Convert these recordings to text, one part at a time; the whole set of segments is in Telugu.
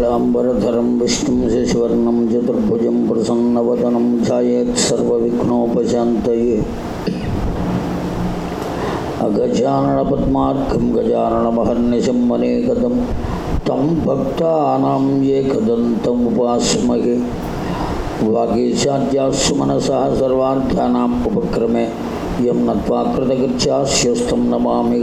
शुक्लाम्बरधरं विष्णुं शशिवर्णं चतुर्भुजं प्रसन्नवदनं ध्यायेत् सर्वविघ्नोपशान्तये। अगजाननपद्मार्कं गजाननमहर्निशं वनेकदं तं भक्तानां एकदन्तम् उपास्महे। वागीशाद्यास्सु मनसः सर्वार्थानाम् उपक्रमे, यं नत्वा कृतकृत्यास्यस्तं नमामि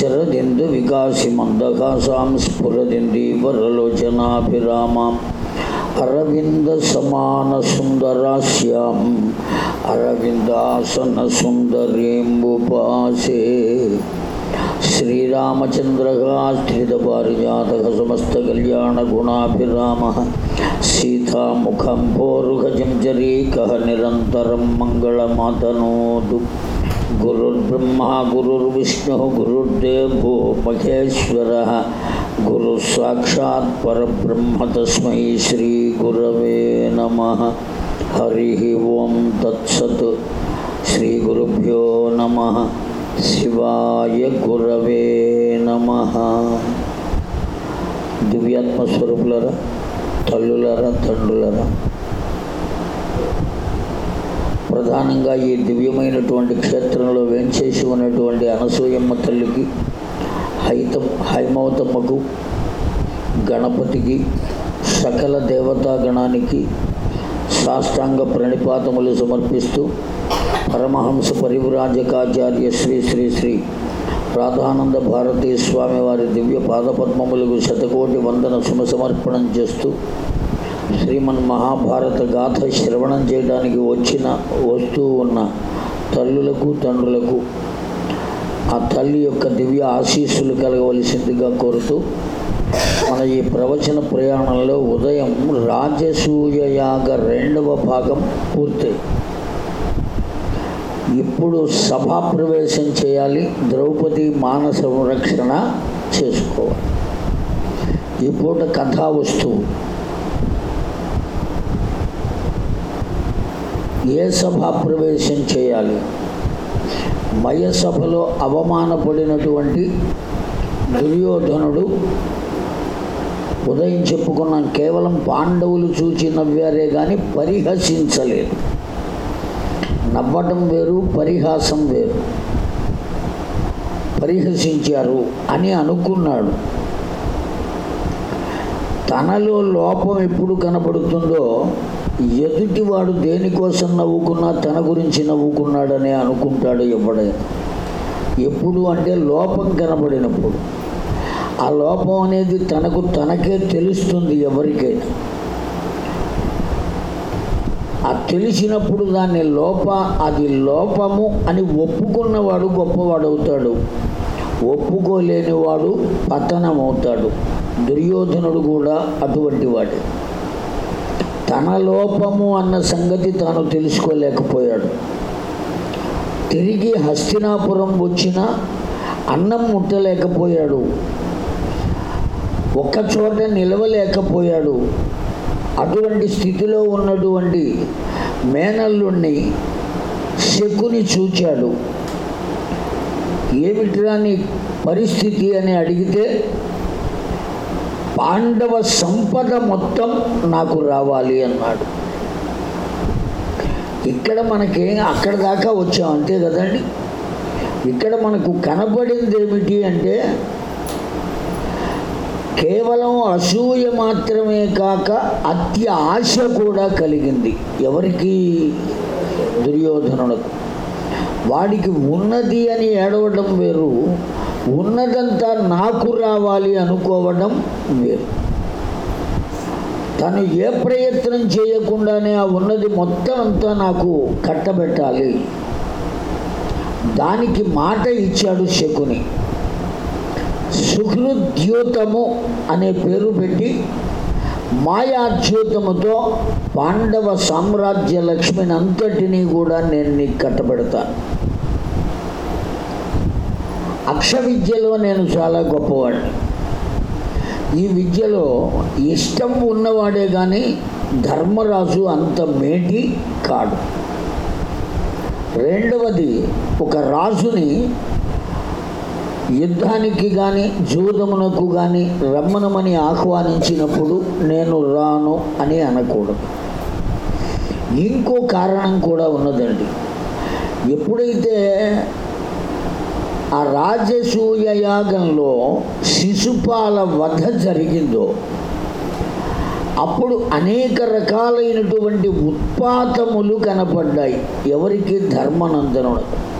శరదిందు వికాసిమందకాసాం స్ఫురదిందీవరలోచనాభిరామాం అరవింద సమాన సుందరాస్యాం అరవిందాసన సుందరేంబుపాసే శ్రీరామచంద్రగాశ్రితపారిజాతక సమస్త కళ్యాణ గుణాభిరామ సీతాముఖం పోరుఖజం నిరంతరం మంగళమాతనోదు गुरुर्ब्रह्मा गुरुर्विष्णुः गुरुर्देवो महेश्वरः गुरुसाक्षात् परब्रह्म तस्मै श्रीगुरवे नमः हरिः ॐ तत्सत् श्रीगुरुभ्यो नमः శివాయ గురవే నమ దివ్యాత్మ స్వరూపులరా తల్లులరా తండ్రులరా ప్రధానంగా ఈ దివ్యమైనటువంటి క్షేత్రంలో వేంచేసి ఉన్నటువంటి అనసూయమ్మ తల్లికి హైత హైమవతమ్మకు గణపతికి సకల దేవతా గణానికి సాష్టాంగ ప్రణిపాతములు సమర్పిస్తూ పరమహంస పరివ్రాజకాచార్య శ్రీ శ్రీ శ్రీ రాధానంద భారతీ స్వామి వారి దివ్య పాదపద్మములకు శతకోటి వందన శుభ సమర్పణం చేస్తూ శ్రీమన్ మహాభారత గాథ శ్రవణం చేయడానికి వచ్చిన వస్తూ ఉన్న తల్లులకు తండ్రులకు ఆ తల్లి యొక్క దివ్య ఆశీస్సులు కలగవలసిందిగా కోరుతూ మన ఈ ప్రవచన ప్రయాణంలో ఉదయం రాజసూయ యాగ రెండవ భాగం పూర్తయి. ఇప్పుడు సభా ప్రవేశం చేయాలి. ద్రౌపది మాన సంరక్షణ చేసుకోవాలి. ఈ పూట కథా వస్తువు ఏ సభ ప్రవేశం చేయాలి. మయ సభలో అవమానపడినటువంటి దుర్యోధనుడు ఉదయం చెప్పుకున్నాం కేవలం పాండవులు చూచి నవ్వారే కానీ పరిహసించలేదు. నవ్వటం వేరు పరిహాసం వేరు. పరిహసించారు అని అనుకున్నాడు. తనలో లోపం ఎప్పుడు కనపడుతుందో ఎదుటివాడు దేనికోసం నవ్వుకున్నా తన గురించి నవ్వుకున్నాడనే అనుకుంటాడు ఎవడైనా ఎప్పుడు అంటే లోపం కనబడినప్పుడు. ఆ లోపం అనేది తనకు తనకే తెలుస్తుంది ఎవరికైనా. ఆ తెలిసినప్పుడు దాన్ని లోప అది లోపము అని ఒప్పుకున్నవాడు గొప్పవాడు అవుతాడు ఒప్పుకోలేనివాడు పతనం అవుతాడు దుర్యోధనుడు కూడా అటువంటి వాడే. తన లోపము అన్న సంగతి తాను తెలుసుకోలేకపోయాడు. తిరిగి హస్తినాపురం వచ్చిన అన్నం ముట్టలేకపోయాడు. ఒక్కచోట నిలవలేకపోయాడు. అటువంటి స్థితిలో ఉన్నటువంటి మేనల్లుణ్ణి శకుని చూచాడు. ఏమిటిరా నీ పరిస్థితి అని అడిగితే పాండవ సంపద మొత్తం నాకు రావాలి అన్నాడు. ఇక్కడ మనకి అక్కడ దాకా వచ్చాం అంతే కదండి? ఇక్కడ మనకు కనబడింది ఏమిటి అంటే కేవలం అసూయ మాత్రమే కాక అత్య ఆశ కూడా కలిగింది. ఎవరికి? దుర్యోధనులకు. వాడికి ఉన్నది అని ఏడవడం వేరు. ఉన్నదంతా నాకు రావాలి అనుకోవడం వేరు. తను ఏ ప్రయత్నం చేయకుండానే ఆ ఉన్నది మొత్తం అంతా నాకు కట్టబెట్టాలి. దానికి మాట ఇచ్చాడు శకుని. సుహృద్యూతము అనే పేరు పెట్టి మాయాద్యూతముతో పాండవ సామ్రాజ్య లక్ష్మిని అంతటినీ కూడా నేను నీకు కట్టబెడతాను. అక్ష విద్యలో నేను చాలా గొప్పవాడిని. ఈ విద్యలో ఇష్టం ఉన్నవాడే కానీ ధర్మరాజు అంత మేటి కాడు. రెండవది ఒక రాజుని యుద్ధానికి కానీ జూదమునకు కానీ రమ్మనమని ఆహ్వానించినప్పుడు నేను రాను అని అనకూడదు. ఇంకో కారణం కూడా ఉన్నదండి. ఎప్పుడైతే ఆ రాజసూయ యాగంలో శిశుపాల వధ జరిగిందో అప్పుడు అనేక రకాలైనటువంటి ఉత్పాతములు కనపడ్డాయి. ఎవరికి? ధర్మనందనుడు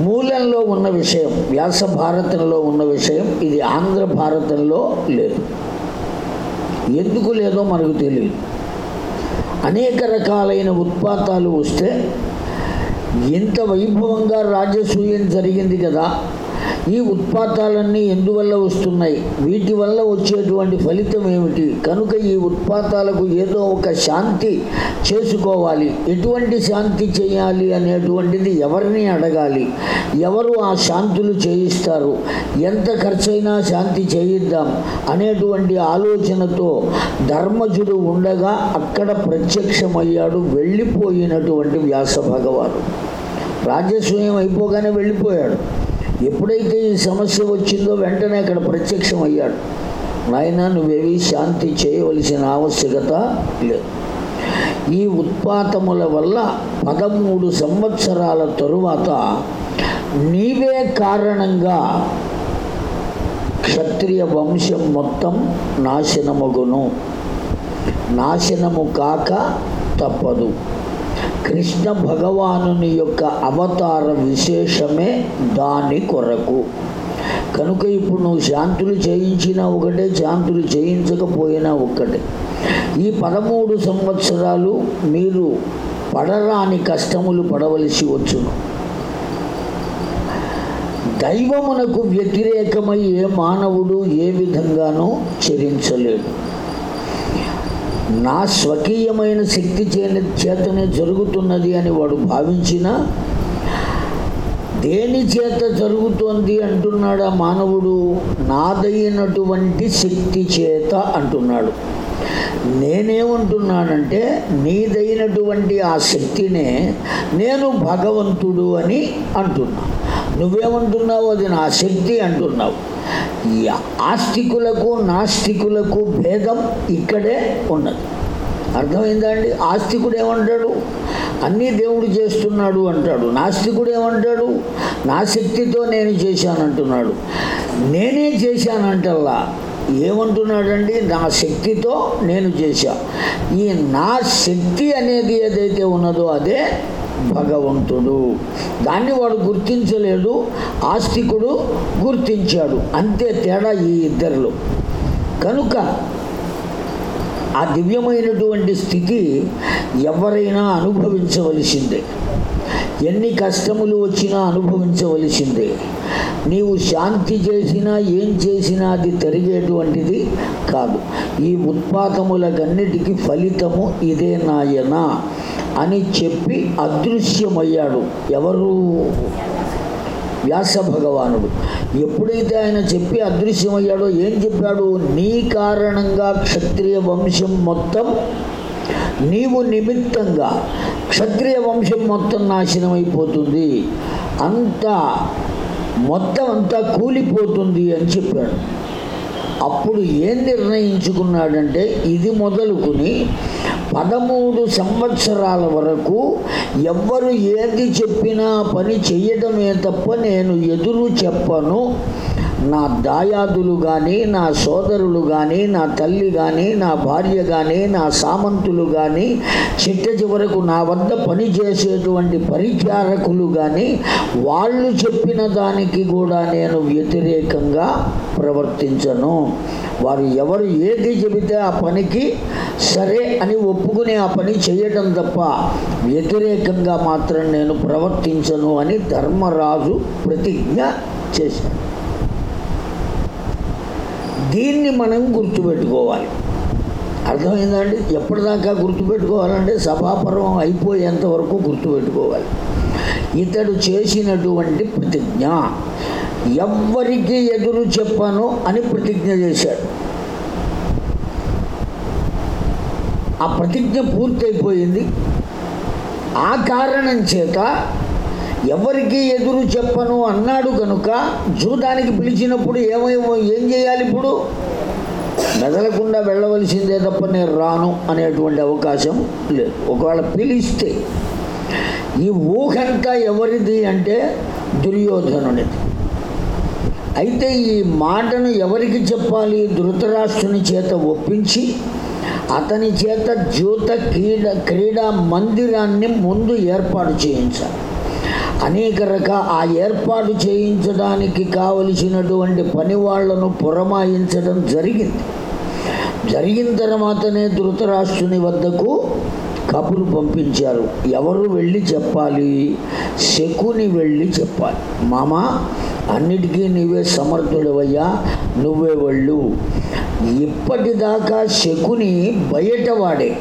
మూలంలో ఉన్న విషయం వ్యాస భారతంలో ఉన్న విషయం ఇది ఆంధ్ర భారతంలో లేదు. ఎందుకు లేదో మనకు తెలియదు అనేక రకాలైన ఉత్పాతాలు వస్తే ఎంత వైభవంగా రాజసూయం జరిగింది కదా. ఈ ఉత్పాతాలన్నీ ఎందువల్ల వస్తున్నాయి? వీటి వల్ల వచ్చేటువంటి ఫలితం ఏమిటి? కనుక ఈ ఉత్పాతాలకు ఏదో ఒక శాంతి చేసుకోవాలి. ఎటువంటి శాంతి చేయాలి అనేటువంటిది ఎవరిని అడగాలి? ఎవరు ఆ శాంతులు చేయిస్తారు? ఎంత ఖర్చైనా శాంతి చేయిద్దాం అనేటువంటి ఆలోచనతో ధర్మజుడు ఉండగా అక్కడ ప్రత్యక్షమయ్యాడు వెళ్ళిపోయినటువంటి వ్యాస భగవాను రాజస్వయం అయిపోగానే వెళ్ళిపోయాడు. ఎప్పుడైతే ఈ సమస్య వచ్చిందో వెంటనే అక్కడ ప్రత్యక్షం అయ్యాడు. నాయన నువ్వేవి శాంతి చేయవలసిన ఆవశ్యకత లేదు. ఈ ఉత్పాతముల వల్ల పదమూడు సంవత్సరాల తరువాత నీవే కారణంగా క్షత్రియ వంశం మొత్తం నాశనమగును. నాశనము కాక తప్పదు. కృష్ణ భగవానుని యొక్క అవతార విశేషమే దాని కొరకు. కనుక ఇప్పుడు నువ్వు శాంతులు చేయించినా ఒకటే శాంతులు చేయించకపోయినా ఒక్కటే. ఈ పదమూడు సంవత్సరాలు మీరు పడరాని కష్టములు పడవలసి వచ్చును. దైవమునకు వ్యతిరేకమై ఏ మానవుడు ఏ విధంగానూ చరించలేడు. నా స్వకీయమైన శక్తి చేతనే జరుగుతున్నది అని వాడు భావించిన దేని చేత జరుగుతోంది అంటున్నాడా మానవుడు? నాదైనటువంటి శక్తి చేత అంటున్నాడు. నేనేమంటున్నానంటే నీదైనటువంటి ఆ శక్తినే నేను భగవంతుడు అని అంటున్నా. నువ్వేమంటున్నావు అది నా శక్తి అంటున్నావు. ఈ ఆస్తికులకు నాస్తికులకు భేదం ఇక్కడే ఉన్నది. అర్థమైందా అండి ఆస్తికుడు ఏమంటాడు? అన్నీ దేవుడు చేస్తున్నాడు అంటాడు. నాస్తికుడు ఏమంటాడు? నా శక్తితో నేను చేశానంటున్నాడు. నేనే చేశానంటల్లా. ఏమంటున్నాడండి? నా శక్తితో నేను చేశా. ఈ నా శక్తి అనేది ఏదైతే ఉన్నదో అదే భగవంతుడు. దాన్ని వాడు గుర్తించలేడు ఆస్తికుడు గుర్తించాడు. అంతే తేడా ఈ ఇద్దరిలో. కనుక ఆ దివ్యమైనటువంటి స్థితి ఎవరైనా అనుభవించవలసిందే. ఎన్ని కష్టములు వచ్చినా అనుభవించవలసిందే. నీవు శాంతి చేసినా ఏం చేసినా అది తిరిగేటువంటిది కాదు. ఈ ఉత్పాతములకన్నిటికీ ఫలితము ఇదే నాయనా. అని చెప్పి అదృశ్యమయ్యాడు. ఎవరు? వ్యాస భగవానుడు ఎప్పుడైతే ఆయన చెప్పి అదృశ్యమయ్యాడో ఏం చెప్పాడు? నీ కారణంగా క్షత్రియ వంశం మొత్తం నీవు నిమిత్తంగా క్షత్రియ వంశం మొత్తం నాశనం అయిపోతుంది అంతా మొత్తం అంతా కూలిపోతుంది అని చెప్పాడు. అప్పుడు ఏం నిర్ణయించుకున్నాడంటే ఇది మొదలుకుని పదమూడు సంవత్సరాల వరకు ఎవ్వరు ఏది చెప్పినా పని చెయ్యడమే తప్ప నేను ఎదురు చెప్పను. నా దాయాదులు కానీ నా సోదరులు కానీ నా తల్లి కానీ నా భార్య కానీ నా సామంతులు కానీ చిట్ట చివరకు నా వద్ద పనిచేసేటువంటి పరిచారకులు కానీ వాళ్ళు చెప్పిన దానికి కూడా నేను వ్యతిరేకంగా ప్రవర్తించను. వారు ఎవరు ఏది చెబితే ఆ పనికి సరే అని ఒప్పుకుని ఆ పని చేయటం తప్ప వ్యతిరేకంగా మాత్రం నేను ప్రవర్తించను అని ధర్మరాజు ప్రతిజ్ఞ చేశాడు. దీన్ని మనం గుర్తుపెట్టుకోవాలి. అర్థమైందండి? ఎప్పటిదాకా గుర్తుపెట్టుకోవాలంటే సభాపర్వం అయిపోయేంత వరకు గుర్తుపెట్టుకోవాలి. ఇతడు చేసినటువంటి ప్రతిజ్ఞ ఎవ్వరికి ఎదురు చెప్పను అని ప్రతిజ్ఞ చేశాడు. ఆ ప్రతిజ్ఞ పూర్తయిపోయింది. ఆ కారణం చేత ఎవరికి ఎదురు చెప్పను అన్నాడు కనుక జూదానికి పిలిచినప్పుడు ఏమేమో ఏం చేయాలి ఇప్పుడు? మెదలకుండా వెళ్ళవలసిందే తప్ప నేను రాను అనేటువంటి అవకాశం లేదు. ఒకవేళ పిలిస్తే ఈ ఊహంతా ఎవరిది అంటే దుర్యోధనునిది. అయితే ఈ మాటను ఎవరికి చెప్పాలి? ధృతరాష్ట్రుని చేత ఒప్పించి అతని చేత జ్యూత క్రీడ క్రీడా మందిరాన్ని ముందు ఏర్పాటు చేయించాలి. అనేక రక ఆ ఏర్పాటు చేయించడానికి కావలసినటువంటి పని వాళ్ళను పురమాయించడం జరిగింది. జరిగిన తర్వాతనే ధృతరాష్ట్రుని వద్దకు కబురు పంపించారు. ఎవరు వెళ్ళి చెప్పాలి? శకుని వెళ్ళి చెప్పాలి. మామ అన్నిటికీ నువ్వే సమర్థుడవయ్యా నువ్వే వెళ్ళు. ఇప్పటిదాకా శకుని బయటవాడే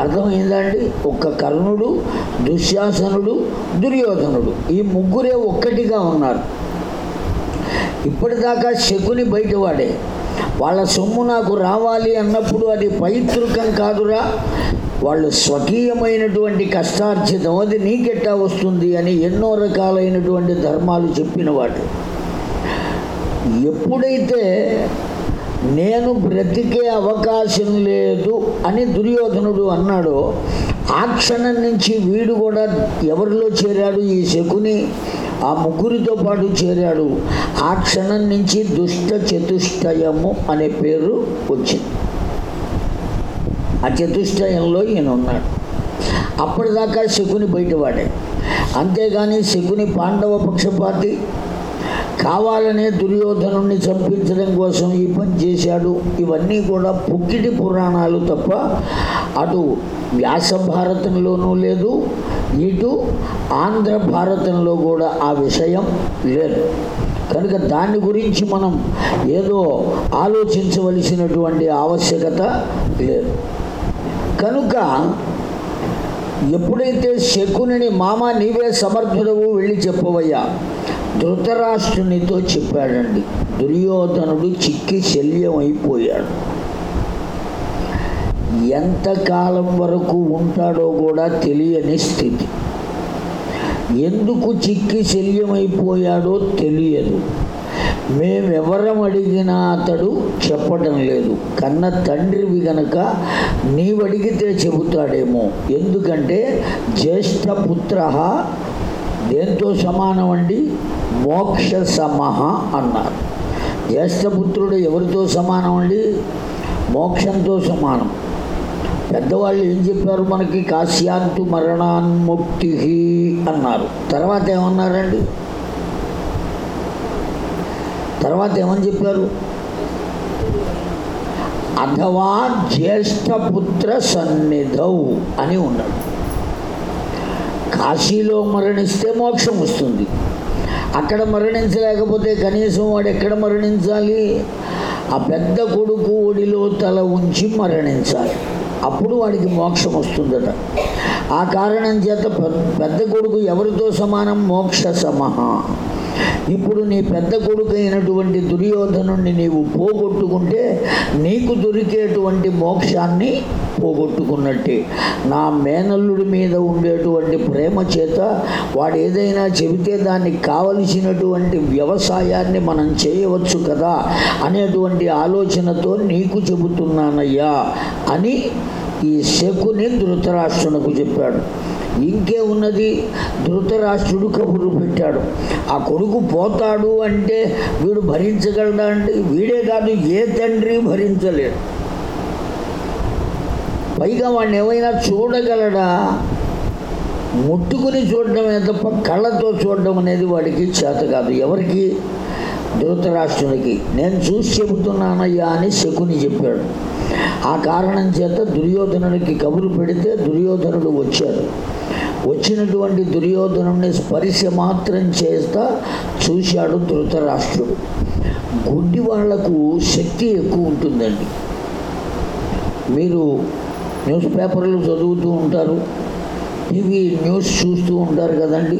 అర్థమైందండి? ఒక్క కర్ణుడు దుశ్శాసనుడు దుర్యోధనుడు. ఈ ముగ్గురే ఒక్కటిగా ఉన్నారు. ఇప్పటిదాకా శకుని బయటవాడే. వాళ్ళ సొమ్ము నాకు రావాలి అన్నప్పుడు అది పైతృకం కాదురా. వాళ్ళు స్వకీయమైనటువంటి కష్టార్జితం అది నీకెట్టా వస్తుంది అని ఎన్నో రకాలైనటువంటి ధర్మాలు చెప్పిన వాడు ఎప్పుడైతే నేను బ్రతికే అవకాశం లేదు అని దుర్యోధనుడు అన్నాడో. ఆ క్షణం నుంచి వీడు కూడా ఎవరిలో చేరాడు? ఈ శకుని ఆ ముగ్గురితో పాటు చేరాడు. ఆ క్షణం నుంచి దుష్ట చతుష్టయము అనే పేరు వచ్చింది. ఆ చతుష్టయంలో ఈయన ఉన్నాడు. అప్పటిదాకా శకుని బయటవాడే అంతేగాని శకుని పాండవ పక్షపాతి కావాలనే దుర్యోధనుణ్ణి చంపించడం కోసం ఈ పని చేశాడు. ఇవన్నీ కూడా పుక్కిటి పురాణాలు తప్ప అటు వ్యాస భారతంలోనూ లేదు ఇటు ఆంధ్ర భారతంలో కూడా ఆ విషయం లేదు. కనుక దాని గురించి మనం ఏదో ఆలోచించవలసినటువంటి ఆవశ్యకత లేదు. కనుక ఎప్పుడైతే శకుని మామ నీవే సమర్థుడవు వెళ్ళి చెప్పవయ్యా ధృతరాష్ట్రునితో చెప్పాడండి. దుర్యోధనుడు చిక్కి శల్యం అయిపోయాడు ఎంతకాలం వరకు ఉంటాడో కూడా తెలియని స్థితి. ఎందుకు చిక్కి శల్యమైపోయాడో తెలియదు. మేమెవరం అడిగినా అతడు చెప్పడం లేదు. కన్న తండ్రివి గనక నీవడిగితే చెబుతాడేమో. ఎందుకంటే జ్యేష్ఠ పుత్ర దేంతో సమానం అండి? మోక్ష సమహ అన్నారు. జ్యేష్ఠపుత్రుడు ఎవరితో సమానం అండి? మోక్షంతో సమానం. పెద్దవాళ్ళు ఏం చెప్పారు మనకి? కాశ్యాంతు మరణాన్ముక్తి అన్నారు. తర్వాత ఏమన్నారండి? తర్వాత ఏమని చెప్పారు? అథవా జ్యేష్ఠపుత్ర సన్నిధౌ అని ఉన్నాడు. కాశీలో మరణిస్తే మోక్షం వస్తుంది. అక్కడ మరణించలేకపోతే కనీసం వాడు ఎక్కడ మరణించాలి? ఆ పెద్ద కొడుకు ఒడిలో తల ఉంచి మరణించాలి. అప్పుడు వాడికి మోక్షం వస్తుందట. ఆ కారణం చేత పె- పెద్ద కొడుకు ఎవరితో సమానం? మోక్ష సమహ ఇప్పుడు నీ పెద్ద కొడుకు అయినటువంటి నీవు పోగొట్టుకుంటే నీకు దొరికేటువంటి మోక్షాన్ని పోగొట్టుకున్నట్టే. నా మేనల్లుడి మీద ఉండేటువంటి ప్రేమ చేత వాడు ఏదైనా చెబితే దానికి కావలసినటువంటి వ్యవసాయాన్ని మనం చేయవచ్చు కదా అనేటువంటి ఆలోచనతో నీకు చెబుతున్నానయ్యా అని ఈ శకుని ధృతరాష్ట్రునకు చెప్పాడు. ఇంకే ఉన్నది. ధృతరాష్ట్రుడు కబురు పెట్టాడు. ఆ కొడుకు పోతాడు అంటే వీడు భరించగలడా అంటే వీడే కాదు ఏ తండ్రి భరించలేడు. పైగా వాడిని ఏమైనా చూడగలడా? ముట్టుకుని చూడడమే తప్ప కళ్ళతో చూడడం అనేది వాడికి చేత కాదు. ఎవరికి? ధృతరాష్ట్రునికి. నేను చూసి చెబుతున్నానయ్యా అని శకుని చెప్పాడు. ఆ కారణం చేత దుర్యోధనుడికి కబురు పెడితే దుర్యోధనుడు వచ్చాడు. వచ్చినటువంటి దుర్యోధనుడిని స్పరిశ మాత్రం చేస్తా చూశాడు ధృతరాష్ట్రుడు. గుడ్డి వాళ్ళకు శక్తి ఎక్కువ ఉంటుందండి. మీరు న్యూస్ పేపర్లు చదువుతూ ఉంటారు టీవీ న్యూస్ చూస్తూ ఉంటారు కదండి.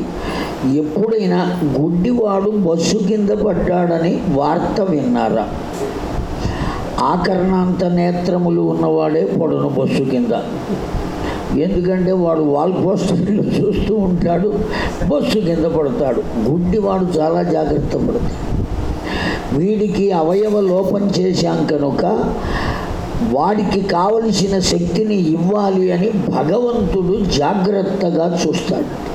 ఎప్పుడైనా గుడ్డివాడు బస్సు కింద పడ్డాడని వార్త విన్నారా? ఆకరణాంత నేత్రములు ఉన్నవాడే పొడను బస్సు కింద. ఎందుకంటే వాడు వాల్ పోస్టర్లు చూస్తూ ఉంటాడు బస్సు కింద పడతాడు. గుడ్డివాడు చాలా జాగ్రత్త పడతాడు. వీడికి అవయవ లోపం చేశాం కనుక వాడికి కావలసిన శక్తిని ఇవ్వాలి అని భగవంతుడు జాగ్రత్తగా చూస్తాడు.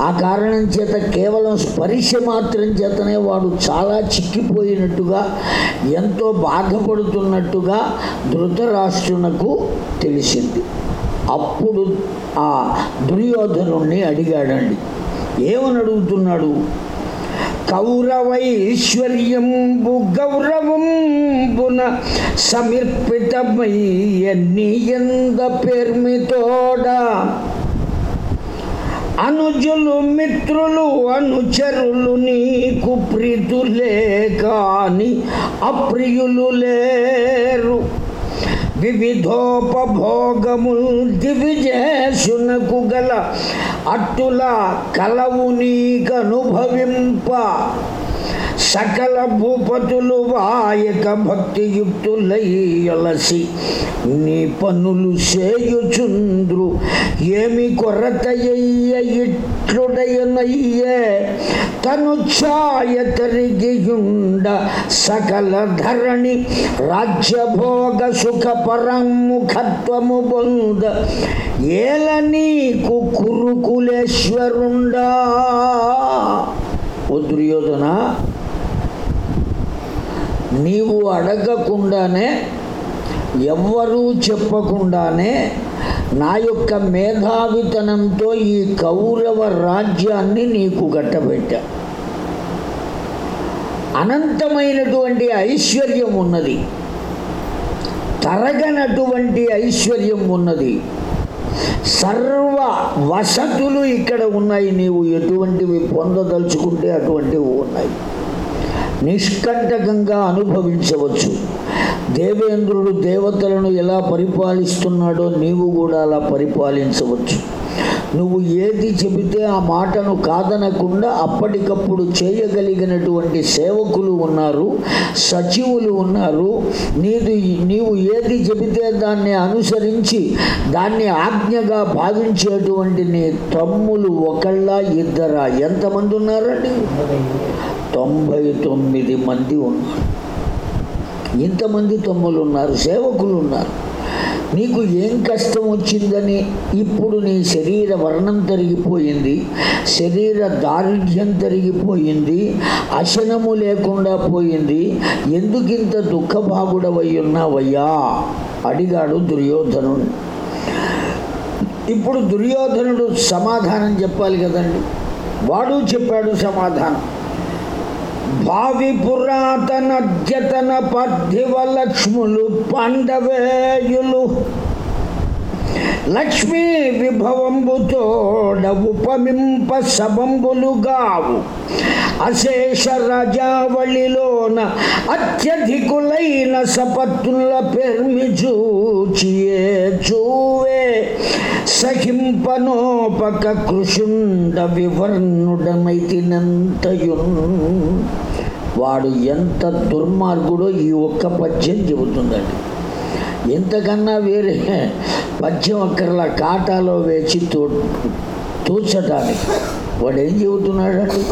ఆ కారణం చేత కేవలం స్పర్శ మాత్రం చేతనే వాడు చాలా చిక్కిపోయినట్టుగా ఎంతో బాధపడుతున్నట్టుగా ధృతరాష్ట్రునకు తెలిసింది. అప్పుడు ఆ దుర్యోధనుణ్ణి అడిగాడండి. ఏమని అడుగుతున్నాడు కౌరవైశ్వర్యంబు గౌరవంబున సమర్పితమై ఎన్ని ఎంద పేర్మితోడా అనుజులు మిత్రులు అనుచరులు నీకు ప్రీతులే కాని అప్రియులు లేరు. వివిధోపభోగముల్ దివిజేసునకు గల అట్టుల కలవు నీకనుభవింప. సకల భూపతులు వాయక భక్తియుక్తులయ్యలసి నీ పనులు చేయుచుంద్రు. ఏమి కొరతయ్య ఇట్లుడయనయ్యే తను ఛాయ తరిగియుండ సకల ధరణి రాజ్యభోగ సుఖ పరముఖత్వము బొంద. ఏల నీకు కురుకులేశ్వరుండా? ఓ దుర్యోధన నీవు అడగకుండానే ఎవ్వరూ చెప్పకుండానే నా యొక్క మేధావితనంతో ఈ కౌరవ రాజ్యాన్ని నీకు గట్టబెట్టా అనంతమైనటువంటి ఐశ్వర్యం ఉన్నది. తరగనటువంటి ఐశ్వర్యం ఉన్నది. సర్వ వసతులు ఇక్కడ ఉన్నాయి. నీవు ఎటువంటివి పొందదలుచుకుంటే అటువంటివి ఉన్నాయి. నిష్కంటకంగా అనుభవించవచ్చు. దేవేంద్రుడు దేవతలను ఎలా పరిపాలిస్తున్నాడో నీవు కూడా అలా పరిపాలించవచ్చు. నువ్వు ఏది చెబితే ఆ మాటను కాదనకుండా అప్పటికప్పుడు చేయగలిగినటువంటి సేవకులు ఉన్నారు సచివులు ఉన్నారు. నీది నీవు ఏది చెబితే దాన్ని అనుసరించి దాన్ని ఆజ్ఞగా భావించేటువంటి నీ తమ్ములు ఒకళ్ళ ఇద్దరా? ఎంతమంది ఉన్నారండి? తొంభై తొమ్మిది మంది ఉన్నారు. ఇంతమంది తమ్ములు ఉన్నారు సేవకులు ఉన్నారు. నీకు ఏం కష్టం వచ్చిందని ఇప్పుడు నీ శరీర వర్ణం తరిగిపోయింది శరీర దారుఢ్యం తరిగిపోయింది అశనము లేకుండా పోయింది ఎందుకింత దుఃఖభాగుడవై ఉన్నావయ్యా? అడిగాడు దుర్యోధనుడు. ఇప్పుడు దుర్యోధనుడు సమాధానం చెప్పాలి కదండి. వాడు చెప్పాడు సమాధానం. భావి పురాతన అద్యతన పద్ధివ లక్ష్ములు పాండవేయులు. లక్ష్మీ విభవంబుతోడ ఉపమింప సబంబులుగావు. అశేష రజావళిలోన అత్యధికులైన సపత్నుల పెర్మి చూచియే చూవే సహింపనోపక కృషుండ వివర్ణుడమైతినంతయున్. వాడు ఎంత దుర్మార్గుడో ఈ ఒక్క పద్యం చెబుతుందండి. ఇంతకన్నా వేరే పద్యం అక్కర్లా కాటాలో వేచి తూ తూచటానికి. వాడు ఏం చెబుతున్నాడండి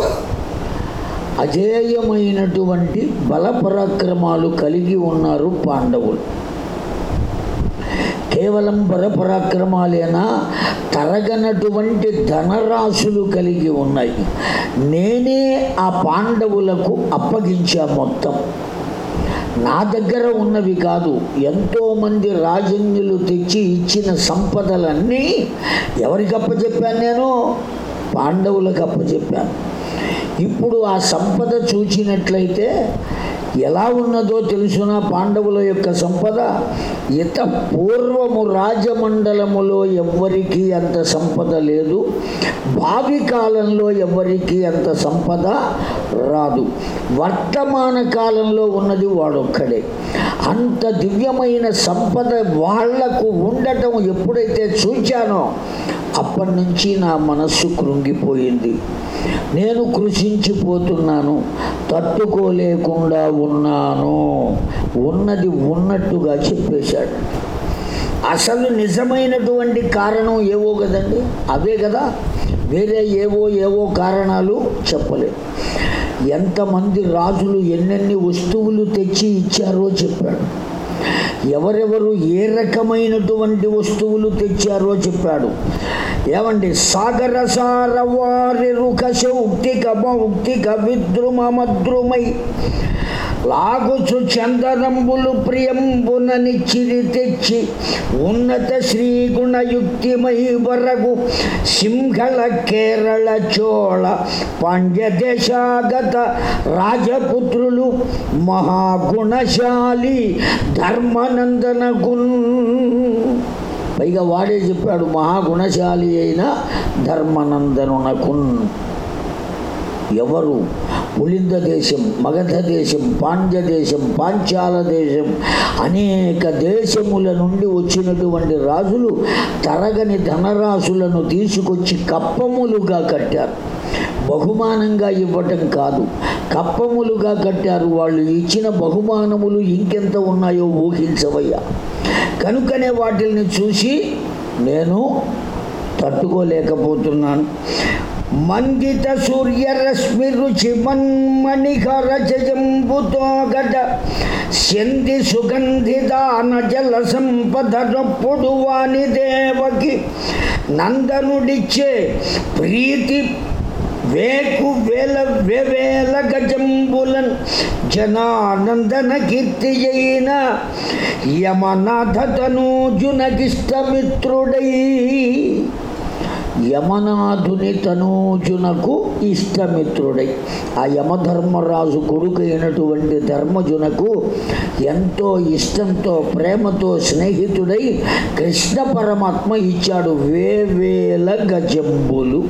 అజేయమైనటువంటి బలపరాక్రమాలు కలిగి ఉన్నారు పాండవులు. కేవలం బలపరాక్రమాలేనా? తరగనటువంటి ధనరాశులు కలిగి ఉన్నాయి. నేనే ఆ పాండవులకు అప్పగించా మొత్తం. నా దగ్గర ఉన్నవి కాదు. ఎంతోమంది రాజన్యులు తెచ్చి ఇచ్చిన సంపదలన్నీ ఎవరికి అప్పచెప్పాను నేను? పాండవులకు అప్పచెప్పాను ఇప్పుడు ఆ సంపద చూచినట్లయితే ఎలా ఉన్నదో తెలుసున పాండవుల యొక్క సంపద? ఇత పూర్వము రాజమండలములో ఎవ్వరికీ అంత సంపద లేదు. భావి కాలంలో ఎవ్వరికీ అంత సంపద రాదు. వర్తమాన కాలంలో ఉన్నది వాడొక్కడే. అంత దివ్యమైన సంపద వాళ్ళకు ఉండటం ఎప్పుడైతే చూచానో అప్పటి నుంచి నా మనస్సు కృంగిపోయింది. నేను కృషించిపోతున్నాను. తట్టుకోలేకుండా ఉన్నాను. ఉన్నది ఉన్నట్టుగా చెప్పేశాడు. అసలు నిజమైనటువంటి కారణం ఏవో కదండి? అవే కదా. వేరే ఏవో ఏవో కారణాలు చెప్పలేదు. ఎంతమంది రాజులు ఎన్నెన్ని వస్తువులు తెచ్చి ఇచ్చారో చెప్పాడు. ఎవరెవరు ఏ రకమైనటువంటి వస్తువులు తెచ్చారో చెప్పాడు. ఏమండి? సాగర సార వారి రుఖ శౌక్తిక మౌక్తిక విద్రుమ మద్రుమై లాగుచు చందనంబులు ప్రియంబుననిచ్చిరి తెచ్చి ఉన్నత శ్రీగుణయుక్తిమై వరగు సింహళ కేరళ చోళ పాండ్యదేశాగత రాజపుత్రులు మహాగుణశాలి ధర్మనందనగున్ పైగా వాడే చెప్పాడు మహాగుణశాలి అయిన ధర్మనందనునకున్. ఎవరు? పులింద దేశం మగధ దేశం పాండ్య దేశం పాంచాల దేశం అనేక దేశముల నుండి వచ్చినటువంటి రాజులు తరగని ధనరాశులను తీసుకొచ్చి కప్పములుగా కట్టారు. బహుమానంగా ఇవ్వటం కాదు. కప్పములుగా కట్టారు. వాళ్ళు ఇచ్చిన బహుమానములు ఇంకెంత ఉన్నాయో ఊహించవయ్యా. కనుకనే వాటిల్ని చూసి నేను తట్టుకోలేకపోతున్నాను. మందిత సూర్యరశ్మి రుచి మన్మణికర జయంబుతో గట శంది సుగంధిదాన జల సంపద రొప్పుడు వాని దేవకి నందనుడిచ్చే ప్రీతి వేకు వేల వేవేల గజంబులన్ జనానందన కీర్తి అయిన యమనాథ తనూజునకిష్టమిత్రుడై యమనాథుని తనూజునకు ఇష్టమిత్రుడై. ఆ యమధర్మరాజు కొడుకు అయినటువంటి ధర్మజునకు ఎంతో ఇష్టంతో ప్రేమతో స్నేహితుడై కృష్ణ పరమాత్మ ఇచ్చాడు వేవేల గజంబులు.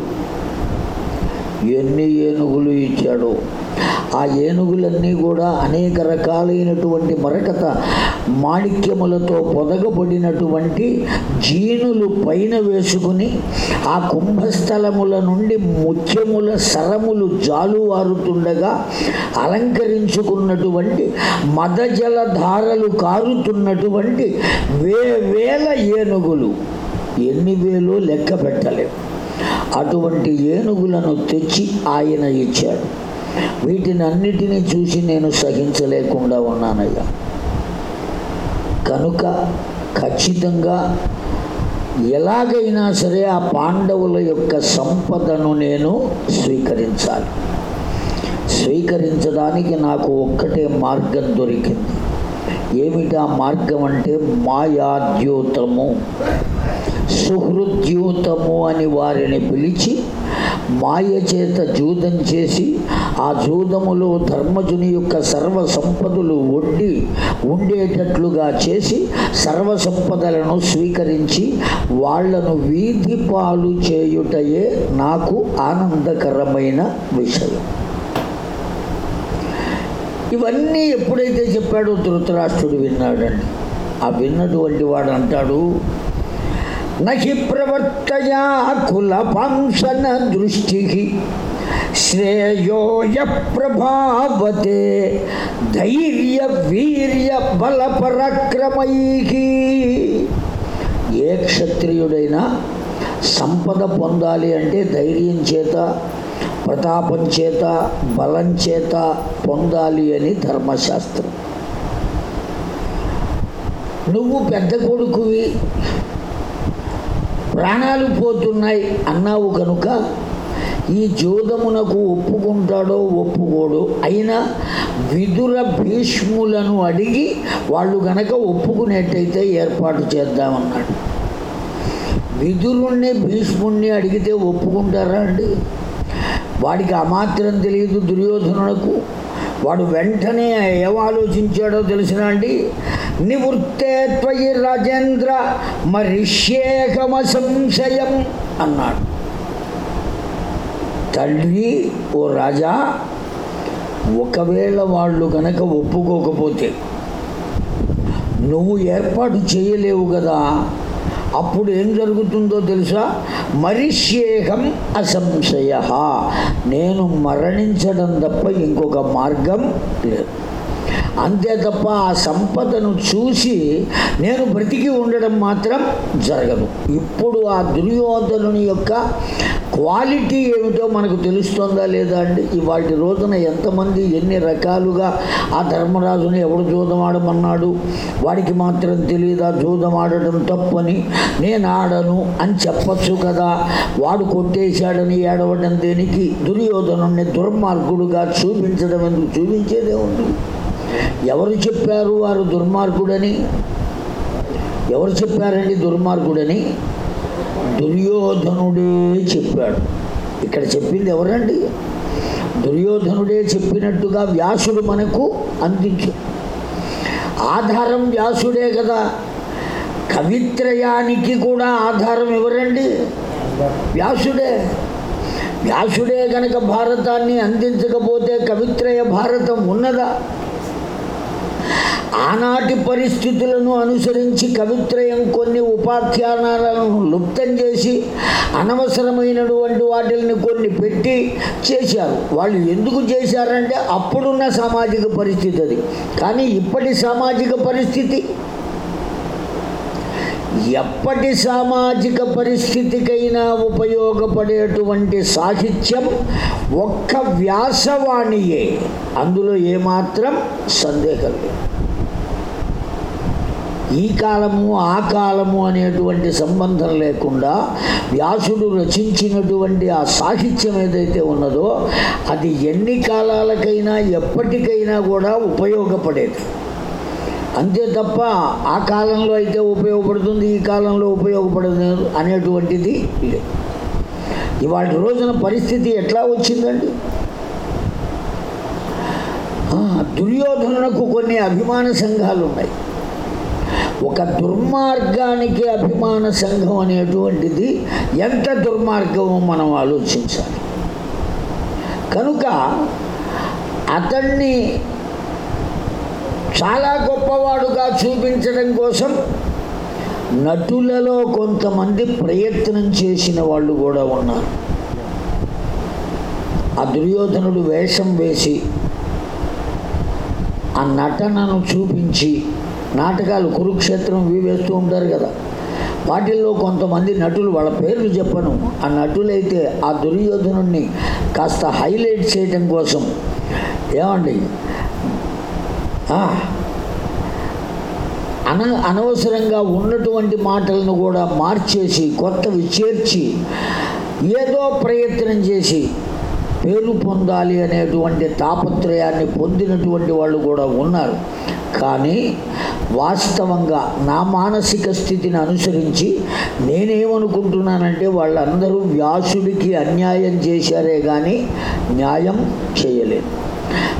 ఎన్ని ఏనుగులు ఇచ్చాడో. ఆ ఏనుగులన్నీ కూడా అనేక రకాలైనటువంటి మరకత మాణిక్యములతో పొదగబడినటువంటి జీనులు పైన వేసుకుని ఆ కుంభస్థలముల నుండి ముత్యముల సరములు జాలువారుతుండగా అలంకరించుకున్నటువంటి మదజల ధారలు కారుతున్నటువంటి వేవేల ఏనుగులు. ఎన్ని వేలు లెక్క పెట్టలేవు. అటువంటి ఏనుగులను తెచ్చి ఆయన ఇచ్చాడు. వీటిని అన్నిటినీ చూసి నేను సహించలేకుండా ఉన్నానయ్యా. కనుక ఖచ్చితంగా ఎలాగైనా సరే ఆ పాండవుల యొక్క సంపదను నేను స్వీకరించాలి. స్వీకరించడానికి నాకు ఒక్కటే మార్గం దొరికింది. ఏమిటి ఆ మార్గం అంటే మాయాద్యూతము సుహృద్యూతము అని వారిని పిలిచి మాయ చేత జూదం చేసి ఆ జూదములో ధర్మజుని యొక్క సర్వ సంపదలు వడ్డి ఉండేటట్లుగా చేసి సర్వ సంపదలను స్వీకరించి వాళ్ళను వీధి పాలు చేయుటయే నాకు ఆనందకరమైన విషయం. ఇవన్నీ ఎప్పుడైతే చెప్పాడో ధృతరాష్ట్రుడు విన్నాడండి. ఆ విన్నటువంటి వాడు అంటాడు నహి ప్రవర్తయా కుల పంశన దృష్టి. శ్రేయోయ ప్రభావతే ధైర్య వీర్య బల పరాక్రమై. ఏ క్షత్రియుడైనా సంపద పొందాలి అంటే ధైర్యం చేత ప్రతాపం చేత బలం చేత పొందాలి అని ధర్మశాస్త్రం. నువ్వు పెద్ద కొడుకువి ప్రాణాలు పోతున్నాయి అన్నావు కనుక ఈ జోదమునకు ఒప్పుకుంటాడో ఒప్పుకోడు. అయినా విదుర భీష్ములను అడిగి వాళ్ళు గనక ఒప్పుకునేట్టయితే ఏర్పాటు చేద్దామన్నాడు. విదురుణ్ణి భీష్ముణ్ణి అడిగితే ఒప్పుకుంటారా అండి? వాడికి అమాత్రం తెలియదు దుర్యోధనులకు వాడు వెంటనే ఏం ఆలోచించాడో తెలిసిన అండి? నివృత్తే త్వయి రాజేంద్ర మరిష్యేకమ సంశయం అన్నాడు. తండ్రి ఓ రాజా ఒకవేళ వాళ్ళు కనుక ఒప్పుకోకపోతే నువ్వు ఏర్పాటు చేయలేవు కదా? అప్పుడు ఏం జరుగుతుందో తెలుసా? మరిష్యేహం అసంశయ. నేను మరణించడం తప్ప ఇంకొక మార్గం లేదు. అంతే తప్ప ఆ సంపదను చూసి నేను బ్రతికి ఉండడం మాత్రం జరగదు. ఇప్పుడు ఆ దుర్యోధనుని యొక్క క్వాలిటీ ఏమిటో మనకు తెలుస్తుందా లేదా అండి? ఇవాటి రోజున ఎంతమంది ఎన్ని రకాలుగా ఆ ధర్మరాజుని ఎవడు జూదమాడమన్నాడు? వాడికి మాత్రం తెలియదా జూదమాడటం తప్పని నేను ఆడను అని చెప్పచ్చు కదా. వాడు కొట్టేశాడని ఏడవడం దేనికి? దుర్యోధను దుర్మార్గుడుగా చూపించడం ఎందుకు? చూపించేదే ఉంది ఎవరు చెప్పారు వారు దుర్మార్గుడని? ఎవరు చెప్పారండి దుర్మార్గుడని? దుర్యోధనుడే చెప్పాడు. ఇక్కడ చెప్పింది ఎవరండి? దుర్యోధనుడే చెప్పినట్టుగా వ్యాసుడు మనకు అందించు. ఆధారం వ్యాసుడే కదా. కవిత్రయానికి కూడా ఆధారం ఎవరండి? వ్యాసుడే. వ్యాసుడే కనుక భారతాన్ని అందించకపోతే కవిత్రయ భారతం ఉన్నదా? ఆనాటి పరిస్థితులను అనుసరించి కవిత్రయం కొన్ని ఉపాఖ్యానాలను లుప్తం చేసి అనవసరమైనటువంటి వాటిని కొన్ని పెట్టి చేశారు. వాళ్ళు ఎందుకు చేశారంటే అప్పుడున్న సామాజిక పరిస్థితి అది. కానీ ఇప్పటి సామాజిక పరిస్థితి? ఎప్పటి సామాజిక పరిస్థితికైనా ఉపయోగపడేటువంటి సాహిత్యం ఒక్క వ్యాసవాణియే. అందులో ఏమాత్రం సందేహం లేదు. ఈ కాలము ఆ కాలము అనేటువంటి సంబంధం లేకుండా వ్యాసుడు రచించినటువంటి ఆ సాహిత్యం ఏదైతే ఉన్నదో అది ఎన్ని కాలాలకైనా ఎప్పటికైనా కూడా ఉపయోగపడేది. అంతే తప్ప ఆ కాలంలో అయితే ఉపయోగపడుతుంది ఈ కాలంలో ఉపయోగపడదు అనేటువంటిది లేదు. ఇవాళ రోజున పరిస్థితి ఎట్లా వచ్చిందండి? దుర్యోధనులకు కొన్ని అభిమాన సంఘాలు ఉన్నాయి ఒక దుర్మార్గానికి అభిమాన సంఘం అనేటువంటిది ఎంత దుర్మార్గమో మనం ఆలోచించాలి. కనుక అతన్ని చాలా గొప్పవాడుగా చూపించడం కోసం నటులలో కొంతమంది ప్రయత్నం చేసిన వాళ్ళు కూడా ఉన్నారు. ఆ దుర్యోధనుడు వేషం వేసి ఆ నటనను చూపించి నాటకాలు కురుక్షేత్రం ఇవి వేస్తూ ఉంటారు కదా. వాటిల్లో కొంతమంది నటులు వాళ్ళ పేర్లు చెప్పను. ఆ నటులైతే ఆ దుర్యోధనుడిని కాస్త హైలైట్ చేయడం కోసం. ఏమండి? అన అనవసరంగా ఉన్నటువంటి మాటలను కూడా మార్చేసి కొత్తవి చేర్చి ఏదో ప్రయత్నం చేసి పేరు పొందాలి అనేటువంటి తాపత్రయాన్ని పొందినటువంటి వాళ్ళు కూడా ఉన్నారు. కానీ వాస్తవంగా నా మానసిక స్థితిని అనుసరించి నేనేమనుకుంటున్నానంటే వాళ్ళందరూ వ్యాసుడికి అన్యాయం చేశారే కానీ న్యాయం చేయలేదు.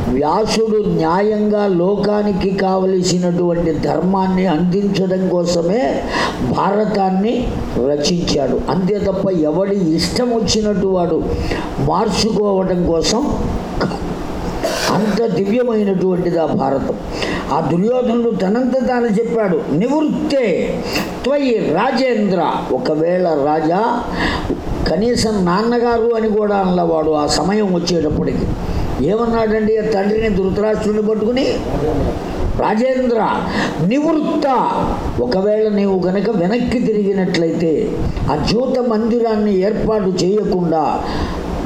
వ్యాసుడు న్యాయంగా లోకానికి కావలసినటువంటి ధర్మాన్ని అందించడం కోసమే భారతాన్ని రచించాడు. అంతే తప్ప ఎవడి ఇష్టం వచ్చినట్టు వాడు మార్చుకోవడం కోసం అంత దివ్యమైనటువంటిది ఆ భారతం. ఆ దుర్యోధనుడు తనంత తాను చెప్పాడు నివృత్తే త్వయి రాజేంద్ర. ఒకవేళ రాజా కనీసం నాన్నగారు అని కూడా అన్నవాడు వాడు ఆ సమయం వచ్చేటప్పటికి. ఏమన్నాడండి? ఆ తండ్రిని ధృతరాష్ట్రుని పట్టుకుని రాజేంద్ర నివృత్త. ఒకవేళ నీవు గనక వెనక్కి తిరిగినట్లయితే ఆ జ్యోత మందిరాన్ని ఏర్పాటు చేయకుండా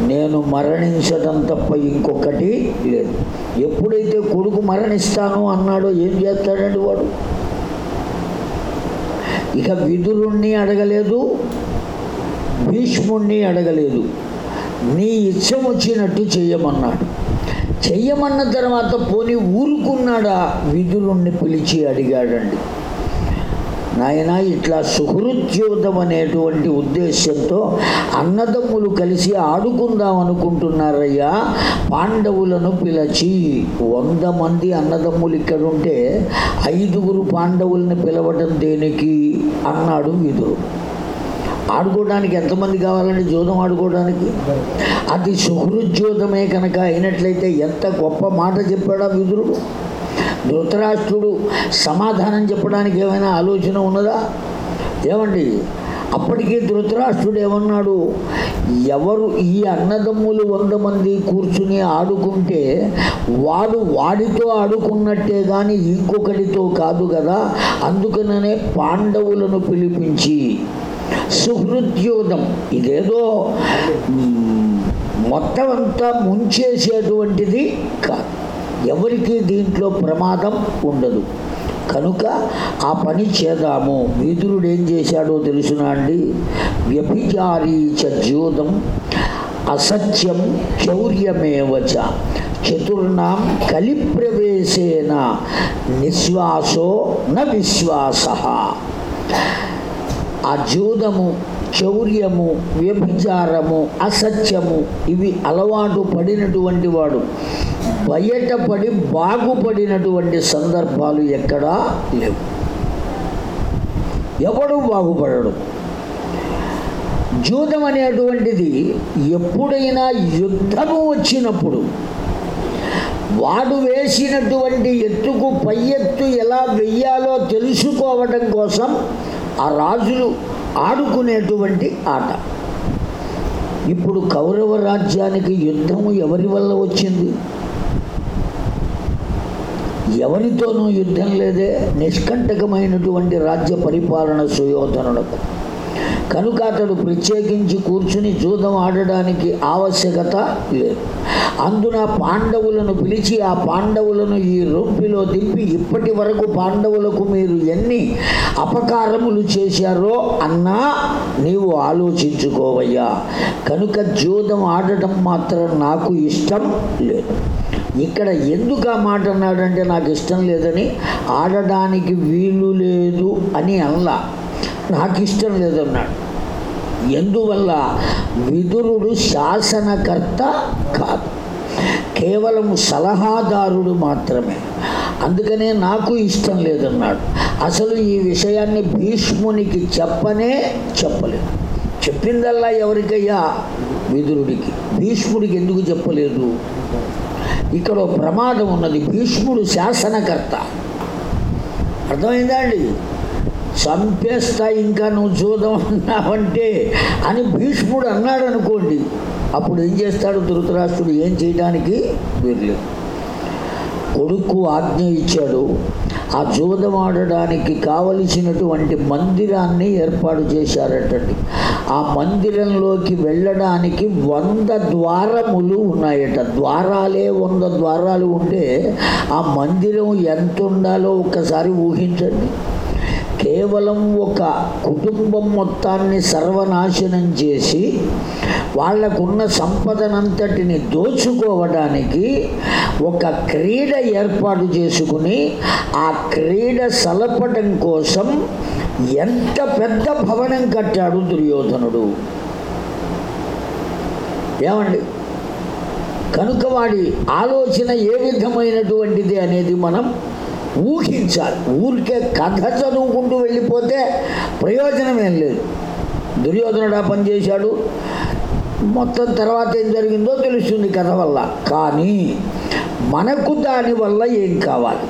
నేను మరణించడం తప్ప ఇంకొకటి లేదు. ఎప్పుడైతే కొడుకు మరణిస్తాను అన్నాడో ఏం చేస్తాడండి వాడు? ఇక విధులుణ్ణి అడగలేదు భీష్ముణ్ణి అడగలేదు. నీ ఇచ్చం వచ్చినట్టు చెయ్యమన్నాడు. చెయ్యమన్న తర్వాత పోని ఊరుకున్నాడా? విధులుణ్ణి పిలిచి అడిగాడండి. నాయన ఇట్లా సుహృద్యోధం అనేటువంటి ఉద్దేశంతో అన్నదమ్ములు కలిసి ఆడుకుందాం అనుకుంటున్నారయ్యా. పాండవులను పిలిచి వంద మంది అన్నదమ్ములు ఇక్కడ ఉంటే ఐదుగురు పాండవుల్ని పిలవడం దేనికి? అన్నాడు విదురు. ఆడుకోవడానికి ఎంతమంది కావాలండి జోదం ఆడుకోవడానికి? అది సుహృద్యోధమే కనుక అయినట్లయితే ఎంత గొప్ప మాట చెప్పాడా విదురుడు ధృతరాష్ట్రుడు సమాధానం చెప్పడానికి ఏమైనా ఆలోచన ఉన్నదా? ఏమండి? అప్పటికీ ధృతరాష్ట్రుడు ఏమన్నాడు? ఎవరు ఈ అన్నదమ్ములు వంద మంది కూర్చుని ఆడుకుంటే వాడు వాడితో ఆడుకున్నట్టే కానీ ఇంకొకటితో కాదు కదా? అందుకననే పాండవులను పిలిపించి సుహృద్యోధం ఇదేదో మొత్తమంతా మొత్తం అంతా ముంచేసేటువంటిది కాదు. ఎవరికి దీంట్లో ప్రమాదం ఉండదు. కనుక ఆ పని చేద్దాము. విదురుడు ఏం చేశాడో తెలుసునా అండి? వ్యభిచారీ చూదం అసత్యం చౌర్యమేవచ చతుర్నాం కలిప్రవేశేన నిశ్వాసో న విశ్వాస. ఆ జూదము చౌర్యము వ్యభిచారము అసత్యము ఇవి అలవాటు పడినటువంటి వాడు. బయటపడి బాగుపడినటువంటి సందర్భాలు ఎక్కడా లేవు. ఎవడు బాగుపడడు? జూదం అనేటువంటిది ఎప్పుడైనా యుద్ధము వచ్చినప్పుడు వాడు వేసినటువంటి ఎత్తుకు పై ఎత్తు ఎలా వెయ్యాలో తెలుసుకోవడం కోసం ఆ రాజులు ఆడుకునేటువంటి ఆట. ఇప్పుడు కౌరవ రాజ్యానికి యుద్ధము ఎవరి వల్ల వచ్చింది? ఎవరితోనూ యుద్ధం లేదే నిష్కంటకమైనటువంటి రాజ్య పరిపాలన సుయోధనులకు. కనుక అతడు ప్రత్యేకించి కూర్చుని జూదం ఆడడానికి ఆవశ్యకత లేదు. అందున పాండవులను పిలిచి ఆ పాండవులను ఈ రొంపిలో దింపి ఇప్పటి వరకు పాండవులకు మీరు ఎన్ని అపకారములు చేశారో అన్నా నీవు ఆలోచించుకోవయ్యా. కనుక జూదం ఆడటం మాత్రం నాకు ఇష్టం లేదు. ఇక్కడ ఎందుకు ఆ మాట అన్నాడంటే నాకు ఇష్టం లేదని ఆడడానికి వీలు లేదు అని అనలా నాకు ఇష్టం లేదన్నాడు. ఎందువల్ల విదురుడు శాసనకర్త కాదు. కేవలం సలహాదారుడు మాత్రమే. అందుకనే నాకు ఇష్టం లేదన్నాడు. అసలు ఈ విషయాన్ని భీష్మునికి చెప్పనే చెప్పలేదు. చెప్పిందల్లా ఎవరికయ్యా? విదురుడికి. భీష్ముడికి ఎందుకు చెప్పలేదు? ఇక్కడ ప్రమాదం ఉన్నది. భీష్ముడు శాసనకర్త. అర్థమైందా అండి? చంపేస్తా ఇంకా నువ్వు చూద్దాం అన్నావంటే అని భీష్ముడు అన్నాడు అనుకోండి అప్పుడు ఏం చేస్తాడు ధృతరాష్ట్రుడు? ఏం చేయడానికి? వీర్లేదు కొడుకు ఆజ్ఞ ఇచ్చాడు. ఆ జూదం ఆడడానికి కావలసినటువంటి మందిరాన్ని ఏర్పాటు చేశారటండి. ఆ మందిరంలోకి వెళ్ళడానికి వంద ద్వారములు ఉన్నాయట. ద్వారాలే వంద ద్వారాలు ఉంటే ఆ మందిరం ఎంత ఉండాలో ఒక్కసారి ఊహించండి. కేవలం ఒక కుటుంబం మొత్తాన్ని సర్వనాశనం చేసి వాళ్ళకున్న సంపదనంతటిని దోచుకోవడానికి ఒక క్రీడ ఏర్పాటు చేసుకుని ఆ క్రీడ సలపటం కోసం ఎంత పెద్ద భవనం కట్టాడు దుర్యోధనుడు. ఏమండి? కనుక వాడి ఆలోచన ఏ విధమైనటువంటిది అనేది మనం ఊహించాలి. ఊరికే కథ చదువుకుంటూ వెళ్ళిపోతే ప్రయోజనం ఏం లేదు. దుర్యోధనుడు ఆ పనిచేశాడు మొత్తం తర్వాత ఏం జరిగిందో తెలుస్తుంది కథ వల్ల. కానీ మనకు దానివల్ల ఏం కావాలి?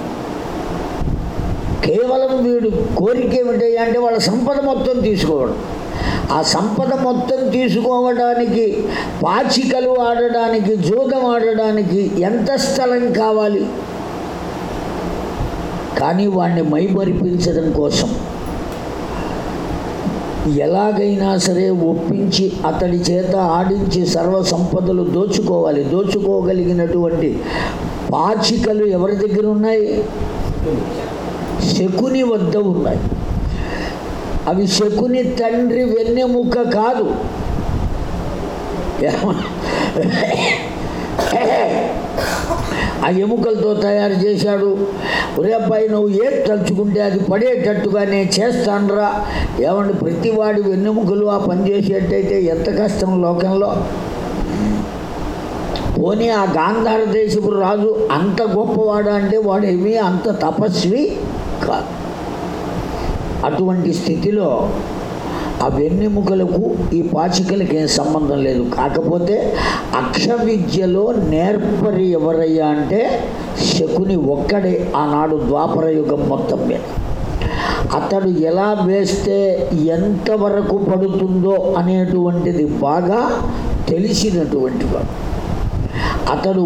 కేవలం వీడు కోరిక ఏమిటయ్యా అంటే వాళ్ళ సంపద మొత్తం తీసుకోవడం. ఆ సంపద మొత్తం తీసుకోవడానికి పాచికలు ఆడడానికి జూదం ఆడడానికి ఎంత స్థలం కావాలి? కానీ వాడిని మైమరిపించడం కోసం. ఎలాగైనా సరే ఒప్పించి అతడి చేత ఆడించి సర్వ సంపదలు దోచుకోవాలి. దోచుకోగలిగినటువంటి పాచికలు ఎవరి దగ్గర ఉన్నాయి? శకుని వద్ద ఉన్నాయి. అవి శకుని తండ్రి వెన్నెముక కాదు. ఆ ఎముకలతో తయారు చేశాడు. ఒరే నువ్వు ఏది తలుచుకుంటే అది పడేటట్టుగా నేను చేస్తానరా. ఏమండి ప్రతివాడి వెన్నెముకలు ఆ పని చేసేటైతే ఎంత కష్టం లోకంలో? పోనీ ఆ గాంధార దేశపు రాజు అంత గొప్పవాడు అంటే వాడేమీ అంత తపస్వి కాదు. అటువంటి స్థితిలో ఆ వెన్నెముకలకు ఈ పాచికలకు ఏం సంబంధం లేదు. కాకపోతే అక్ష విద్యలో నేర్పరి ఎవరయ్యా అంటే శకుని ఒక్కడే ఆనాడు ద్వాపర యుగం మొత్తం మీద. అతడు ఎలా వేస్తే ఎంతవరకు పడుతుందో అనేటువంటిది బాగా తెలిసినటువంటి వాడు. అతడు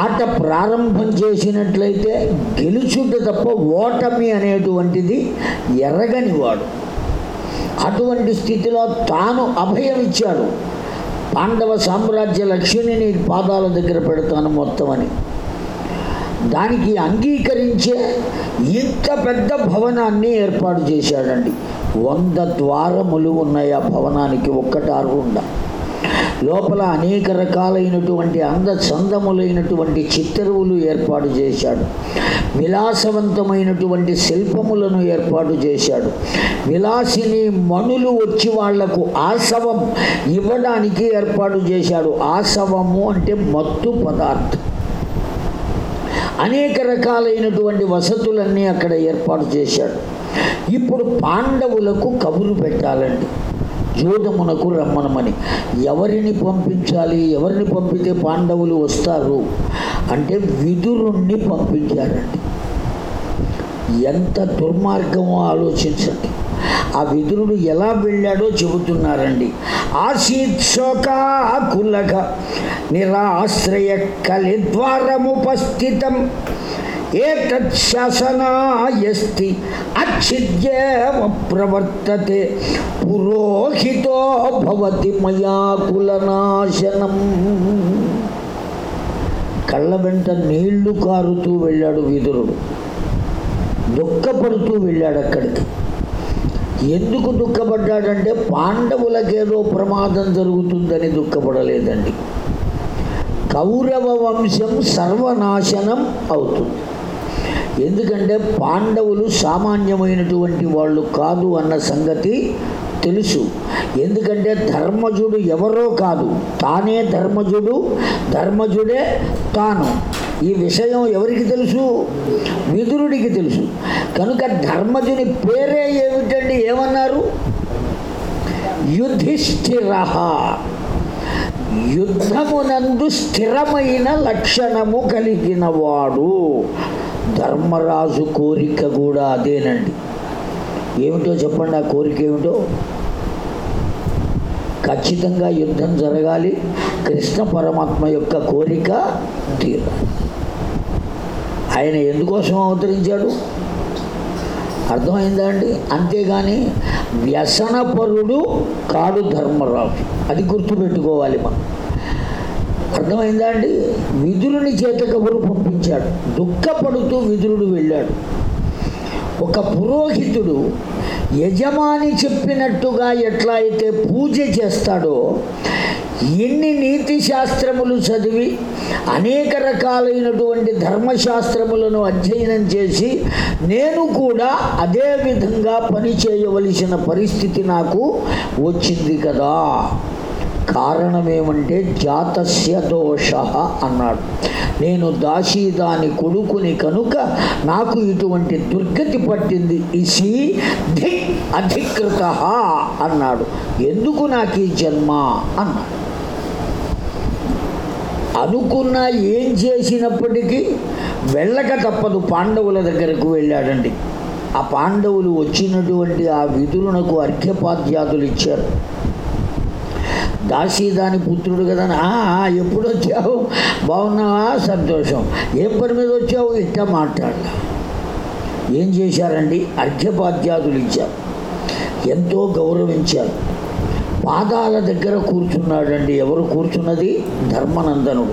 ఆట ప్రారంభం చేసినట్లయితే గెలుచుట తప్ప ఓటమి అనేటువంటిది ఎరగని వాడు అటువంటి స్థితిలో తాను అభయం ఇచ్చాడు. పాండవ సామ్రాజ్య లక్ష్మిని పాదాల దగ్గర పెడతాను మొత్తం అని. దానికి అంగీకరించే ఇంత పెద్ద భవనాన్ని ఏర్పాటు చేశాడండి. వంద ద్వారములు ఉన్నాయి ఆ భవనానికి ఒక్కటారు ఉండ లోపల అనేక రకాలైనటువంటి అందచందములైనటువంటి చిత్తరువులు ఏర్పాటు చేశాడు. విలాసవంతమైనటువంటి శిల్పములను ఏర్పాటు చేశాడు. విలాసిని మణులు వచ్చి వాళ్ళకు ఆసవం ఇవ్వడానికి ఏర్పాటు చేశాడు. ఆసవము అంటే మత్తు పదార్థం. అనేక రకాలైనటువంటి వసతులన్నీ అక్కడ ఏర్పాటు చేశాడు. ఇప్పుడు పాండవులకు కబురు పెట్టాలండి. జోదమునకు రమ్మనమని. ఎవరిని పంపించాలి? ఎవరిని పంపితే పాండవులు వస్తారు? అంటే విదురుణ్ణి పంపించారండి. ఎంత దుర్మార్గమో ఆలోచించండి. ఆ విదురుడు ఎలా వెళ్ళాడో చెబుతున్నారండి. ఆసీత్ నిరాశ్రయ కలిద్వారముపస్థితం ఏతత్ శాసనాయస్తి అచ్ఛిద్యేవ ప్రవర్తతే. పురోహితో భవతి మయాకులనాశనం కళ్ళ వెంట నీళ్ళు కారుతూ వెళ్ళాడు విదురుడు. దుఃఖపడుతూ వెళ్ళాడు అక్కడికి. ఎందుకు దుఃఖపడ్డాడంటే పాండవులకేదో ప్రమాదం జరుగుతుందని దుఃఖపడలేదండి. కౌరవ వంశం సర్వనాశనం అవుతుంది. ఎందుకంటే పాండవులు సామాన్యమైనటువంటి వాళ్ళు కాదు అన్న సంగతి తెలుసు. ఎందుకంటే ధర్మజుడు ఎవరో కాదు తానే ధర్మజుడు ధర్మజుడే తాను. ఈ విషయం ఎవరికి తెలుసు? విదురుడికి తెలుసు. కనుక ధర్మజుని పేరే ఏమిటండి? ఏమన్నారు? యుధిష్ఠిర. యుద్ధమునందు స్థిరమైన లక్షణము కలిగినవాడు. ధర్మరాజు కోరిక కూడా అదేనండి. ఏమిటో చెప్పండి ఆ కోరిక ఏమిటో? ఖచ్చితంగా యుద్ధం జరగాలి కృష్ణ పరమాత్మ యొక్క కోరిక తీరాలి. ఆయన ఎందుకోసం అవతరించాడు? అర్థమైందా అండి? అంతేగాని వ్యసనపరుడు కాడు ధర్మరాజు. అది గుర్తుపెట్టుకోవాలి మనం. అర్థమైందా అండి విదురుని చేత కబురు పంపించాడు. దుఃఖపడుతూ విదురుడు వెళ్ళాడు. ఒక పురోహితుడు యజమాని చెప్పినట్టుగా ఎట్లా అయితే పూజ చేస్తాడో ఎన్ని నీతి శాస్త్రములు చదివి అనేక రకాలైనటువంటి ధర్మశాస్త్రములను అధ్యయనం చేసి నేను కూడా అదే విధంగా పని చేయవలసిన పరిస్థితి నాకు వచ్చింది కదా. కారణమేమంటే జాతస్య దోష అన్నాడు. నేను దాసీదాని కొడుకుని కనుక నాకు ఇటువంటి దుర్గతి పట్టింది ఇసి ధి అధికృత అన్నాడు. ఎందుకు నాకు ఈ జన్మ అన్నాడు. అనుకున్నా ఏం చేసినప్పటికీ వెళ్ళక తప్పదు పాండవుల దగ్గరకు వెళ్ళాడండి. ఆ పాండవులు వచ్చినటువంటి ఆ విధులకు అర్ఘ్యపాద్యాదులు ఇచ్చారు. దాసీదాని పుత్రుడు కదా అని, ఎప్పుడు వచ్చావు బాగున్నావా? సంతోషం. ఏం పని మీద వచ్చావు ఇట్లా మాట్లాడలా ఏం చేశారండి? అర్ఘ్యపాద్యాదులు ఇచ్చారు. ఎంతో గౌరవించారు. పాదాల దగ్గర కూర్చున్నాడండి. ఎవరు కూర్చున్నది? ధర్మనందనుడు.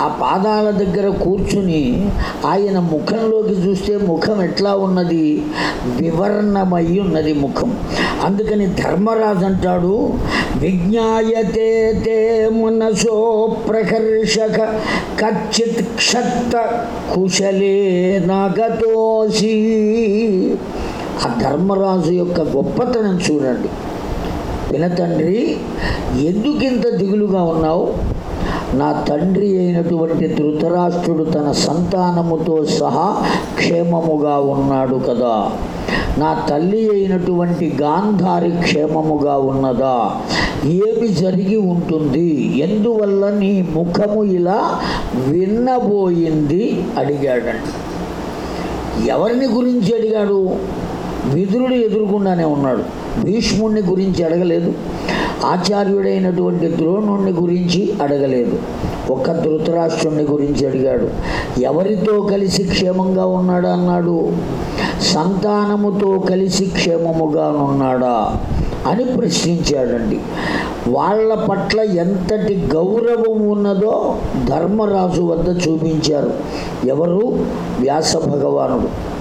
ఆ పాదాల దగ్గర కూర్చుని ఆయన ముఖంలోకి చూస్తే ముఖం ఎట్లా ఉన్నది? వివర్ణమై ఉన్నది ముఖం. అందుకని ధర్మరాజు అంటాడు విజ్ఞాయతే తే మనసో ప్రకర్షక కచ్చిత్ క్షత్త కుశలే నగతోసి. ఆ ధర్మరాజు యొక్క గొప్పతనం చూడండి. వినతండ్రి ఎందుకింత దిగులుగా ఉన్నావు? నా తండ్రి అయినటువంటి ధృతరాష్ట్రుడు తన సంతానముతో సహా క్షేమముగా ఉన్నాడు కదా. నా తల్లి అయినటువంటి గాంధారి క్షేమముగా ఉన్నదా? ఏమి జరిగి ఉంటుంది? ఎందువల్ల నీ ముఖము ఇలా విన్నబోయింది? అడిగాడండి. ఎవరిని గురించి అడిగాడు? విదురుడు ఎదురుకుండానే ఉన్నాడు. భీష్ముణ్ణి గురించి అడగలేదు. ఆచార్యుడైనటువంటి ద్రోణుణ్ణి గురించి అడగలేదు. ఒక్క ధృతరాష్ట్రుణ్ణి గురించి అడిగాడు. ఎవరితో కలిసి క్షేమంగా ఉన్నాడా అన్నాడు. సంతానముతో కలిసి క్షేమముగా ఉన్నాడా అని ప్రశ్నించాడండి. వాళ్ళ పట్ల ఎంతటి గౌరవం ఉన్నదో ధర్మరాజు వద్ద చూపించారు. ఎవరు? వ్యాస భగవానుడు.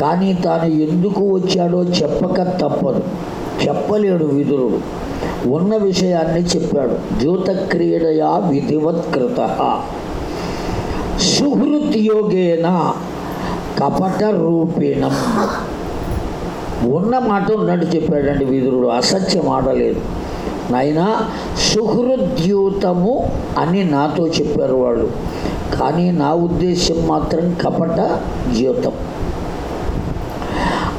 కానీ తాను ఎందుకు వచ్చాడో చెప్పక తప్పదు. చెప్పలేడు విదురుడు. ఉన్న విషయాన్ని చెప్పాడు. ద్యూతక్రీడయా విధివత్కృత. సుహృత్ యోగేన కపట రూపేణం ఉన్న మాట ఉన్నట్టు చెప్పాడండి విదురుడు. అసత్యం ఆడలేదు. నాయన సుహృద్యూతము అని నాతో చెప్పారు వాళ్ళు. కానీ నా ఉద్దేశం మాత్రం కపట ద్యూతం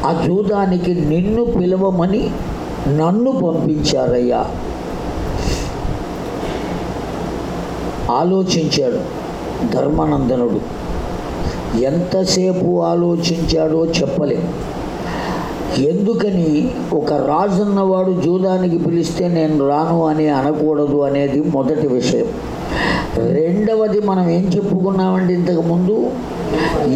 ఆ జూదానికి నిన్ను పిలవమని నన్ను పంపించారయ్యా. ఆలోచించాడు ధర్మానందనుడు. ఎంతసేపు ఆలోచించాడో చెప్పలేం. ఎందుకని ఒక రాజున్నవాడు జూదానికి పిలిస్తే నేను రాను అని అనకూడదు అనేది మొదటి విషయం. రెండవది మనం ఏం చెప్పుకున్నామండి ఇంతకుముందు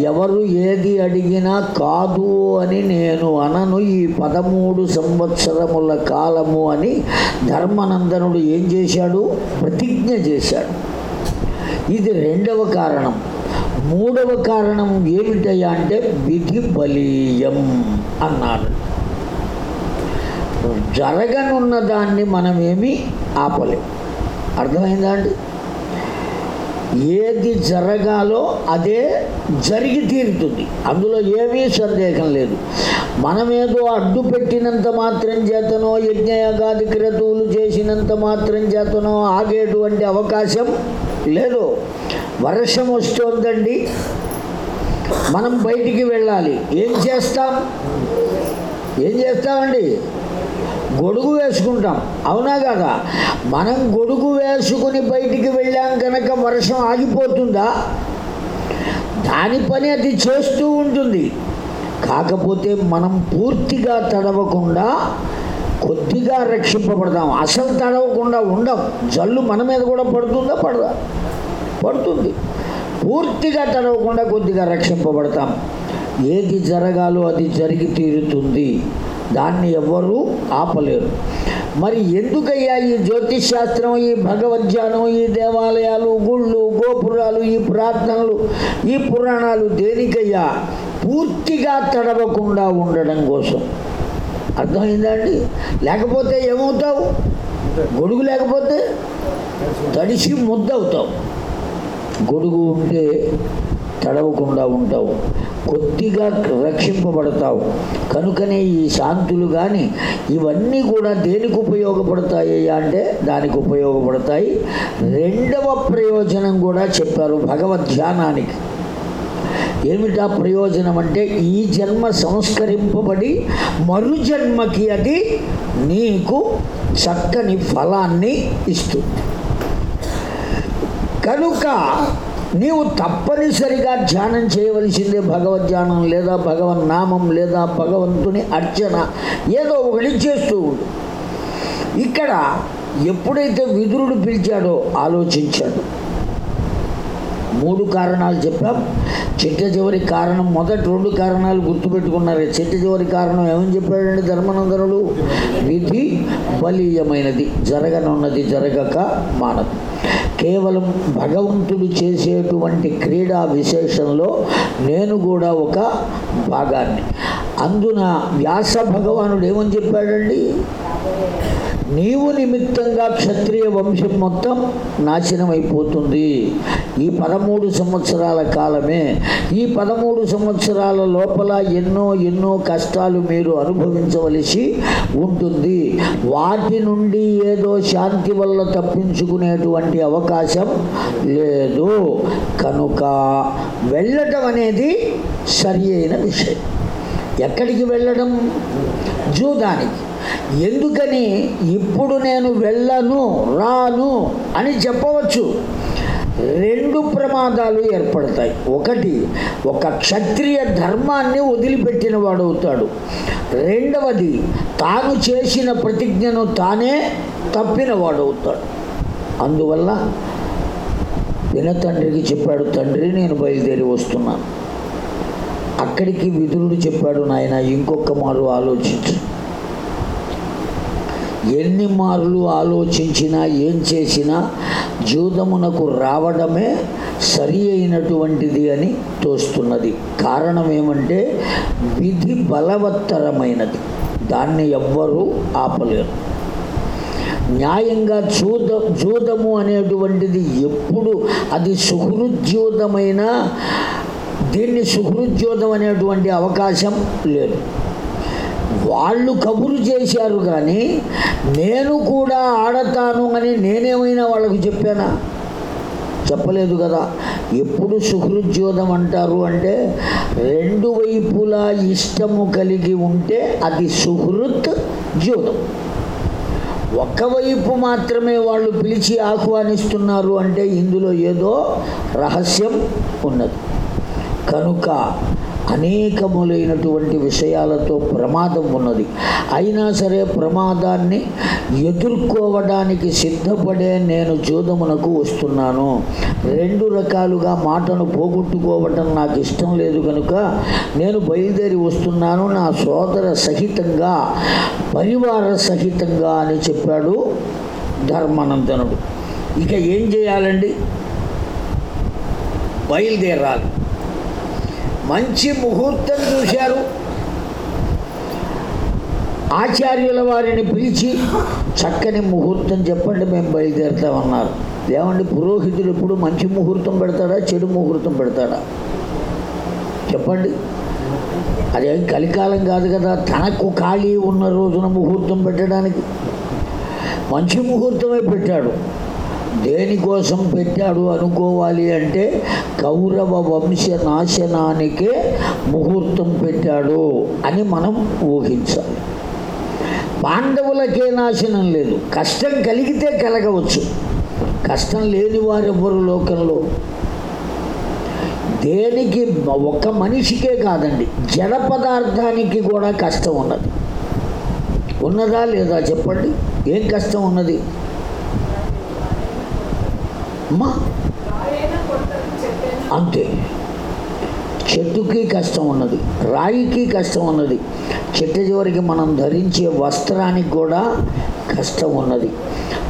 ఎవరు ఏది అడిగినా కాదు అని నేను అనను. ఈ పదమూడు సంవత్సరముల కాలము అని ధర్మనందనుడు ఏం చేశాడు? ప్రతిజ్ఞ చేశాడు. ఇది రెండవ కారణం. మూడవ కారణం ఏమిటయ్యా అంటే విధి బలీయం అన్నాడు. జరగనున్న దాన్ని మనమేమి ఆపలేం. అర్థమైందా అండి? ఏది జరగాలో అదే జరిగి తీరుతుంది. అందులో ఏమీ సందేహం లేదు. మనమేదో అడ్డు పెట్టినంత మాత్రం చేతనో యజ్ఞయాగాది క్రతువులు చేసినంత మాత్రం చేతనో ఆగేటువంటి అవకాశం లేదు. వర్షం వస్తోందండి. మనం బయటికి వెళ్ళాలి. ఏం చేస్తాం? ఏం చేస్తామండి? గొడుగు వేసుకుంటాం. అవునా కదా మనం గొడుగు వేసుకుని బయటికి వెళ్ళాం కనుక వర్షం ఆగిపోతుందా? దాని పని అది చేస్తూ ఉంటుంది. కాకపోతే మనం పూర్తిగా తడవకుండా కొద్దిగా రక్షింపబడతాం. అసలు తడవకుండా ఉండం. జల్లు మన మీద కూడా పడుతుందా? పడదా? పడుతుంది. పూర్తిగా తడవకుండా కొద్దిగా రక్షింపబడతాం. ఏది జరగాలో అది జరిగి తీరుతుంది. దాన్ని ఎవ్వరూ ఆపలేరు. మరి ఎందుకయ్యా ఈ జ్యోతిష్ శాస్త్రం ఈ భగవద్ధ్యానం ఈ దేవాలయాలు గుళ్ళు గోపురాలు ఈ ప్రార్థనలు ఈ పురాణాలు దేనికయ్యా? పూర్తిగా తడవకుండా ఉండడం కోసం. అర్థమైందా అండి లేకపోతే ఏమవుతావు? గొడుగు లేకపోతే తడిసి ముద్దవుతావు. గొడుగు ఉంటే తడవకుండా ఉంటావు. కొద్దిగా రక్షింపబడతావు. కనుకనే ఈ శాంతులు కానీ ఇవన్నీ కూడా దేనికి ఉపయోగపడతాయి అంటే దానికి ఉపయోగపడతాయి. రెండవ ప్రయోజనం కూడా చెప్పారు భగవద్ ధ్యానానికి. ఏమిటా ప్రయోజనం అంటే ఈ జన్మ సంస్కరింపబడి మరు జన్మకి అది నీకు చక్కని ఫలాన్ని ఇస్తుంది. కనుక నీవు తప్పనిసరిగా ధ్యానం చేయవలసిందే భగవద్ ధ్యానం లేదా భగవన్ నామం లేదా భగవంతుని అర్చన ఏదో ఒకటి చేస్తూ ఇక్కడ ఎప్పుడైతే విదురుడు పిలిచాడో ఆలోచించాడు. మూడు కారణాలు చెప్పాం. చిట్ట చివరి కారణం మొదటి రెండు కారణాలు గుర్తుపెట్టుకున్నారు. చిట్ట చివరి కారణం ఏమని చెప్పాడండి ధర్మనందనుడు విధి బలీయమైనది. జరగనున్నది జరగక మానదు. కేవలం భగవంతుడు చేసేటువంటి క్రీడా విశేషంలో నేను కూడా ఒక భాగాన్ని. అందున వ్యాస భగవానుడు ఏమని చెప్పాడండి? నీవు నిమిత్తంగా క్షత్రియ వంశం మొత్తం నాశనం అయిపోతుంది ఈ పదమూడు సంవత్సరాల కాలమే ఈ పదమూడు సంవత్సరాల లోపల ఎన్నో ఎన్నో కష్టాలు మీరు అనుభవించవలసి ఉంటుంది. వాటి నుండి ఏదో శాంతి వల్ల తప్పించుకునేటువంటి అవకాశం లేదు. కనుక వెళ్ళటం అనేది సరి అయిన విషయం. ఎక్కడికి వెళ్ళడం? జూదానికి. ఎందుకని ఇప్పుడు నేను వెళ్ళను రాను అని చెప్పవచ్చు. రెండు ప్రమాదాలు ఏర్పడతాయి. ఒకటి ఒక క్షత్రియ ధర్మాన్ని వదిలిపెట్టిన వాడవుతాడు రెండవది తాను చేసిన ప్రతిజ్ఞను తానే తప్పిన వాడవుతాడు అందువల్ల తండ్రికి చెప్పాడు తండ్రి నేను బయలుదేరి వస్తున్నాను. అక్కడికి విధుడు చెప్పాడు నాయన ఇంకొక మారు ఆలోచించు. ఎన్ని మార్లు ఆలోచించినా ఏం చేసినా జూదమునకు రావడమే సరి అయినటువంటిది అని తోస్తున్నది. కారణం ఏమంటే విధి బలవత్తరమైనది. దాన్ని ఎవ్వరూ ఆపలేరు. న్యాయంగా జూద జూదము అనేటువంటిది ఎప్పుడు అది సుహృద్యోతమైన దీన్ని సుహృద్యోతం అనేటువంటి అవకాశం లేదు. వాళ్ళు కబురు చేశారు కానీ నేను కూడా ఆడతాను అని నేనేమైనా వాళ్ళకు చెప్పానా? చెప్పలేదు కదా. ఎప్పుడు సుహృద్యోధం అంటారు అంటే రెండు వైపులా ఇష్టము కలిగి ఉంటే అది సుహృత్ జ్యోతం ఒకవైపు మాత్రమే వాళ్ళు పిలిచి ఆహ్వానిస్తున్నారు అంటే ఇందులో ఏదో రహస్యం ఉన్నది. కనుక అనేకములైనటువంటి విషయాలతో ప్రమాదం ఉన్నది. అయినా సరే ప్రమాదాన్ని ఎదుర్కోవడానికి సిద్ధపడే నేను జూదమునకు వస్తున్నాను. రెండు రకాలుగా మాటను పోగొట్టుకోవటం నాకు ఇష్టం లేదు కనుక నేను బయలుదేరి వస్తున్నాను. నా సోదర సహితంగా పరివార సహితంగా అని చెప్పాడు ధర్మానందనుడు. ఇక ఏం చేయాలండి? బయలుదేరాలి. మంచి ముహూర్తం చూశారు. ఆచార్యుల వారిని పిలిచి చక్కని ముహూర్తం చెప్పండి మేము బయలుదేరుతామన్నారు. ఏమండి పురోహితుడు ఎప్పుడు మంచి ముహూర్తం పెడతాడా చెడు ముహూర్తం పెడతాడా? చెప్పండి. అదేం కలికాలం కాదు కదా తనకు ఖాళీ ఉన్న రోజున ముహూర్తం పెట్టడానికి. మంచి ముహూర్తమే పెట్టాడు. దేనికోసం పెట్టాడు అనుకోవాలి అంటే కౌరవ వంశ నాశనానికే ముహూర్తం పెట్టాడు అని మనం ఊహించాలి. పాండవులకే నాశనం లేదు. కష్టం కలిగితే కలగవచ్చు. కష్టం లేని వారెవ్వరు లోకంలో? దేనికి? ఒక మనిషికే కాదండి. జడ పదార్థానికి కూడా కష్టం ఉన్నది. ఉన్నదా లేదా చెప్పండి? ఏం కష్టం ఉన్నది? అమ్మా. అంతే. చెట్టుకి కష్టం ఉన్నది రాయికి కష్టం ఉన్నది చెట్టు చివరికి మనం ధరించే వస్త్రానికి కూడా కష్టం ఉన్నది.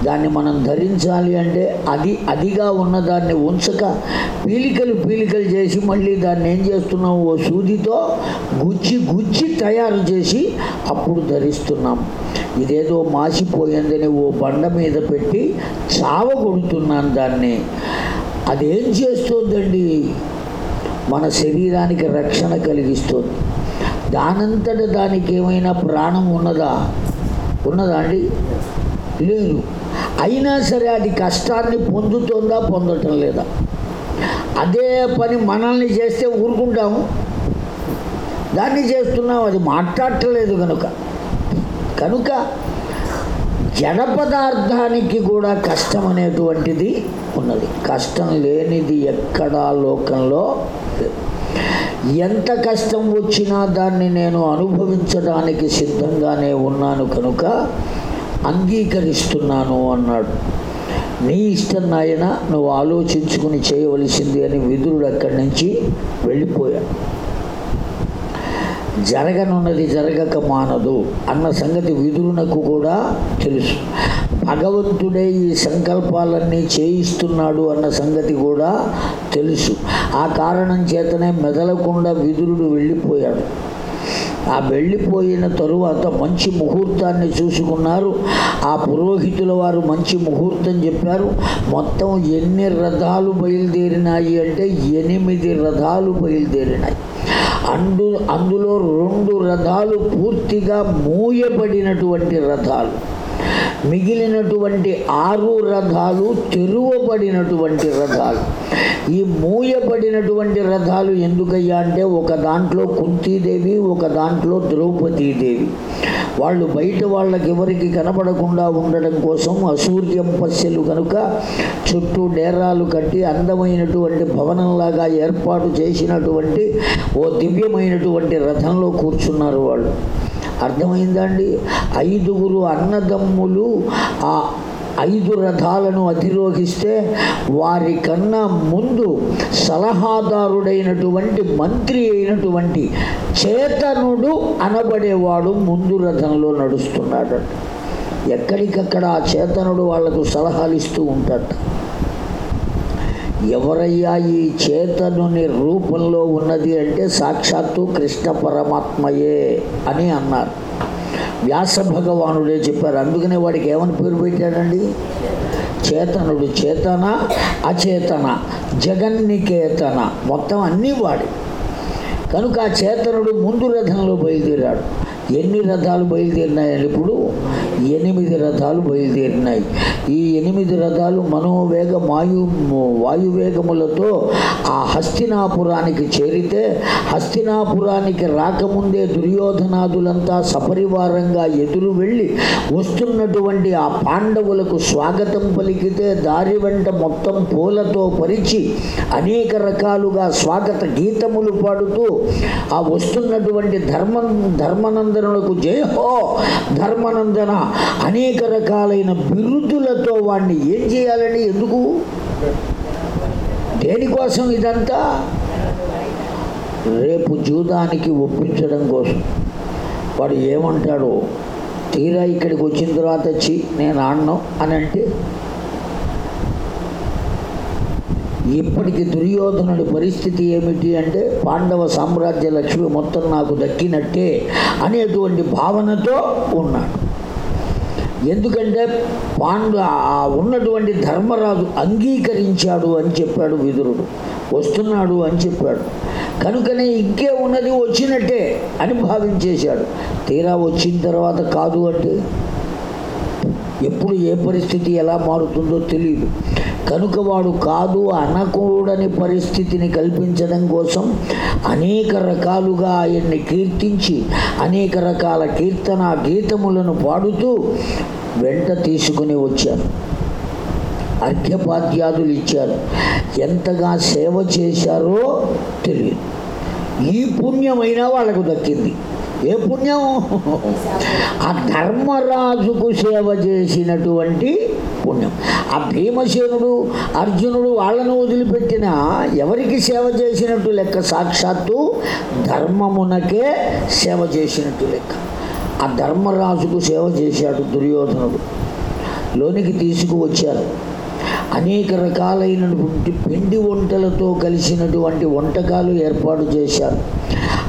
దాన్ని మనం ధరించాలి అంటే అది అదిగా ఉన్న దాన్ని ఉంచక పీలికలు పీలికలు చేసి మళ్ళీ దాన్ని ఏం చేస్తున్నాం ఓ సూదితో గుచ్చి గుచ్చి తయారు చేసి అప్పుడు ధరిస్తున్నాం. ఇదేదో మాసిపోయిందని ఓ బండ మీద పెట్టి చావ కొడుతున్నాను దాన్ని. అదేం చేస్తుందండి? మన శరీరానికి రక్షణ కలిగిస్తుంది. దానంతట దానికి ఏమైనా ప్రాణం ఉన్నదా? ఉన్నదా అండి? లేదు. అయినా సరే అది కష్టాన్ని పొందుతుందా పొందటం లేదా? అదే పని మనల్ని చేస్తే ఊరుకుంటాము. దాన్ని చేస్తున్నాం అది మాట్లాడటలేదు కనుక కనుక జడ పదార్థానికి కూడా కష్టం అనేటువంటిది ఉన్నది. కష్టం లేనిది ఎక్కడా లోకంలో ఎంత కష్టం వచ్చినా దాన్ని నేను అనుభవించడానికి సిద్ధంగానే ఉన్నాను కనుక అంగీకరిస్తున్నాను అన్నాడు. నీ ఇష్టం నాయన నువ్వు ఆలోచించుకుని చేయవలసింది అని విదురుడు అక్కడి నుంచి వెళ్ళిపోయాడు. జరగనున్నది జరగక మానదు అన్న సంగతి విధులకు కూడా తెలుసు. భగవంతుడే ఈ సంకల్పాలన్నీ చేయిస్తున్నాడు అన్న సంగతి కూడా తెలుసు. ఆ కారణం చేతనే మెదలకుండా విదురుడు వెళ్ళిపోయాడు. ఆ వెళ్ళిపోయిన తరువాత మంచి ముహూర్తాన్ని చూసుకున్నారు. ఆ పురోహితుల వారు మంచి ముహూర్తం చెప్పారు. మొత్తం ఎన్ని రథాలు బయలుదేరినాయి అంటే ఎనిమిది రథాలు బయలుదేరినాయి. అందు అందులో రెండు రథాలు పూర్తిగా మూయబడినటువంటి రథాలు. మిగిలినటువంటి ఆరు రథాలు తెరువబడినటువంటి రథాలు. ఈ మూయబడినటువంటి రథాలు ఎందుకయ్యా అంటే ఒక దాంట్లో కుంతీదేవి ఒక దాంట్లో ద్రౌపదీదేవి. వాళ్ళు బయట వాళ్ళకి ఎవరికి కనపడకుండా ఉండడం కోసం అసూర్యం పస్యలు కనుక చుట్టూ డేరాలు కట్టి అందమైనటువంటి భవనంలాగా ఏర్పాటు చేసినటువంటి ఓ దివ్యమైనటువంటి రథంలో కూర్చున్నారు వాళ్ళు. అర్థమైందండి? ఐదుగురు అన్నదమ్ములు ఆ ఐదు రథాలను అధిరోహిస్తే వారి కన్నా ముందు సలహాదారుడైనటువంటి మంత్రి అయినటువంటి చేతనుడు అనబడేవాడు ముందు రథంలో నడుస్తున్నాడట. ఎక్కడికక్కడ ఆ చేతనుడు వాళ్ళకు సలహాలు ఇస్తూ ఉంటాడు. ఎవరయ్యా ఈ చేతనుని రూపంలో ఉన్నది అంటే సాక్షాత్తు కృష్ణ పరమాత్మయే అని అన్నారు. వ్యాస భగవానుడే చెప్పారు. అందుకనే వాడికి ఏమని పేరు పెట్టాడండి? చేతనుడు చేతన అచేతన జగన్నికేతన. మొత్తం అన్నీ వాడి. కనుక ఆ చేతనుడు ముందు రథంలో బయలుదేరాడు. ఎన్ని రథాలు బయలుదేరినాయని ఇప్పుడు? ఎనిమిది రథాలు బయలుదేరినాయి. ఈ ఎనిమిది రథాలు మనోవేగ వాయు వాయువేగములతో ఆ హస్తినాపురానికి చేరితే హస్తినాపురానికి రాకముందే దుర్యోధనాదులంతా సపరివారంగా ఎదురు వెళ్ళి వస్తున్నటువంటి ఆ పాండవులకు స్వాగతం పలికితే దారి వెంట మొత్తం పూలతో పరిచి అనేక రకాలుగా స్వాగత గీతములు పాడుతూ ఆ వస్తున్నటువంటి ధర్మ ధర్మనందనులకు జయహో ధర్మనందన అనేక రకాలైన బిరుదులతో వాడిని ఏం చేయాలని ఎందుకు? దేనికోసం ఇదంతా? రేపు జూదానికి ఒప్పించడం కోసం. వాడు ఏమంటాడో తీరా ఇక్కడికి వచ్చిన తర్వాత వచ్చి నేను ఆడను అని అంటే ఇప్పటికి దుర్యోధనుడి పరిస్థితి ఏమిటి అంటే పాండవ సామ్రాజ్య లక్ష్మి మొత్తం నాకు దక్కినట్టే అనేటువంటి భావనతో ఉన్నాడు. ఎందుకంటే పాండు ఉన్నటువంటి ధర్మరాజు అంగీకరించాడు అని చెప్పాడు విదురుడు. వస్తున్నాడు అని చెప్పాడు. కనుకనే ఇంకే ఉన్నది వచ్చినట్టే అని భావించేశాడు. తీరా వచ్చిన తర్వాత కాదు అంటే ఎప్పుడు ఏ పరిస్థితి ఎలా మారుతుందో తెలియదు కనుక వాడు కాదు అనకూడని పరిస్థితిని కల్పించడం కోసం అనేక రకాలుగా ఆయన్ని కీర్తించి అనేక రకాల కీర్తన గీతములను పాడుతూ వెంట తీసుకుని వచ్చారు. అర్ఘ్యపాద్యాదులు ఇచ్చారు. ఎంతగా సేవ చేశారో తెలియదు. ఈ పుణ్యమైనా వాళ్ళకు దక్కింది. ఏ పుణ్యం? ఆ ధర్మరాజుకు సేవ చేసినటువంటి పుణ్యం. ఆ భీమసేనుడు అర్జునుడు వాళ్ళను వదిలిపెట్టిన ఎవరికి సేవ చేసినట్టు లెక్క? సాక్షాత్తు ధర్మమునకే సేవ చేసినట్టు లెక్క. ఆ ధర్మరాజుకు సేవ చేశాడు దుర్యోధనుడు. లోనికి తీసుకువచ్చారు. అనేక రకాలైనటువంటి పిండి వంటలతో కలిసినటువంటి వంటకాలు ఏర్పాటు చేశారు.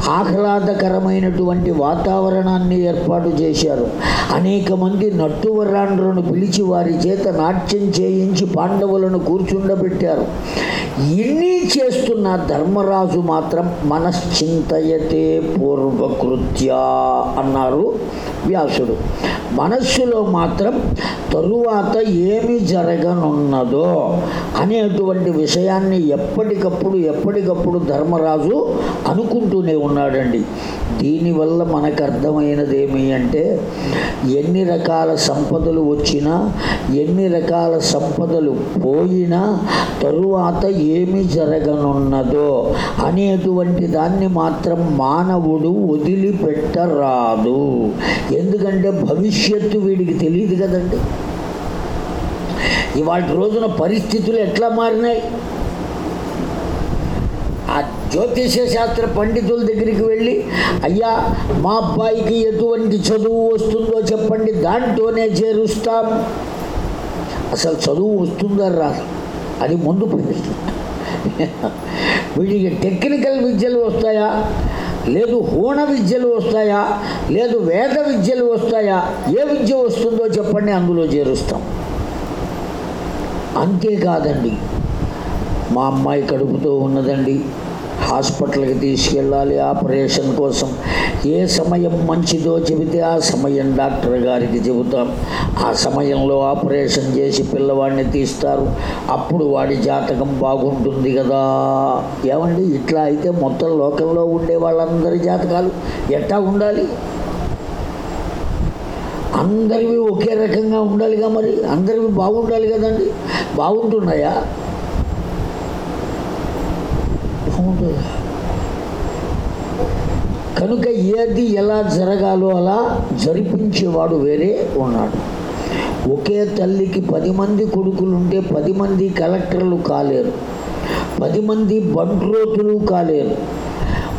ఆహ్లాదకరమైనటువంటి వాతావరణాన్ని ఏర్పాటు చేశారు. అనేక మంది నట్టువరాండ్రును పిలిచి వారి చేత నాట్యం చేయించి పాండవులను కూర్చుండబెట్టారు. ఇన్ని చేస్తున్న ధర్మరాజు మాత్రం మనశ్చింతయతే పూర్వకృత్యా అన్నారు వ్యాసుడు. మనస్సులో మాత్రం తరువాత ఏమి జరగనున్నది అనేటువంటి విషయాన్ని ఎప్పటికప్పుడు ఎప్పటికప్పుడు ధర్మరాజు అనుకుంటూనే ఉన్నాడండి. దీనివల్ల మనకు అర్థమైనది ఏమి అంటే ఎన్ని రకాల సంపదలు వచ్చినా ఎన్ని రకాల సంపదలు పోయినా తరువాత ఏమి జరగనున్నదో అనేటువంటి దాన్ని మాత్రం మానవుడు వదిలిపెట్టరాదు. ఎందుకంటే భవిష్యత్తు వీడికి తెలియదు కదండి. ఇవాళ రోజున పరిస్థితులు ఎట్లా మారినాయి? ఆ జ్యోతిష శాస్త్ర పండితుల దగ్గరికి వెళ్ళి అయ్యా మా అబ్బాయికి ఎటువంటి చదువు వస్తుందో చెప్పండి దాంట్లోనే చేరుస్తాం. అసలు చదువు వస్తుందా రాదు? అది ముందు ప్రశ్న. వీడికి టెక్నికల్ విద్యలు వస్తాయా? లేదు హోణ విద్యలు వస్తాయా? లేదు వేద విద్యలు వస్తాయా? ఏ విద్య వస్తుందో చెప్పండి అందులో చేరుస్తాం. అంతేకాదండి. మా అమ్మాయి కడుపుతో ఉన్నదండి. హాస్పిటల్కి తీసుకెళ్ళాలి ఆపరేషన్ కోసం. ఏ సమయం మంచిదో చెబితే ఆ సమయం డాక్టర్ గారికి చెబుతాం. ఆ సమయంలో ఆపరేషన్ చేసి పిల్లవాడిని తీస్తారు. అప్పుడు వాడి జాతకం బాగుంటుంది కదా. ఏమండి? ఇట్లా అయితే మొత్తం లోకంలో ఉండే వాళ్ళందరి జాతకాలు ఎట్టా ఉండాలి? అందరివి ఒకే రకంగా ఉండాలిగా మరి? అందరివి బాగుండాలి కదండి. బాగుంటున్నాయా? బాగుంటుందా? కనుక ఏది ఎలా జరగాలో అలా జరిపించేవాడు వేరే ఉన్నాడు. ఒకే తల్లికి పది మంది కొడుకులుంటే పది మంది కలెక్టర్లు కాలేరు. పది మంది బంట్రోతులు కాలేరు.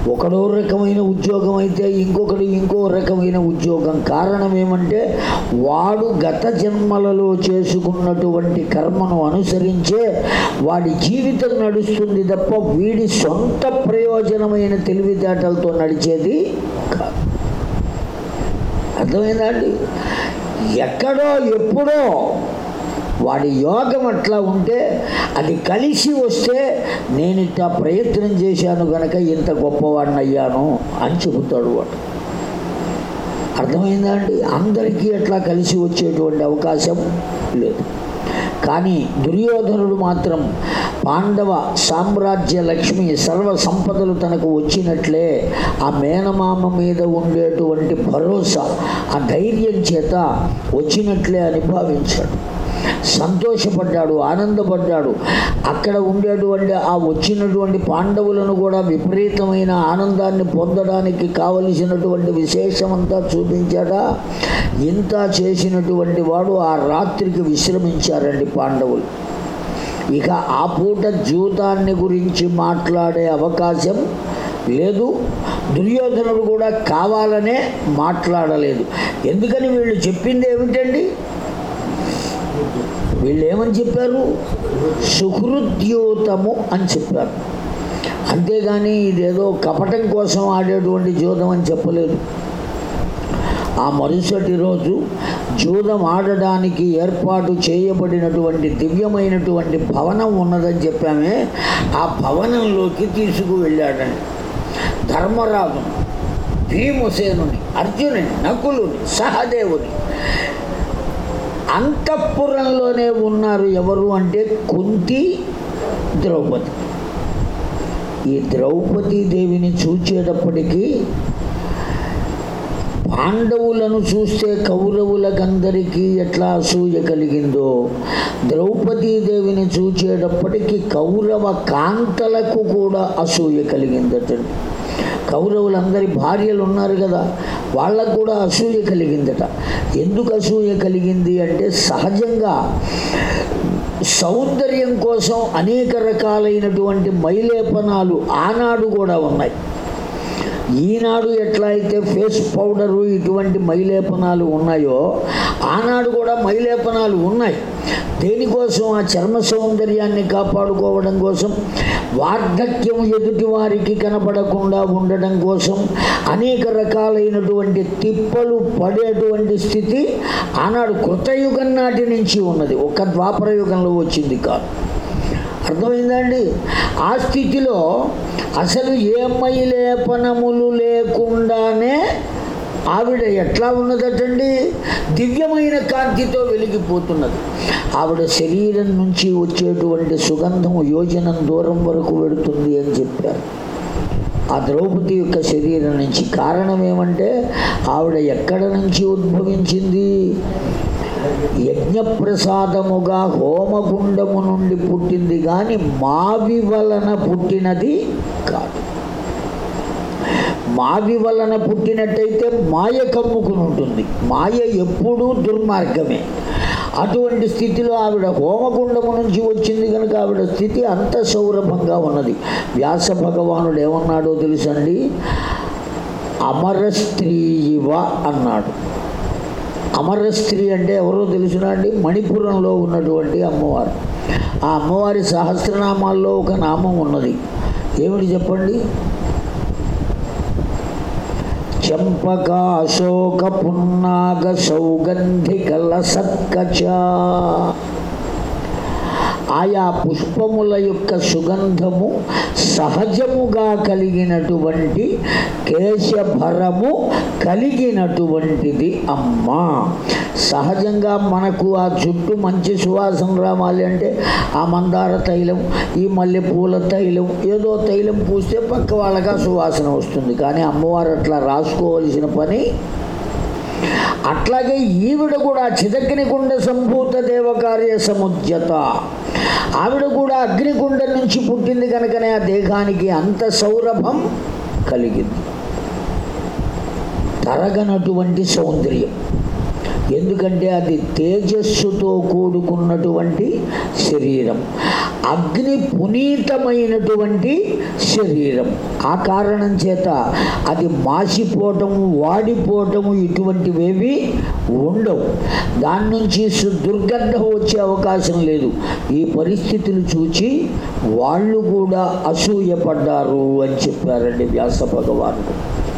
ఒకడో రకమైన ఉద్యోగం అయితే ఇంకొకడు ఇంకో రకమైన ఉద్యోగం. కారణం ఏమంటే వాడు గత జన్మలలో చేసుకున్నటువంటి కర్మను అనుసరించే వాడి జీవితం నడుస్తుంది తప్ప వీడి సొంత ప్రయోజనమైన తెలివితేటలతో నడిచేది కాదు. అర్థమైందా అండి? ఎక్కడో ఎప్పుడో వాడి యోగం అట్లా ఉంటే అది కలిసి వస్తే నేను ఇంత ప్రయత్నం చేశాను గనక ఇంత గొప్పవాడిని అయ్యాను అని చెబుతాడు వాడు. అర్థమైందా అండి? అందరికీ అట్లా కలిసి వచ్చేటువంటి అవకాశం లేదు. కానీ దుర్యోధనుడు మాత్రం పాండవ సామ్రాజ్య లక్ష్మి సర్వ సంపదలు తనకు వచ్చినట్లే ఆ మేనమామ మీద ఉండేటువంటి భరోసా ఆ ధైర్యం చేత వచ్చినట్లే అని భావించాడు. సంతోషపడ్డాడు ఆనందపడ్డాడు. అక్కడ ఉండేటువంటి ఆ వచ్చినటువంటి పాండవులను కూడా విపరీతమైన ఆనందాన్ని పొందడానికి కావలసినటువంటి విశేషమంతా చూపించాడా? ఇంత చేసినటువంటి వాడు ఆ రాత్రికి విశ్రమించారండి పాండవులు. ఇక ఆ పూట జీవితాన్ని గురించి మాట్లాడే అవకాశం లేదు. దుర్యోధనుడు కూడా కావాలనే మాట్లాడలేదు. ఎందుకని వీళ్ళు చెప్పింది ఏమిటండి? వీళ్ళు ఏమని చెప్పారు? సుహృద్యూతము అని చెప్పారు. అంతేగాని ఇదేదో కపటం కోసం ఆడేటువంటి జూదం అని చెప్పలేదు. ఆ మరుసటి రోజు జూదం ఆడడానికి ఏర్పాటు చేయబడినటువంటి దివ్యమైనటువంటి భవనం ఉన్నదని చెప్పామే. ఆ భవనంలోకి తీసుకువెళ్ళాడని. ధర్మరాజు భీమసేనుని అర్జునుని నకులుని సహదేవుని అంతఃపురంలోనే ఉన్నారు ఎవరు అంటే కుంతి ద్రౌపది. ఈ ద్రౌపది దేవిని చూచేటప్పటికీ పాండవులను చూస్తే కౌరవులకందరికీ ఎట్లా అసూయ కలిగిందో ద్రౌపదీదేవిని చూచేటప్పటికీ కౌరవ కాంతలకు కూడా అసూయ కలిగిందటండి. కౌరవులందరి భార్యలు ఉన్నారు కదా వాళ్ళకు కూడా అసూయ కలిగిందట. ఎందుకు అసూయ కలిగింది అంటే సహజంగా సౌందర్యం కోసం అనేక రకాలైనటువంటి మైలేపనాలు ఆనాడు కూడా ఉన్నాయి. ఈనాడు ఎట్లా అయితే ఫేస్ పౌడరు ఇటువంటి మైలేపనాలు ఉన్నాయో ఆనాడు కూడా మైలేపనాలు ఉన్నాయి. దేనికోసం? ఆ చర్మ సౌందర్యాన్ని కాపాడుకోవడం కోసం వార్ధక్యం ఎదుటి వారికి కనపడకుండా ఉండడం కోసం అనేక రకాలైనటువంటి తిప్పలు పడేటువంటి స్థితి ఆనాడు కృతయుగం నాటి నుంచి ఉన్నది. ఒక ద్వాపర యుగంలో వచ్చింది కాదు. అర్థమైందండి? ఆ స్థితిలో అసలు ఏమై లేపనములు లేకుండానే ఆవిడ ఎట్లా ఉన్నదటండి? దివ్యమైన కాంతితో వెలిగిపోతున్నది. ఆవిడ శరీరం నుంచి వచ్చేటువంటి సుగంధం యోజనం దూరం వరకు వెడుతుంది అని చెప్పారు. ఆ ద్రౌపది యొక్క శరీరం నుంచి కారణం ఏమంటే ఆవిడ ఎక్కడ నుంచి ఉద్భవించింది? యజ్ఞప్రసాదముగా హోమగుండము నుండి పుట్టింది కానీ మావి వలన పుట్టినది కాదు. మావి వలన పుట్టినట్టయితే మాయ కమ్ముకుని ఉంటుంది. మాయ ఎప్పుడూ దుర్మార్గమే. అటువంటి స్థితిలో ఆవిడ హోమగుండము నుంచి వచ్చింది కనుక ఆవిడ స్థితి అంత సౌరభంగా ఉన్నది. వ్యాస భగవానుడు ఏమన్నాడో తెలుసండి? అమర స్త్రీవ అన్నాడు. అమర స్త్రీ అంటే ఎవరో తెలుసునా అండి? మణిపురంలో ఉన్నటువంటి అమ్మవారు. ఆ అమ్మవారి సహస్రనామాల్లో ఒక నామం ఉన్నది. ఏమిటి చెప్పండి? చంపక అశోక పున్నాగ సౌగంధికల సత్కచ. ఆయా పుష్పముల యొక్క సుగంధము సహజముగా కలిగినటువంటి కేశభరము కలిగినటువంటిది అమ్మ. సహజంగా మనకు ఆ చుట్టూ మంచి సువాసన రావాలి అంటే ఆ మందార తైలం ఈ మల్లెపూల తైలం ఏదో తైలం పూస్తే పక్క వాళ్ళగా సువాసన వస్తుంది. కానీ అమ్మవారు అట్లా రాసుకోవలసిన పని అట్లాగే ఈవిడ కూడా చిదగ్నిగుండ సంభూత దేవకార్య సముద్యత. ఆవిడ కూడా అగ్నికుండ నుంచి పుట్టింది కనుకనే ఆ దేహానికి అంత సౌరభం కలిగింది. తరగనటువంటి సౌందర్యం. ఎందుకంటే అది తేజస్సుతో కూడుకున్నటువంటి శరీరం. అగ్ని పునీతమైనటువంటి శరీరం. ఆ కారణం చేత అది మాసిపోవటము వాడిపోవటము ఇటువంటివేవి ఉండవు. దాని నుంచి సు- దుర్గంధం వచ్చే అవకాశం లేదు. ఈ పరిస్థితులు చూచి వాళ్ళు కూడా అసూయపడ్డారు అని చెప్పారండి వ్యాస భగవానుడు.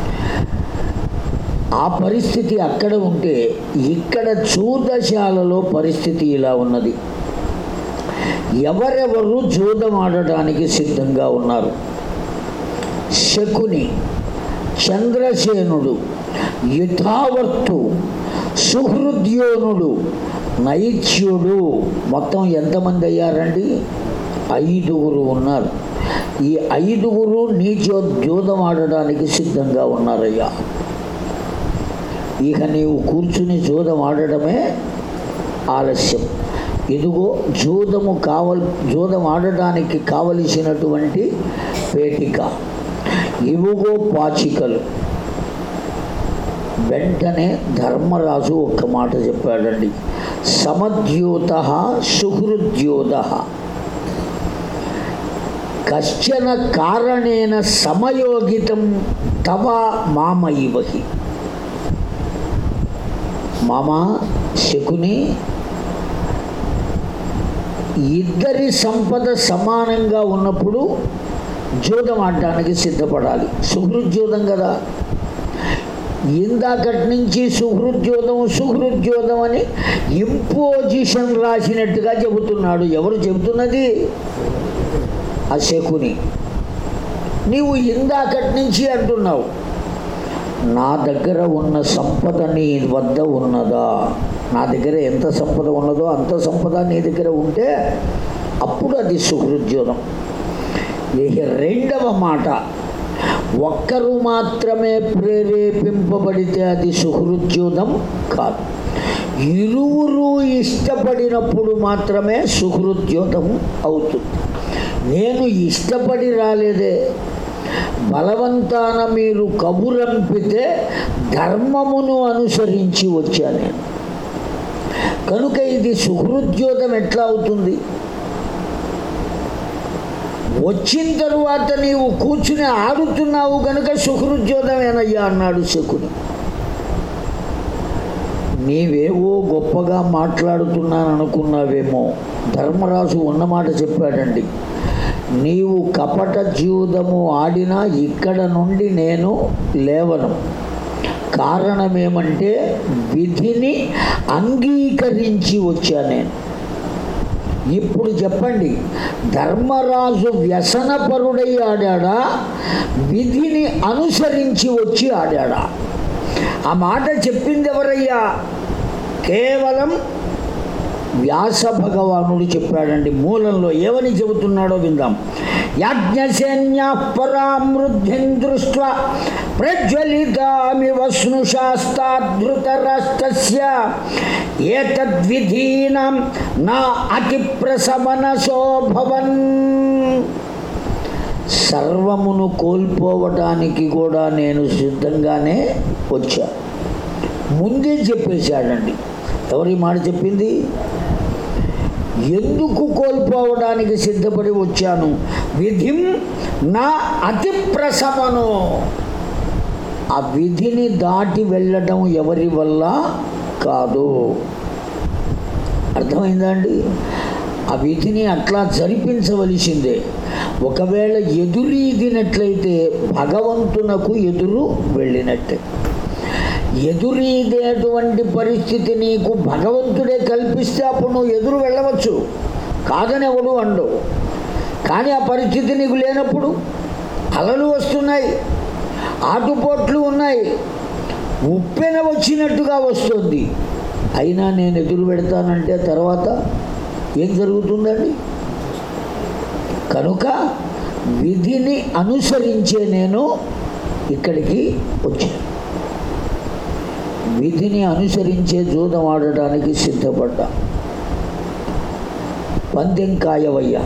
ఆ పరిస్థితి అక్కడ ఉంటే ఇక్కడ చూదశాలలో పరిస్థితి ఇలా ఉన్నది. ఎవరెవరు జూదం ఆడటానికి సిద్ధంగా ఉన్నారు? శకుని చంద్రసేనుడు యథావర్తు సుహృద్యోనుడు నైత్యుడు మొత్తం ఎంతమంది అయ్యారండి? ఐదుగురు ఉన్నారు. ఈ ఐదుగురు నీచో జూదం ఆడడానికి సిద్ధంగా ఉన్నారయ్యా. ఇక నీవు కూర్చుని జూదం ఆడటమే ఆలస్యం. ఇదిగో జూదము కావల్ జూదం ఆడటానికి కావలసినటువంటి పేటిక. ఇవిగో పాచికలు. వెంటనే ధర్మరాజు ఒక్క మాట చెప్పాడండి. సమద్యూత సుహృద్యూత. కశ్చన కారణేన సమయోగితం తవ మామ ఇవహి. మమ శకుని ఇద్దరి సంపద సమానంగా ఉన్నప్పుడు జూదం ఆడటానికి సిద్ధపడాలి. సుహృద్యోదం కదా. ఇందాకటి నుంచి సుహృద్యోదం సుహృద్యోదం అని ఇంపోజిషన్ రాసినట్టుగా చెబుతున్నాడు. ఎవరు చెబుతున్నది? ఆ శకుని. నీవు ఇందాకటి నుంచి అంటున్నావు. నా దగ్గర ఉన్న సంపద నీ వద్ద ఉన్నదా? నా దగ్గర ఎంత సంపద ఉన్నదో అంత సంపద నీ దగ్గర ఉంటే అప్పుడు అది సుహృద్యోగం. ఇక రెండవ మాట ఒక్కరు మాత్రమే ప్రేరేపింపబడితే అది సుహృద్యోగం కాదు. ఇరువురు ఇష్టపడినప్పుడు మాత్రమే సుహృద్యోగం అవుతుంది. నేను ఇష్టపడి రాలేదే బలవంతాన మీరు కబురంపితే ధర్మమును అనుసరించి వచ్చా నేను. కనుక ఇది సుహృద్యోగం ఎట్లా అవుతుంది? వచ్చిన తరువాత నీవు కూర్చుని ఆడుతున్నావు కనుక సుహృద్యోగమేనయ్యా అన్నాడు శకుని. నీవేవో గొప్పగా మాట్లాడుతున్నాను అనుకున్నావేమో ధర్మరాజు ఉన్నమాట చెప్పాడండి. నీవు కపట జీవితము ఆడినా ఇక్కడ నుండి నేను లేవను. కారణమేమంటే విధిని అంగీకరించి వచ్చా నేను. ఇప్పుడు చెప్పండి ధర్మరాజు వ్యసనపరుడై ఆడాడా? విధిని అనుసరించి వచ్చి ఆడాడా? ఆ మాట చెప్పింది ఎవరయ్యా? కేవలం వ్యాస భగవానుడు చెప్పాడండి మూలంలో ఏమని చెబుతున్నాడో విందాం. యాజ్ఞసేన్య పరామృద్ధిం దృష్ట్వా ప్రజ్వలితామివ స్నుషాస్తాధృతరాష్ట్రస్య ఏతద్విధీనం నా అతి ప్రసమనసోభవన్ సర్వమును కోల్పోవటానికి కూడా నేను సిద్ధంగానే వచ్చా. ముందే చెప్పేశాడండి ఎవరి మాట చెప్పింది? ఎందుకు కోల్పోవడానికి సిద్ధపడి వచ్చాను? విధిం నా అతి ప్రసమను ఆ విధిని దాటి వెళ్ళడం ఎవరి వల్ల కాదు. అర్థమైందండి ఆ విధిని అట్లా జరిపించవలసిందే. ఒకవేళ ఎదురీదినట్లయితే భగవంతునకు ఎదురు వెళ్ళినట్టే. ఎదురీదేటువంటి పరిస్థితి నీకు భగవంతుడే కల్పిస్తే అప్పుడు నువ్వు ఎదురు వెళ్ళవచ్చు. కాదని ఎవడు అండు కానీ ఆ పరిస్థితి నీకు లేనప్పుడు అలలు వస్తున్నాయి ఆటుపోట్లు ఉన్నాయి. ఉప్పెన వచ్చినట్టుగా వస్తుంది. అయినా నేను ఎదురు పెడతానంటే తర్వాత ఏం జరుగుతుందండి? కనుక విధిని అనుసరించే నేను ఇక్కడికి వచ్చాను. విధిని అనుసరించే జూదం ఆడటానికి సిద్ధపడ్డా. పందెం కాయవయ్యా.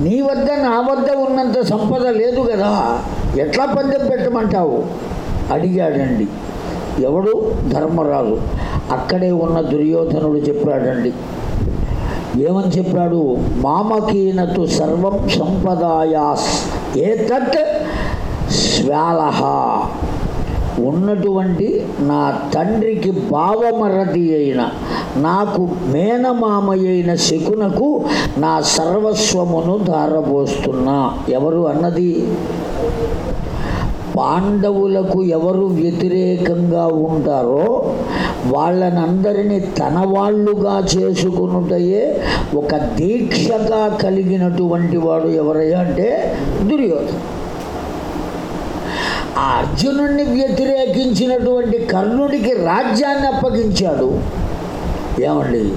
నీ వద్ద నా వద్ద ఉన్నంత సంపద లేదు కదా ఎట్లా పందెం పెట్టమంటావు? అడిగాడండి. ఎవడు? ధర్మరాజు. అక్కడే ఉన్న దుర్యోధనుడు చెప్పాడండి. ఏమని చెప్పాడు? మామకీనతు సర్వం సంపదాయాస్ ఏతత్ శ్వాలహ ఉన్నటువంటి నా తండ్రికి భావమరది అయిన నాకు మేనమామ అయిన శకునకు నా సర్వస్వమును ధారపోస్తున్నా ఎవరు అన్నది? పాండవులకు ఎవరు వ్యతిరేకంగా ఉంటారో వాళ్ళనందరినీ తన వాళ్ళుగా చేసుకునుటయే ఒక దీక్షగా కలిగినటువంటి వాడు ఎవరయ్యా అంటే దుర్యోధన. ఆ అర్జునుడిని వ్యతిరేకించినటువంటి కర్ణుడికి రాజ్యాన్ని అప్పగించాడు. ఏమండి?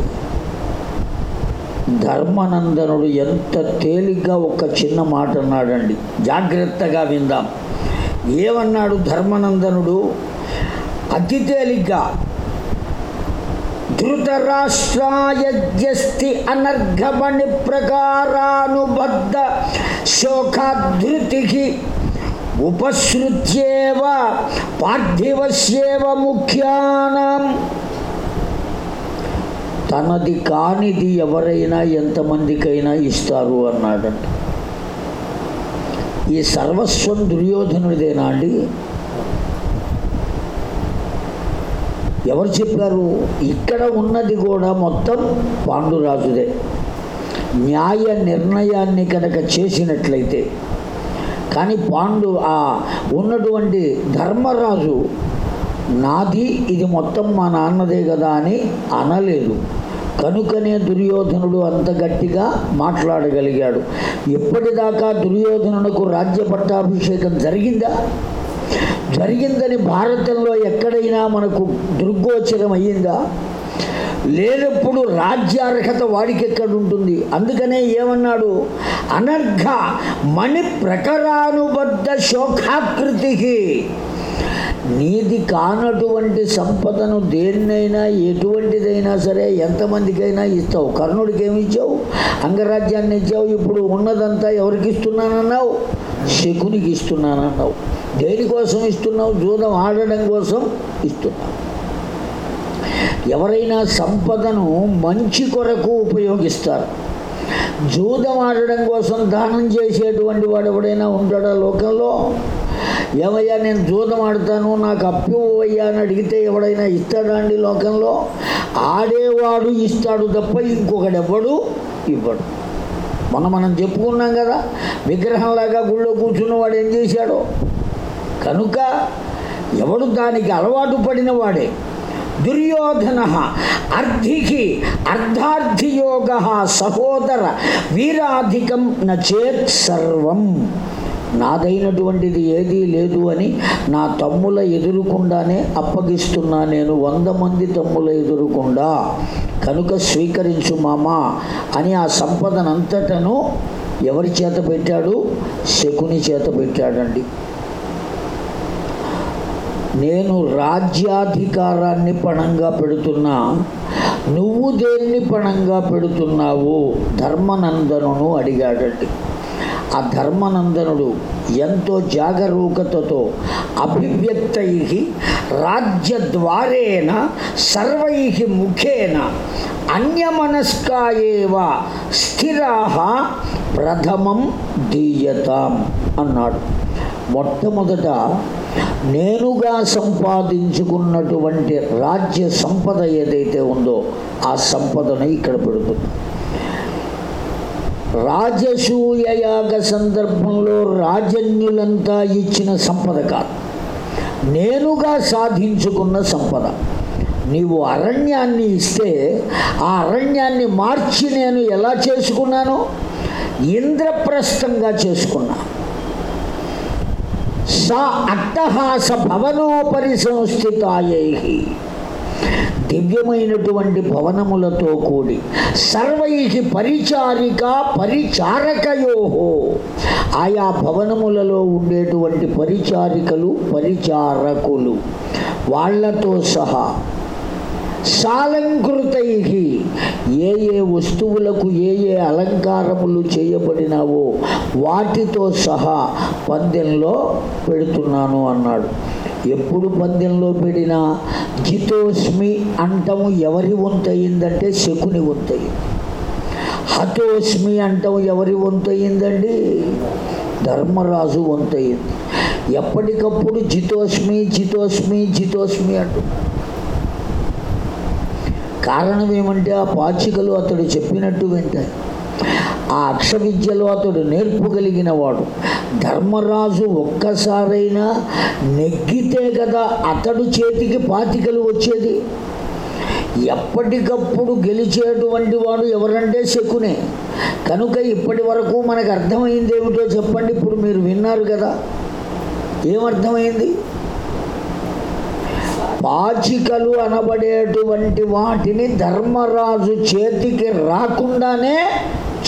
ధర్మనందనుడు ఎంత తేలిగ్గా ఒక చిన్న మాట అన్నాడండి. జాగ్రత్తగా విందాం. ఏమన్నాడు ధర్మనందనుడు? అతి తేలిగ్గా ధృతరాష్ట్రాయస్తి అనర్ఘమణి ప్రకారానుబద్ధ శోకాధృతికి ఉపశ్రుత్యేవ పార్థివస్యేవ ముఖ్యానం. తనది కానిది ఎవరైనా ఎంతమందికైనా ఇస్తారు అన్నాడంట. ఈ సర్వస్వం దుర్యోధనుడిదేనా అండి? ఎవరు చెప్పారు? ఇక్కడ ఉన్నది కూడా మొత్తం పాండురాజుదే. న్యాయ నిర్ణయాన్ని కనుక చేసినట్లయితే కానీ పాండు ఆ ఉన్నటువంటి ధర్మరాజు నాది ఇది మొత్తం మా నాన్నదే కదా అని అనలేదు. కనుకనే దుర్యోధనుడు అంత గట్టిగా మాట్లాడగలిగాడు. ఎప్పటిదాకా దుర్యోధనునకు రాజ్య పట్టాభిషేకం జరిగిందా? జరిగిందని భారతంలో ఎక్కడైనా మనకు దృగ్గోచరం అయ్యిందా? లేనప్పుడు రాజ్యార్హత వాడికి ఉంటుంది అందుకనే ఏమన్నాడు? అనర్ఘ మణి ప్రకరానుబద్ధ శోకాకృతికి నీది కానటువంటి సంపదను దేన్నైనా ఎటువంటిదైనా సరే ఎంతమందికైనా ఇస్తావు. కర్ణుడికి ఏమి ఇచ్చావు? అంగరాజ్యాన్ని ఇచ్చావు? ఇప్పుడు ఉన్నదంతా ఎవరికి ఇస్తున్నానన్నావు? శకునికి ఇస్తున్నానన్నావు. దేనికోసం ఇస్తున్నావు? జూదం ఆడడం కోసం ఇస్తున్నావు. ఎవరైనా సంపదను మంచి కొరకు ఉపయోగిస్తారు. జూదం ఆడడం కోసం దానం చేసేటువంటి వాడు ఎవడైనా ఉంటాడా లోకంలో? ఏమయ్యా నేను జూదం ఆడతాను నాకు అప్పు అయ్యా అని అడిగితే ఎవడైనా ఇస్తాడా అండి లోకంలో? ఆడేవాడు ఇస్తాడు తప్ప ఇంకొకడెవ్వడు ఇవ్వడు. మనం మనం చెప్పుకున్నాం కదా విగ్రహంలాగా గుళ్ళో కూర్చున్నవాడు ఏం చేశాడో? కనుక ఎవడు దానికి అలవాటు పడిన వాడే దుర్యోధన అర్ధికి అర్ధార్థియోగ సహోదర వీరాధికం నచేత్ సర్వం. నాదైనటువంటిది ఏదీ లేదు అని నా తమ్ముల ఎదురుకుండానే అప్పగిస్తున్నా నేను వంద మంది తమ్ముల ఎదురుకుండా. కనుక స్వీకరించు మామా అని ఆ సంపదనంతటను ఎవరి చేత పెట్టాడు? శకుని చేత పెట్టాడండి. నేను రాజ్యాధికారాన్ని పణంగా పెడుతున్నా నువ్వు దేన్ని పణంగా పెడుతున్నావు? ధర్మనందనును అడిగాడండి. ఆ ధర్మనందనుడు ఎంతో జాగరూకతతో అభివ్యక్తై రాజ్యద్వారేణ సర్వై ముఖేన అన్యమనస్కాయేవ స్థిరా ప్రథమం దీయతాం అన్నాడు. మొట్టమొదట నేనుగా సంపాదించుకున్నటువంటి రాజ్య సంపద ఏదైతే ఉందో ఆ సంపదను ఇక్కడ పెడుతుంది. రాజసూయయాగ సందర్భంలో రాజన్యులంతా ఇచ్చిన సంపద కాదు. నేనుగా సాధించుకున్న సంపద. నీవు అరణ్యాన్ని ఇస్తే ఆ అరణ్యాన్ని మార్చి నేను ఎలా చేసుకున్నాను? ఇంద్రప్రస్థంగా చేసుకున్నాను సా అట్టహాస భవనోపరి సంస్థితాయై. దివ్యమైనటువంటి భవనములతో కూడి సర్వై పరిచారిక పరిచారకయోహో ఆయా భవనములలో ఉండేటువంటి పరిచారికలు పరిచారకులు. వాళ్ళతో సహా సాలంకృతై ఏ ఏ వస్తువులకు ఏ ఏ అలంకారములు చేయబడినావో వాటితో సహా పందెంలో పెడుతున్నాను అన్నాడు. ఎప్పుడు పందెంలో పెడినా జితోస్మి అంటము ఎవరి వంతయిందంటే శకుని వంతయింది. హతోస్మి అంటం ఎవరి వంతయిందండి? ధర్మరాజు వంతయింది. ఎప్పటికప్పుడు జితోస్మి జితోస్మి జితోస్మి అంటున్నాడు. కారణం ఏమంటే ఆ పాచికలు అతడు చెప్పినట్టు వింటాయి ఆ అక్ష విద్యలో అతడు నేర్పగలిగిన వాడు ధర్మరాజు ఒక్కసారైనా నెగ్గితే కదా అతడు చేతికి పాతికలు వచ్చేది. ఎప్పటికప్పుడు గెలిచేటువంటి వాడు ఎవరంటే శకునే. కనుక ఇప్పటి వరకు మనకు అర్థమైంది ఏమిటో చెప్పండి ఇప్పుడు మీరు విన్నారు కదా. ఏమర్థమైంది? పాచికలు అనబడేటువంటి వాటిని ధర్మరాజు చేతికి రాకుండానే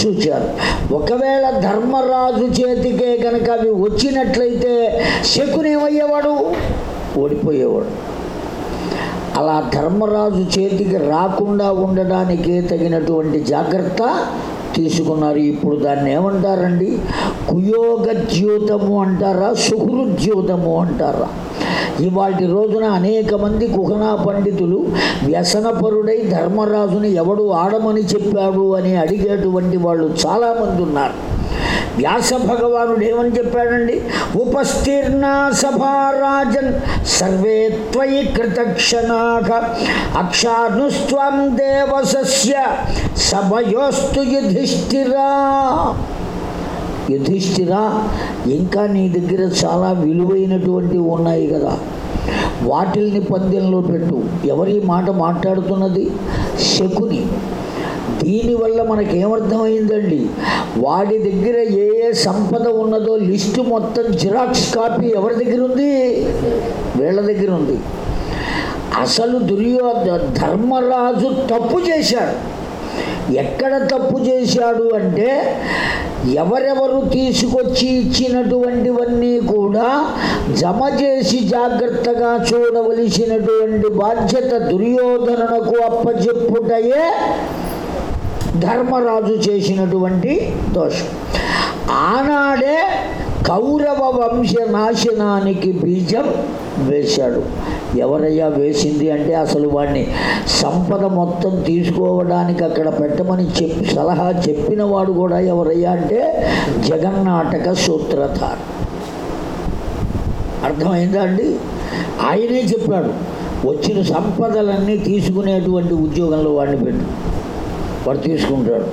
చూచారు. ఒకవేళ ధర్మరాజు చేతికే కనుక అవి వచ్చినట్లయితే శకునేమయ్యేవాడు ఓడిపోయేవాడు. అలా ధర్మరాజు చేతికి రాకుండా ఉండడానికి తగినటువంటి జాగ్రత్త తీసుకున్నారు. ఇప్పుడు దాన్ని ఏమంటారండి? కుయోగద్యూతము అంటారా సుహృద్యూతము అంటారా? ఇవాటి రోజున అనేక మంది కుహనా పండితులు వ్యసనపరుడై ధర్మరాజుని ఎవడు ఆడమని చెప్పాడు అని అడిగేటువంటి వాళ్ళు చాలామంది ఉన్నారు. వ్యాస భగవానుడు ఏమని చెప్పాడండి? ఉపస్తీర్ణ సభారాజన్ సర్వే త్వయి కృతక్షణాక అక్షానుస్వం దేవసస్య సభయోస్తు యుధిష్ఠిరా యుధిష్ఠిరా ఇంకా నీ దగ్గర చాలా విలువైనటువంటివి ఉన్నాయి కదా. వాటిల్ని పద్యంలో పెట్టు. ఎవరి మాట మాట్లాడుతున్నది? శకుని. దీనివల్ల మనకేమర్థమైందండి? వాడి దగ్గర ఏ ఏ సంపద ఉన్నదో లిస్టు మొత్తం జిరాక్స్ కాపీ ఎవరి దగ్గర ఉంది? వీళ్ళ దగ్గర ఉంది. అసలు దుర్యోధ ధర్మరాజు తప్పు చేశాడు. ఎక్కడ తప్పు చేశాడు అంటే ఎవరెవరు తీసుకొచ్చి ఇచ్చినటువంటివన్నీ కూడా జమ చేసి జాగ్రత్తగా చూడవలసినటువంటి బాధ్యత దుర్యోధనకు అప్పచెప్పుటయే ధర్మరాజు చేసినటువంటి దోషం. ఆనాడే కౌరవ వంశ నాశనానికి బీజం వేశాడు. ఎవరయ్యా వేసింది అంటే అసలు వాడిని సంపద మొత్తం తీసుకోవడానికి అక్కడ పెట్టమని చెప్పి సలహా చెప్పిన వాడు కూడా ఎవరయ్యా అంటే జగన్నాటక సూత్రధార్. అర్థమైందా అండి? ఆయనే చెప్పాడు వచ్చిన సంపదలన్నీ తీసుకునేటువంటి ఉద్యోగంలో వాడిని పెట్టు. వాడు తీసుకుంటాడు.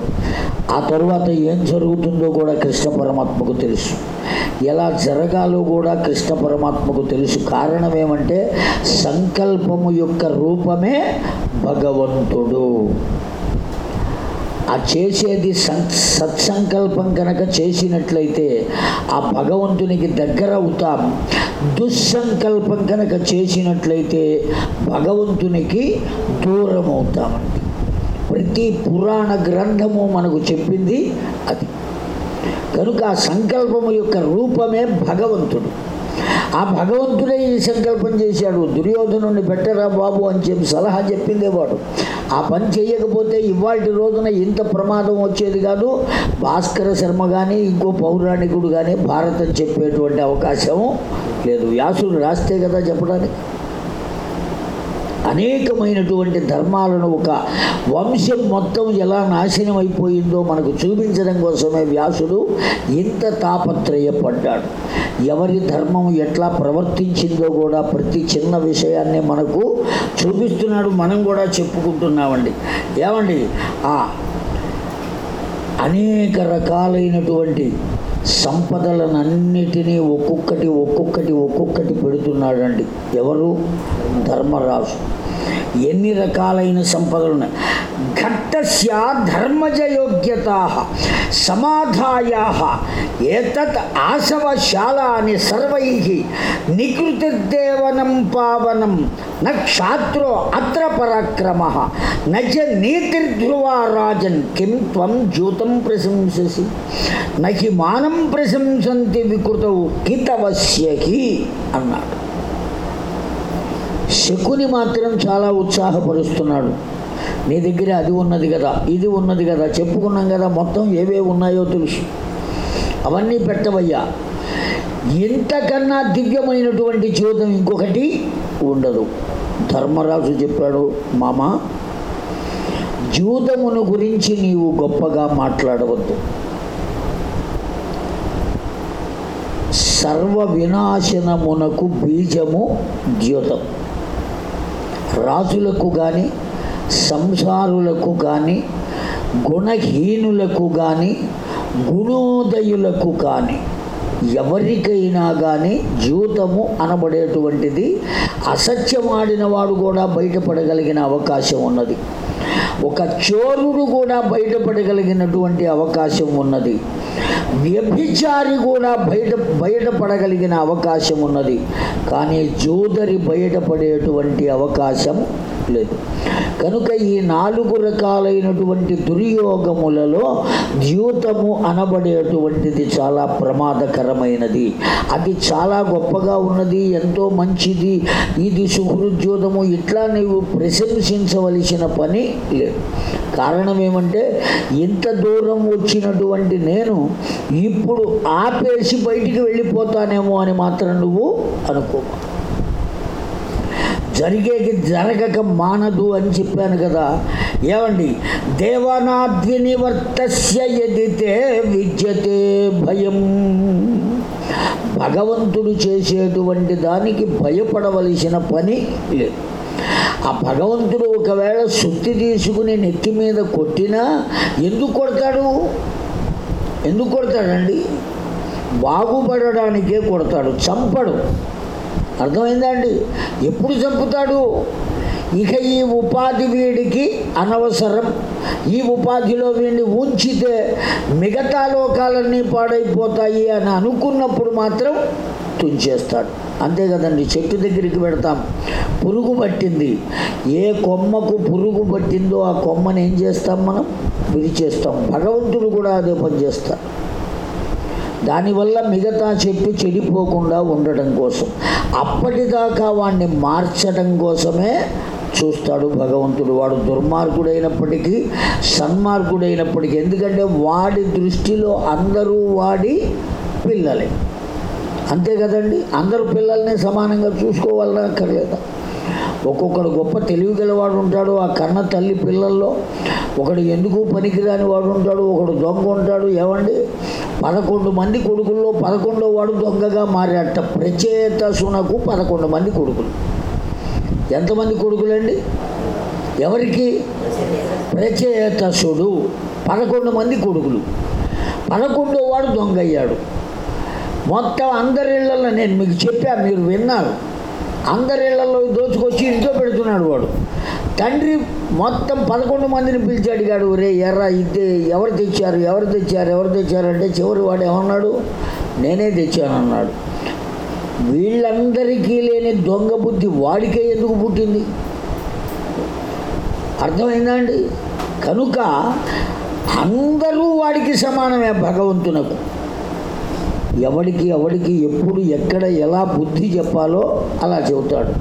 ఆ తర్వాత ఏం జరుగుతుందో కూడా కృష్ణ పరమాత్మకు తెలుసు. ఎలా జరగాలో కూడా కృష్ణ పరమాత్మకు తెలుసు. కారణం ఏమంటే సంకల్పము యొక్క రూపమే భగవంతుడు. ఆ చేసేది సత్సంకల్పం కనుక చేసినట్లయితే ఆ భగవంతునికి దగ్గర అవుతాం. దుస్సంకల్పం కనుక చేసినట్లయితే భగవంతునికి దూరం అవుతామండి ప్రతి పురాణ గ్రంథము మనకు చెప్పింది అది. కనుక ఆ సంకల్పము యొక్క రూపమే భగవంతుడు. ఆ భగవంతుడే ఈ సంకల్పం చేశాడు. దుర్యోధనుని పెట్టరా బాబు అని చెప్పి సలహా చెప్పిందే వాడు. ఆ పని చేయకపోతే ఇవాటి రోజున ఇంత ప్రమాదం వచ్చేది కాదు. భాస్కర శర్మ కానీ ఇంకో పౌరాణికుడు కానీ భారతం చెప్పేటువంటి అవకాశం లేదు. వ్యాసుడు రాస్తే కదా చెప్పడానికి? అనేకమైనటువంటి ధర్మాలను ఒక వంశం మొత్తం ఎలా నాశనం అయిపోయిందో మనకు చూపించడం కోసమే వ్యాసుడు ఇంత తాపత్రయపడ్డాడు. ఎవరి ధర్మం ఎట్లా ప్రవర్తించిందో కూడా ప్రతి చిన్న విషయాన్ని మనకు చూపిస్తున్నాడు మనం కూడా చెప్పుకుంటున్నామండి. ఏమండి? ఆ అనేక రకాలైనటువంటి సంపదలనన్నిటినీ ఒక్కొక్కటి ఒక్కొక్కటి ఒక్కొక్కటి పెడుతున్నాడండి. ఎవరు? ధర్మరాజు. ఎన్ని రకాలైన సంపదలు ఉన్నాయి ఘట్టస్య ధర్మజయోగ్యతా సమాధాయా ఏతత్ ఆశవశాలాని సర్వై నికృతిర్దేవనం పావనం నక్షాత్రో అత్ర పరాక్రమ నచ నీతిర్ధ్రువా రాజన్ కిం త్వం జ్యూతం ప్రశంససి నహి మానం ప్రశంసంతి వికృతవు కితవశ్యహి అన్నాడు. శకుని మాత్రం చాలా ఉత్సాహపరుస్తున్నాడు. నీ దగ్గర అది ఉన్నది కదా ఇది ఉన్నది కదా చెప్పుకున్నాం కదా మొత్తం ఏవే ఉన్నాయో తెలుసు. అవన్నీ పెట్టవయ్యా. ఇంతకన్నా దివ్యమైనటువంటి జీవితం ఇంకొకటి ఉండదు. ధర్మరాజు చెప్పాడు మామ జూదమును గురించి నీవు గొప్పగా మాట్లాడవద్దు. సర్వ వినాశనమునకు బీజము ద్యూతం రాజులకు కానీ సంసారులకు కానీ గుణహీనులకు కానీ గుణోదయులకు కానీ ఎవరికైనా కానీ జీవితము అనబడేటువంటిది అసత్యమాడిన వాడు కూడా బయటపడగలిగిన అవకాశం ఉన్నది. ఒక చోరుడు కూడా బయటపడగలిగినటువంటి అవకాశం ఉన్నది. వ్యభిచారి కూడా బయట బయటపడగలిగిన అవకాశం ఉన్నది. కానీ జోదరి బయటపడేటువంటి అవకాశం లేదు కనుక ఈ నాలుగు రకాలైనటువంటి దుర్యోగములలో ద్యూతము అనబడేటువంటిది చాలా ప్రమాదకరమైనది. అది చాలా గొప్పగా ఉన్నది ఎంతో మంచిది. ఇది సుహృద్యోతము ఇట్లా నీవు ప్రశంసించవలసిన పని లేదు. కారణం ఏమంటే ఇంత దూరం వచ్చినటువంటి నేను ఇప్పుడు ఆపేసి బయటికి వెళ్ళిపోతానేమో అని మాత్రం నువ్వు అనుకో జరిగేది జరగక మానదు అని చెప్పాను కదా. ఏమండి? దేవనాద్వినివర్తస్య ఎదితే విద్యతే భయం. భగవంతుడు చేసేటువంటి దానికి భయపడవలసిన పని లేదు. ఆ భగవంతుడు ఒకవేళ సుత్తి తీసుకుని నెత్తి మీద కొట్టినా ఎందుకు కొడతాడు? ఎందుకు కొడతాడండి? బాగుపడడానికే కొడతాడు. చంపడు. అర్థమైందా అండి ఎప్పుడు చంపుతాడు? ఇక ఈ ఉపాధి వీడికి అనవసరం. ఈ ఉపాధిలో వీడిని ఉంచితే మిగతా లోకాలన్నీ పాడైపోతాయి అని అనుకున్నప్పుడు మాత్రం తుంచేస్తాడు. అంతే కదండి చెట్టు దగ్గరికి పెడతాం. పురుగు పట్టింది. ఏ కొమ్మకు పురుగు పట్టిందో ఆ కొమ్మని ఏం చేస్తాం మనం? విరిచేస్తాం. భగవంతుడు కూడా అదే పనిచేస్తాడు దానివల్ల మిగతా చెట్టు చెడిపోకుండా ఉండటం కోసం. అప్పటిదాకా వాడిని మార్చడం కోసమే చూస్తాడు భగవంతుడు. వాడు దుర్మార్గుడైనప్పటికీ సన్మార్గుడైనప్పటికీ. ఎందుకంటే వాడి దృష్టిలో అందరూ వాడి పిల్లలే. అంతే కదండి? అందరు పిల్లల్ని సమానంగా చూసుకోవాలని అక్కర్లేదా ఒక్కొక్కడు గొప్ప తెలివి గలవాడు ఉంటాడు ఆ కన్న తల్లి పిల్లల్లో. ఒకడు ఎందుకు పనికిరాని వాడు ఉంటాడు ఒకడు దొంగ ఉంటాడు ఏమండి? పదకొండు మంది కొడుకుల్లో పదకొండో వాడు దొంగగా మారాట ప్రచేత సునకు పదకొండు మంది కొడుకులు. ఎంతమంది కొడుకులండి? ఎవరికి? ప్రచేతసుడు పదకొండు మంది కొడుకులు. పదకొండో వాడు దొంగ అయ్యాడు. మొత్తం అందరిళ్ళల్లో నేను మీకు చెప్పా మీరు విన్నారు. అందరిళ్ళలో దోచుకొచ్చి ఇంట్లో పెడుతున్నాడు వాడు. తండ్రి మొత్తం పదకొండు మందిని పిలిచి అడిగాడు రే ఎర్ర ఇదే ఎవరు తెచ్చారు ఎవరు తెచ్చారు ఎవరు తెచ్చారు? అంటే చివరి వాడు ఏమన్నాడు? నేనే తెచ్చాను అన్నాడు. వీళ్ళందరికీ లేని దొంగ బుద్ధి వాడికే ఎందుకు పుట్టింది? అర్థమైందా అండి? కనుక అందరూ వాడికి సమానమే భగవంతునకు. ఎవడికి ఎవడికి ఎప్పుడు ఎక్కడ ఎలా బుద్ధి చెప్పాలో అలా చెబుతాడు.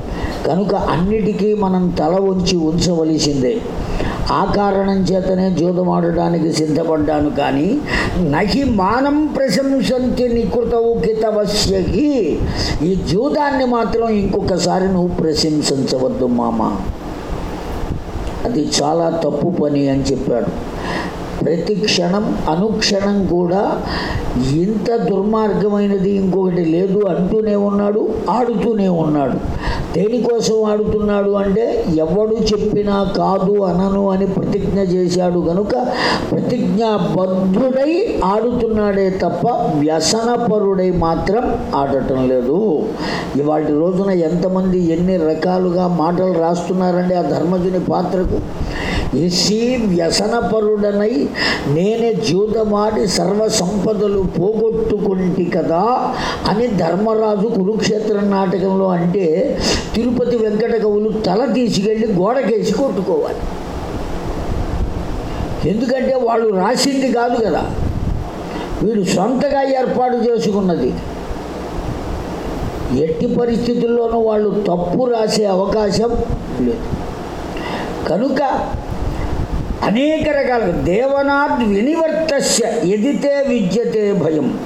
కనుక అన్నిటికీ మనం తల ఉంచి ఉంచవలసిందే. ఆ కారణం చేతనే జూదమాడడానికి సిద్ధపడ్డాను కానీ నహి మానం ప్రశంసంతి నికృతవు కితవశ్యకి ఈ జూదాన్ని మాత్రం ఇంకొకసారి నువ్వు ప్రశంసించవద్దు మామ. అది చాలా తప్పు పని అని చెప్పాడు. ప్రతి క్షణం అనుక్షణం కూడా ఇంత దుర్మార్గమైనది ఇంకొకటి లేదు అంటూనే ఉన్నాడు ఆడుతూనే ఉన్నాడు. దేనికోసం ఆడుతున్నాడు అంటే ఎవడు చెప్పినా కాదు అనను అని ప్రతిజ్ఞ చేశాడు కనుక ప్రతిజ్ఞాబద్ధుడై ఆడుతున్నాడే తప్ప వ్యసనపరుడై మాత్రం ఆడటం లేదు. ఇవాళ రోజున ఎంతమంది ఎన్ని రకాలుగా మాటలు రాస్తున్నారండి ఆ ధర్మజుని పాత్రకు. ఎసి వ్యసనపరుడనై నేనే జూదమాడి సర్వ సంపదలు పోగొట్టుకుంటి కదా అని ధర్మరాజు కురుక్షేత్ర నాటకంలో అంటే తిరుపతి వెంకట కవులు తల తీసుకెళ్ళి గోడకేసి కొట్టుకోవాలి. ఎందుకంటే వాళ్ళు రాసింది కాదు కదా. వీడు సొంతగా ఏర్పాటు చేసుకున్నది. ఎట్టి పరిస్థితుల్లోనూ వాళ్ళు తప్పు రాసే అవకాశం లేదు. కనుక అనేక రకాలుగా దేవనాద్ వినివర్తస్య ఎదితే విద్యతే భయం.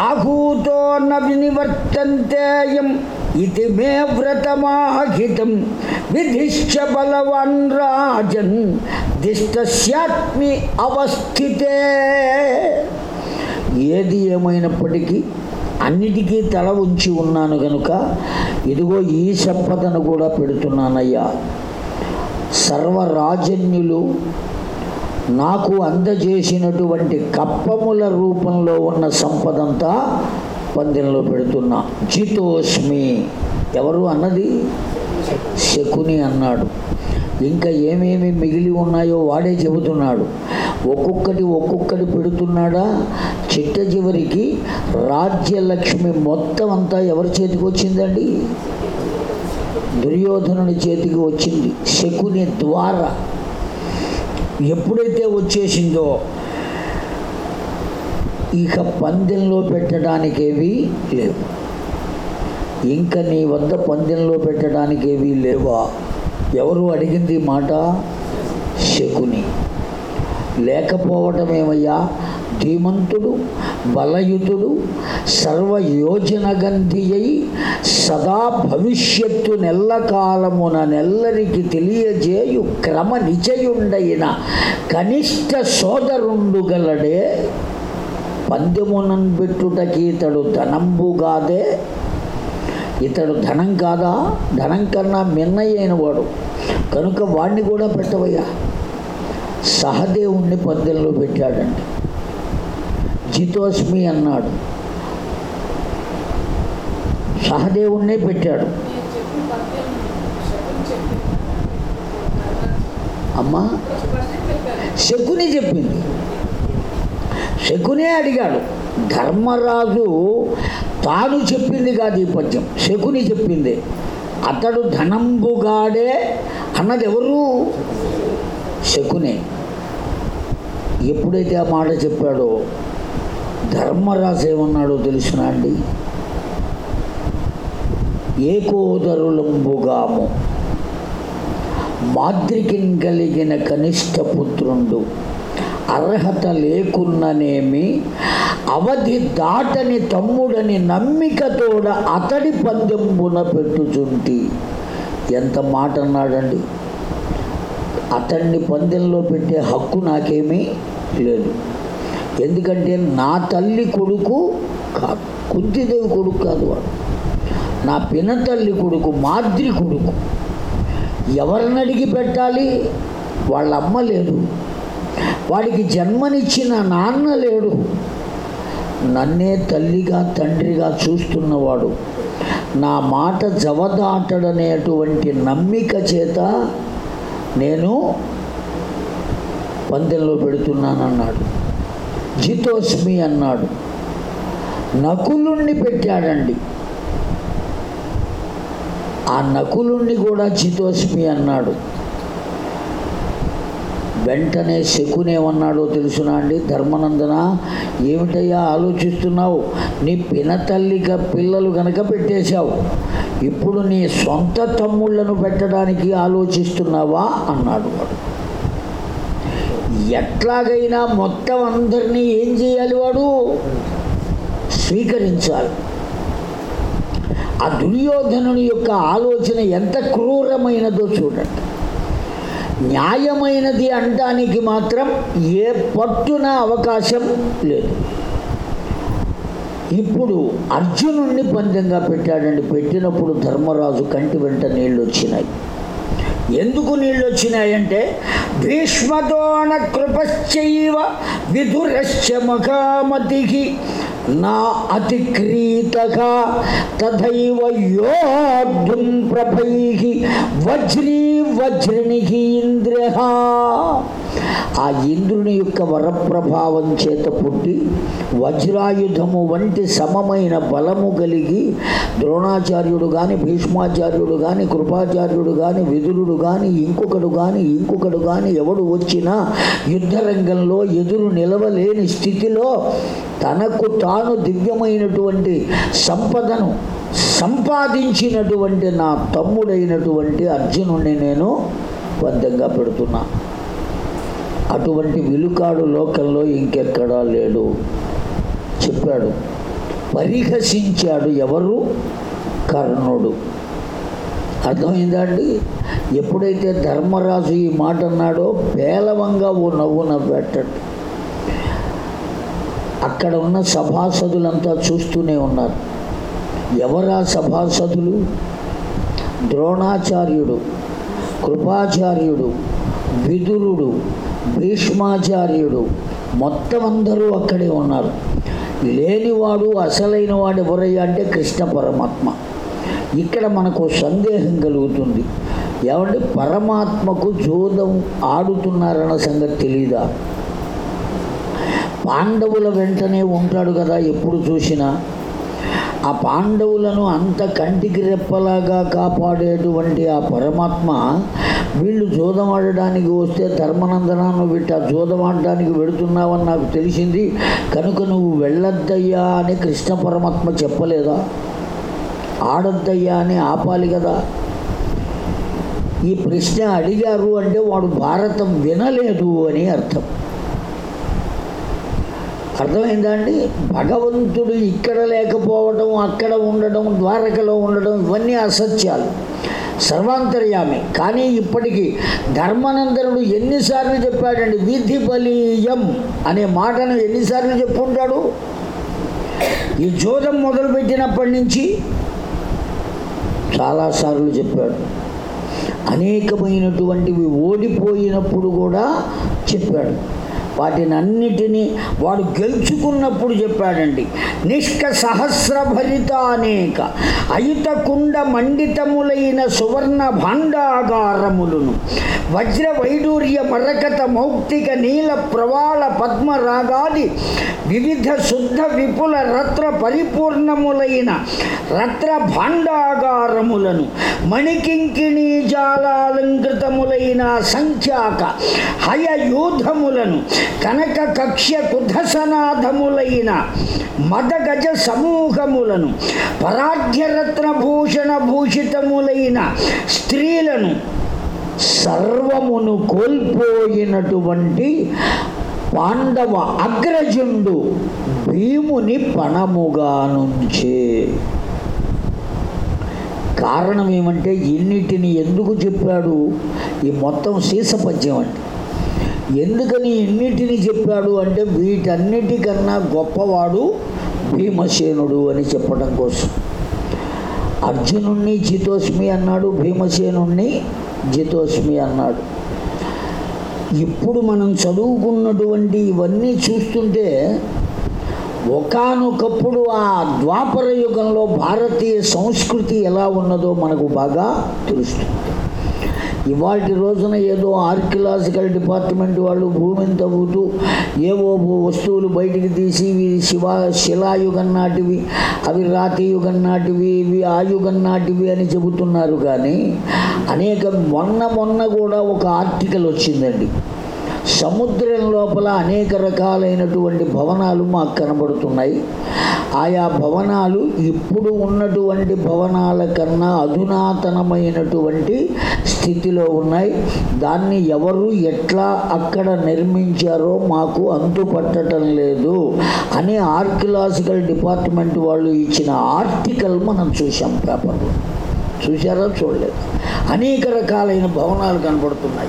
ఆహూతో న వినివర్తంతేయం ఇది మే వ్రతమాహితం. విధిశ్చ బలవాన్ రాజన్ దిష్టస్యాత్మి అవస్థితే. ఏది ఏమైనప్పటికీ అన్నిటికీ తల ఉంచి ఉన్నాను కనుక ఇదిగో ఈ సంపదను కూడా పెడుతున్నానయ్యా. సర్వరాజన్యులు నాకు అందజేసినటువంటి కప్పముల రూపంలో ఉన్న సంపదంతా పందెంలో పెడుతున్నా. జితోస్మి ఎవరు అన్నది? శకుని అన్నాడు. ఇంకా ఏమేమి మిగిలి ఉన్నాయో వాడే చెబుతున్నాడు. ఒక్కొక్కటి ఒక్కొక్కటి పెడుతున్నాడా? చిట్ట చివరికి రాజ్యలక్ష్మి మొత్తం అంతా ఎవరి చేతికి వచ్చిందండి? దుర్యోధనుని చేతికి వచ్చింది. శకుని ద్వారా ఎప్పుడైతే వచ్చేసిందో ఇక పందెంలో పెట్టడానికేవి లేవు. ఇంకా నీ వద్ద పందెంలో పెట్టడానికేవి లేవా? ఎవరు అడిగింది మాట? శకుని. లేకపోవటమేమయ్యా ధీమంతుడు బలయుతుడు సర్వయోజనగంధి అయి సదా భవిష్యత్తు నెల్లకాలమున నెల్లరికి తెలియజేయు క్రమ నిజయుండైన కనిష్ట సోదరుండు గలడే పందెమునన్ పెట్టుటకి ఇతడు ధనంబుగాదే ఇతడు ధనం కాదా? ధనం కన్నా మిన్నయ్యైన వాడు. కనుక వాడిని కూడా పెట్టవయ్యా. సహదేవుణ్ణి పందెంలో పెట్టాడండి జితోస్మి అన్నాడు. సహదేవుణ్ణే పెట్టాడు. అమ్మా శకుని చెప్పింది. శకునే అడిగాడు. ధర్మరాజు తాను చెప్పింది కాదు ఈ పద్యం. శకుని చెప్పింది. అతడు ధనంబుగాడే అన్నది ఎవరు శకునే. ఎప్పుడైతే ఆ మాట చెప్పాడో ధర్మరాజు ఏమన్నాడో తెలుసునా అండి? ఏకోదరులంబుగాము. మాద్రికిన్ కలిగిన కనిష్ట పుత్రుండు. అర్హత లేకున్ననేమి అవధి దాటని తమ్ముడని నమ్మికతోడ అతడి పందెంబున పెట్టుచుంటి. ఎంత మాట అన్నాడండి? అతన్ని పందెంలో పెట్టే హక్కు నాకేమీ లేదు. ఎందుకంటే నా తల్లి కొడుకు కాదు కుంతిదేవి కొడుకు కాదు వాడు. నా పినతల్లి కొడుకు మాద్రి కొడుకు. ఎవరిని అడిగి పెట్టాలి? వాళ్ళ అమ్మ లేదు వాడికి జన్మనిచ్చిన నాన్న లేడు. నన్నే తల్లిగా తండ్రిగా చూస్తున్నవాడు. నా మాట జవదాటడనేటువంటి నమ్మిక చేత నేను పందెంలో పెడుతున్నానన్నాడు. జితోస్మి అన్నాడు. నకులుణ్ణి పెట్టాడండి. ఆ నకులుణ్ణి కూడా జితోస్మి అన్నాడు. వెంటనే శకునేమన్నాడో తెలుసునా అండి? ధర్మనందన ఏమిటయ్యా ఆలోచిస్తున్నావు? నీ పినతల్లిక పిల్లలు గనక పెట్టేశావు. ఇప్పుడు నీ సొంత తమ్ముళ్ళను పెట్టడానికి ఆలోచిస్తున్నావా? అన్నాడు వాడు. ఎట్లాగైనా మొత్తం అందరినీ ఏం చేయాలి వాడు? స్వీకరించాలి. ఆ దుర్యోధనుని యొక్క ఆలోచన ఎంత క్రూరమైనదో చూడండి. న్యాయమైనది అనడానికి మాత్రం ఏ పట్టున అవకాశం లేదు. ఇప్పుడు అర్జునుణ్ణి పందెంగా పెట్టాడండి. పెట్టినప్పుడు ధర్మరాజు కంటి వెంట నీళ్ళు వచ్చినాయి ఎందుకు నీళ్ళు వచ్చినాయంటే భీష్మదోణ కృపశ్చైవ విధురశ్చ మఖామతి నా అతిక్రీతగా తథైవ యోద్ధుం ప్రభై వజ్రీ వజ్రిణి ఇంద్ర ఆ ఇంద్రుని యొక్క వరప్రభావం చేత పుట్టి వజ్రాయుధము వంటి సమమైన బలము కలిగి ద్రోణాచార్యుడు కానీ భీష్మాచార్యుడు కానీ కృపాచార్యుడు కానీ విదురుడు కానీ ఇంకొకడు కానీ ఇంకొకడు కానీ ఎవడు వచ్చినా యుద్ధరంగంలో ఎదురు నిలవలేని స్థితిలో తనకు తాను దివ్యమైనటువంటి సంపదను సంపాదించినటువంటి నా తమ్ముడైనటువంటి అర్జునుడిని నేను బద్ధంగా పెడుతున్నా. అటువంటి విలుకాడు లోకంలో ఇంకెక్కడా లేడు. చెప్పాడు. పరిహసించాడు ఎవరు? కర్ణుడు. అర్థమైందా అండి? ఎప్పుడైతే ధర్మరాజు ఈ మాట అన్నాడో పేలవంగా ఓ నవ్వు నవ్వేటట్టు. అక్కడ ఉన్న సభాసదులంతా చూస్తూనే ఉన్నారు. ఎవరా సభాసదులు? ద్రోణాచార్యుడు కృపాచార్యుడు విదురుడు భీష్మాచార్యుడు మొత్తం అందరూ అక్కడే ఉన్నారు. లేనివాడు అసలైన వాడు ఎవరయ్యా అంటే కృష్ణ పరమాత్మ. ఇక్కడ మనకు సందేహం కలుగుతుంది. ఏమంటే పరమాత్మకు జోదం ఆడుతున్నారన్న సంగతి తెలీదా? పాండవుల వెంటనే ఉంటాడు కదా ఎప్పుడు చూసినా. ఆ పాండవులను అంత కంటికి రెప్పలాగా కాపాడేటువంటి ఆ పరమాత్మ వీళ్ళు జోదం ఆడడానికి వస్తే ధర్మనందనాన్ని వీట జోదమాడడానికి వెడుతున్నావని నాకు తెలిసింది. కనుక నువ్వు వెళ్ళొద్దయ్యా అని కృష్ణ పరమాత్మ చెప్పలేదా? ఆడొద్దయ్యా అని ఆపాలి కదా. ఈ ప్రశ్న అడిగారు అంటే వాడు భారతం వినలేదు అని అర్థం. అర్థమైందా అండి భగవంతుడు ఇక్కడ లేకపోవడం అక్కడ ఉండడం ద్వారకలో ఉండడం ఇవన్నీ అసత్యాలు. సర్వాంతర్యామి. కానీ ఇప్పటికీ ధర్మానందనుడు ఎన్నిసార్లు చెప్పాడండి విధి బలీయం అనే మాటను ఎన్నిసార్లు చెప్పుంటాడు? ఈ జోదం మొదలుపెట్టినప్పటి నుంచి చాలాసార్లు చెప్పాడు. అనేకమైనటువంటివి ఓడిపోయినప్పుడు కూడా చెప్పాడు. వాటిని అన్నిటినీ వాడు గెలుచుకున్నప్పుడు చెప్పాడండి. నిష్క సహస్రభరిత అనేక. అయుత కుండ మండితములైన సువర్ణ భాండాగారములను. వజ్ర వైడూర్య మరకత మౌక్తిక నీల ప్రవాళ పద్మరాగాది వివిధ శుద్ధ విపుల రత్ర పరిపూర్ణములైన రత్ర భాండాగారములను. మణికింకిణీ జాలాలంకృతములైన సంఖ్యాక హయయూధములను. కనక కక్ష్య కుధసనాథములైన మదగజ సమూహములను పరాధ్యరత్న భూషణ భూషితములైన స్త్రీలను సర్వమును కోల్పోయినటువంటి పాండవ అగ్రజుండు భీముని పణముగా నుంచే. కారణం ఏమంటే ఇన్నిటిని ఎందుకు చెప్పాడు? ఈ మొత్తం శీసపద్యం అంటే ఎందుకని ఎన్నిటిని చెప్పాడు అంటే వీటన్నిటికన్నా గొప్పవాడు భీమసేనుడు అని చెప్పడం కోసం. అర్జునుణ్ణి జితోస్మి అన్నాడు భీమసేనుణ్ణి జితోస్మి అన్నాడు. ఇప్పుడు మనం చదువుకున్నటువంటి ఇవన్నీ చూస్తుంటే ఒకానొకప్పుడు ఆ ద్వాపర యుగంలో భారతీయ సంస్కృతి ఎలా ఉన్నదో మనకు బాగా తెలుస్తుంది. ఇవాటి రోజున ఏదో ఆర్కియలాజికల్ డిపార్ట్మెంట్ వాళ్ళు భూమిని తవ్వుతూ ఏవో వస్తువులు బయటికి తీసి ఇవి శివ శిలాయుగం నాటివి అవి రాతి యుగం నాటివి ఇవి ఆయుగం నాటివి అని చెబుతున్నారు కానీ అనేక మొన్న మొన్న కూడా ఒక ఆర్టికల్ వచ్చిందండి. సముద్రం లోపల అనేక రకాలైనటువంటి భవనాలు మాకు కనబడుతున్నాయి. ఆయా భవనాలు ఇప్పుడు ఉన్నటువంటి భవనాల కన్నా అధునాతనమైనటువంటి స్థితిలో ఉన్నాయి. దాన్ని ఎవరు ఎట్లా అక్కడ నిర్మించారో మాకు అంతుపట్టడం లేదు అని ఆర్కిలాజికల్ డిపార్ట్మెంట్ వాళ్ళు ఇచ్చిన ఆర్టికల్ మనం చూసాం పేపర్లో. చూసారా చూడలేదు. అనేక రకాలైన భవనాలు కనబడుతున్నాయి.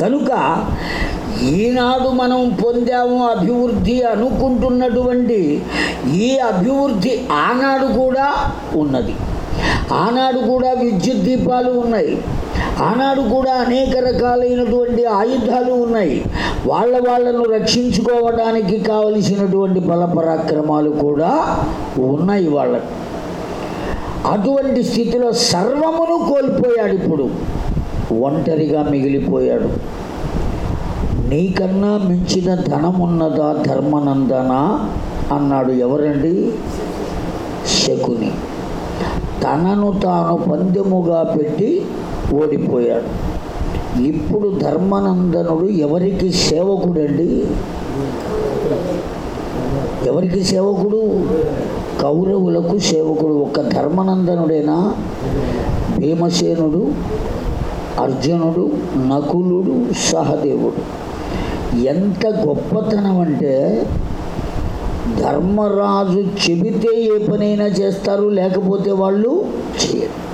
కనుక ఈనాడు మనం పొందాము అభివృద్ధి అనుకుంటున్నటువంటి ఈ అభివృద్ధి ఆనాడు కూడా ఉన్నది. ఆనాడు కూడా విద్యుత్ దీపాలు ఉన్నాయి. ఆనాడు కూడా అనేక రకాలైనటువంటి ఆయుధాలు ఉన్నాయి. వాళ్ళ వాళ్ళను రక్షించుకోవడానికి కావలసినటువంటి బలపరాక్రమాలు కూడా ఉన్నాయి వాళ్ళకు. అటువంటి స్థితిలో సర్వమును కోల్పోయాడు ఇప్పుడు. ఒంటరిగా మిగిలిపోయాడు. నీకన్నా మించిన ధనమున్నదా ధర్మనందనా? అన్నాడు ఎవరండి? శకుని. తనను తాను పందెముగా పెట్టి ఓడిపోయాడు. ఇప్పుడు ధర్మనందనుడు ఎవరికి సేవకుడండి? ఎవరికి సేవకుడు? కౌరవులకు సేవకుడు. ఒక ధర్మనందనుడేనా? భీమసేనుడు. అర్జునుడు నకులుడు సహదేవుడు. ఎంత గొప్పతనం అంటే ధర్మరాజు చెబితే ఏ పనైనా చేస్తారు లేకపోతే వాళ్ళు చేయరు.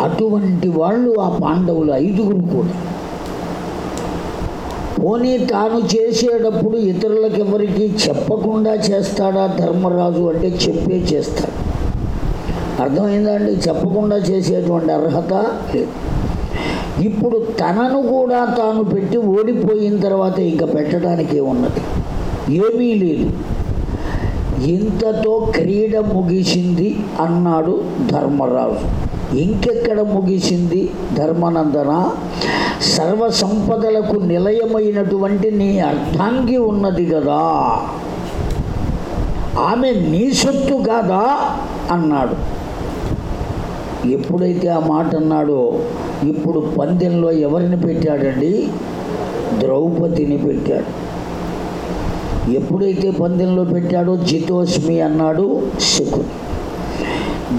అటువంటి వాళ్ళు ఆ పాండవులు ఐదుగురు కూడా. పోనీ తాను చేసేటప్పుడు ఇతరులకు ఎవరికి చెప్పకుండా చేస్తాడా ధర్మరాజు అంటే చెప్పే చేస్తాడు. అర్థమైందండి? చెప్పకుండా చేసేటువంటి అర్హత లేదు. ఇప్పుడు తనను కూడా తాను పెట్టి ఓడిపోయిన తర్వాత ఇంకా పెట్టడానికి ఉన్నది. ఏమీ లేదు. ఇంతతో క్రీడ ముగిసింది అన్నాడు ధర్మరాజు. ఇంకెక్కడ ముగిసింది ధర్మనందన? సర్వ సంపదలకు నిలయమైనటువంటి నీ అర్థాంగి ఉన్నది కదా. ఆమె నీ సొత్తు కాదా? అన్నాడు. ఎప్పుడైతే ఆ మాట అన్నాడో ఇప్పుడు పందెంలో ఎవరిని పెట్టాడండి? ద్రౌపదిని పెట్టాడు. ఎప్పుడైతే పందెంలో పెట్టాడో జితోస్మి అన్నాడు శకుని.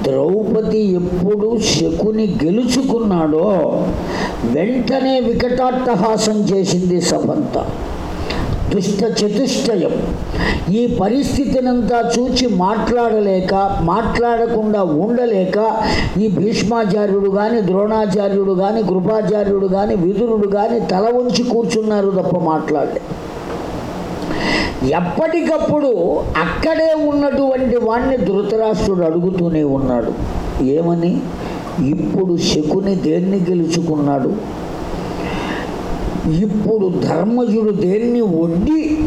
ద్రౌపది ఎప్పుడు శకుని గెలుచుకున్నాడో వెంటనే వికటాట్టహాసం చేసింది సభంతా దుష్ట చతుష్టయం. ఈ పరిస్థితినంతా చూచి మాట్లాడలేక మాట్లాడకుండా ఉండలేక ఈ భీష్మాచార్యుడు కానీ ద్రోణాచార్యుడు కానీ కృపాచార్యుడు కానీ విదురుడు కానీ తల ఉంచి కూర్చున్నారు తప్ప మాట్లాడలే. ఎప్పటికప్పుడు అక్కడే ఉన్నటువంటి వాణ్ణి ధృతరాష్ట్రుడు అడుగుతూనే ఉన్నాడు. ఏమని? ఇప్పుడు శకుని దేన్ని గెలుచుకున్నాడు? ఇప్పుడు ధర్మజుడు దేన్ని వడ్డి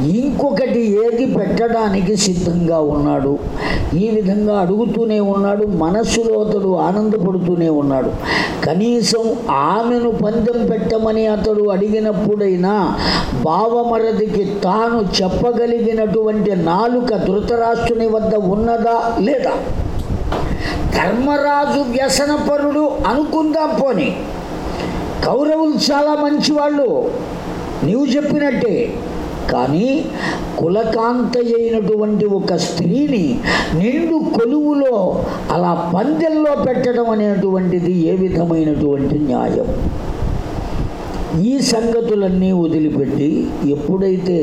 ఇంకొకటి ఏది పెట్టడానికి సిద్ధంగా ఉన్నాడు? ఈ విధంగా అడుగుతూనే ఉన్నాడు మనస్సులో అతడు ఆనందపడుతూనే ఉన్నాడు. కనీసం ఆమెను పందెం పెట్టమని అతడు అడిగినప్పుడైనా భావమరదికి తాను చెప్పగలిగినటువంటి నాలుక ధృతరాష్ట్రుని వద్ద ఉన్నదా లేదా? ధర్మరాజు వ్యసనపరుడు అనుకుందాం పోని. కౌరవులు చాలా మంచివాళ్ళు. నీవు చెప్పినట్టే. కానీ కులకాంత అయినటువంటి ఒక స్త్రీని నిండు కొలువులో అలా పందెల్లో పెట్టడం అనేటువంటిది ఏ విధమైనటువంటి న్యాయం? ఈ సంగతులన్నీ వదిలిపెట్టి ఎప్పుడైతే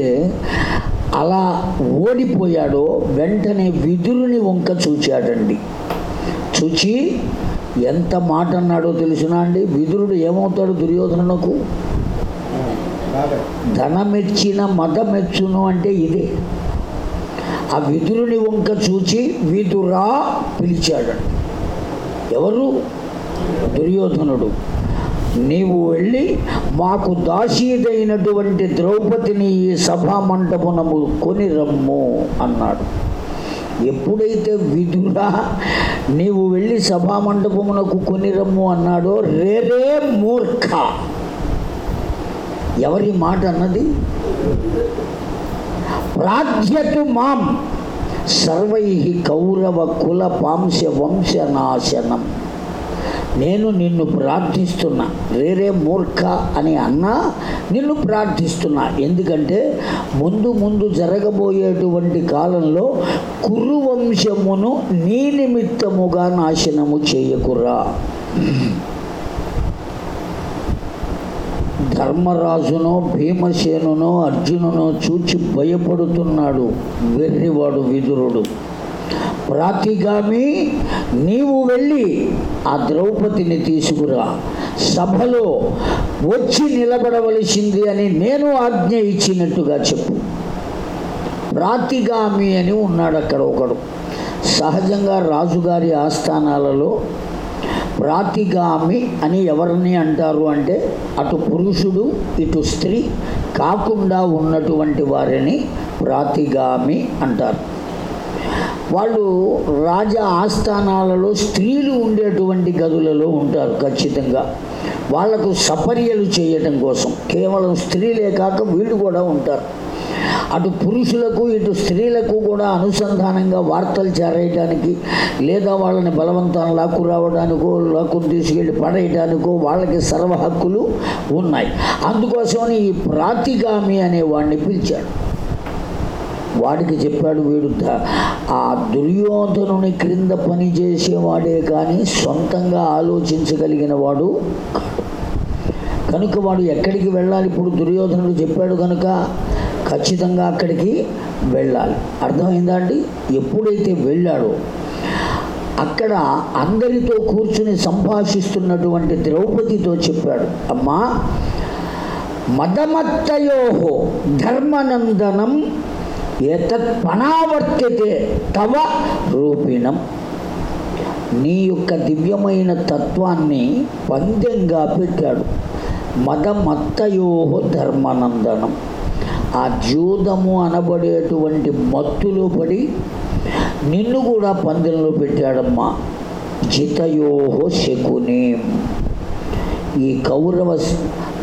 అలా ఓడిపోయాడో వెంటనే విధులుని వంక చూచాడండి. చూచి ఎంత మాట అన్నాడో తెలుసునా అండి? విదురుడు ఏమవుతాడు దుర్యోధనునకు? ధనమెచ్చిన మదమెచ్చును అంటే ఇదే. ఆ విదురుని వంక చూచి విదురా పిలిచాడు. ఎవరు? దుర్యోధనుడు. నీవు వెళ్ళి మాకు దాసీదైనటువంటి ద్రౌపదిని ఈ సభా మంటపమునము కొని రమ్ము అన్నాడు. ఎప్పుడైతే విధుడా నీవు వెళ్ళి సభా మండపమునకు కొని రమ్ము అన్నాడో రేరే మూర్ఖ. ఎవరి మాట అన్నది? ప్రాధ్యతు మాం. సర్వై కౌరవ కుల పాంశ వంశనాశనం నేను నిన్ను ప్రార్థిస్తున్నా. రేరే మూర్ఖ అని అన్నా నిన్ను ప్రార్థిస్తున్నా. ఎందుకంటే ముందు ముందు జరగబోయేటువంటి కాలంలో కురువంశమును నీ నిమిత్తముగా నాశనము చేయకురా. ధర్మరాజును భీమసేనునో అర్జునునో చూచి భయపడుతున్నాడు వెర్రివాడు విదురుడు. ప్రాతిగామి నీవు వెళ్ళి ఆ ద్రౌపదిని తీసుకురా. సభలో వచ్చి నిలబడవలసింది అని నేను ఆజ్ఞ ఇచ్చినట్టుగా చెప్పు. ప్రాతిగామి అని ఉన్నాడు అక్కడ ఒకడు. సహజంగా రాజుగారి ఆస్థానాలలో ప్రాతిగామి అని ఎవరిని అంటారు అంటే అటు పురుషుడు ఇటు స్త్రీ కాకుండా ఉన్నటువంటి వారిని ప్రాతిగామి అంటారు. వాళ్ళు రాజ ఆస్థానాలలో స్త్రీలు ఉండేటువంటి గదులలో ఉంటారు ఖచ్చితంగా. వాళ్ళకు సపర్యలు చేయటం కోసం. కేవలం స్త్రీలే కాక వీళ్ళు కూడా ఉంటారు. అటు పురుషులకు ఇటు స్త్రీలకు కూడా అనుసంధానంగా వార్తలు చేరేయటానికి లేదా వాళ్ళని బలవంతం లాక్కు రావడానికో లాక్కు తీసుకెళ్ళి పడేయటానికో వాళ్ళకి సర్వ హక్కులు ఉన్నాయి. అందుకోసమని ఈ ప్రాతిగామి అనే వాడిని పిలిచాడు వాడికి చెప్పాడు వీడు ఆ దుర్యోధనుని క్రింద పని చేసేవాడే కానీ సొంతంగా ఆలోచించగలిగిన వాడు కనుక వాడు ఎక్కడికి వెళ్ళాలి? ఇప్పుడు దుర్యోధనుడు చెప్పాడు కనుక ఖచ్చితంగా అక్కడికి వెళ్ళాలి. అర్థమైందా అండి? ఎప్పుడైతే వెళ్ళాడో అక్కడ అందరితో కూర్చుని సంభాషిస్తున్నటువంటి ద్రౌపదితో చెప్పాడు అమ్మా మదమత్తయోహో ధర్మనందనం ఏతత్ పణావర్త్యతే తవ రూపిణం నీ యొక్క దివ్యమైన తత్వాన్ని పందెంగా పెట్టాడు. మదమత్తయోహో ధర్మానందనం. ఆ జూదము అనబడేటువంటి మత్తులో పడి నిన్ను కూడా పందెంలో పెట్టాడమ్మా. జితయోహో శకునేం. ఈ కౌరవ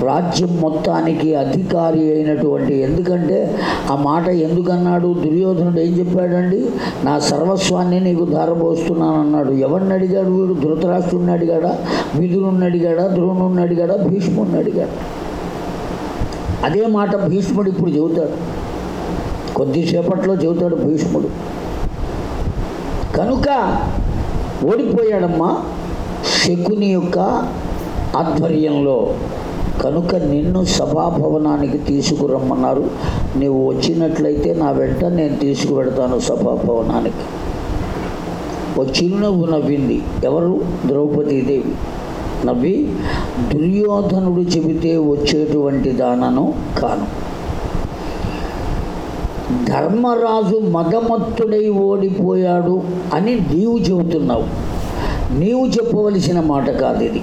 రాజ్యం మొత్తానికి అధికారి అయినటువంటి ఎందుకంటే ఆ మాట ఎందుకన్నాడు? దుర్యోధనుడు ఏం చెప్పాడండి? నా సర్వస్వాన్ని నీకు ధారపోస్తున్నాను అన్నాడు ఎవరిని అడిగాడు వీడు? ధృతరాష్ట్రుడిని అడిగాడా? విధులుని అడిగాడా? ద్రోణుడిని అడిగాడా? భీష్ముడిని అడిగాడు. అదే మాట భీష్ముడు ఇప్పుడు చెబుతాడు. కొద్దిసేపట్లో చెబుతాడు భీష్ముడు. కనుక ఓడిపోయాడమ్మా శకుని యొక్క ఆధ్వర్యంలో. కనుక నిన్ను సభాభవనానికి తీసుకురమ్మన్నారు. నీవు వచ్చినట్లయితే నా వెంట నేను తీసుకువెడతాను సభాభవనానికి. ఓ చిరునవ్వు నవ్వింది. ఎవరు? ద్రౌపదీదేవి. నవ్వి దుర్యోధనుడు చెబితే వచ్చేటువంటి దానను కాను. ధర్మరాజు మగమత్తుడై ఓడిపోయాడు అని నీవు చెబుతున్నావు. నీవు చెప్పవలసిన మాట కాదు ఇది.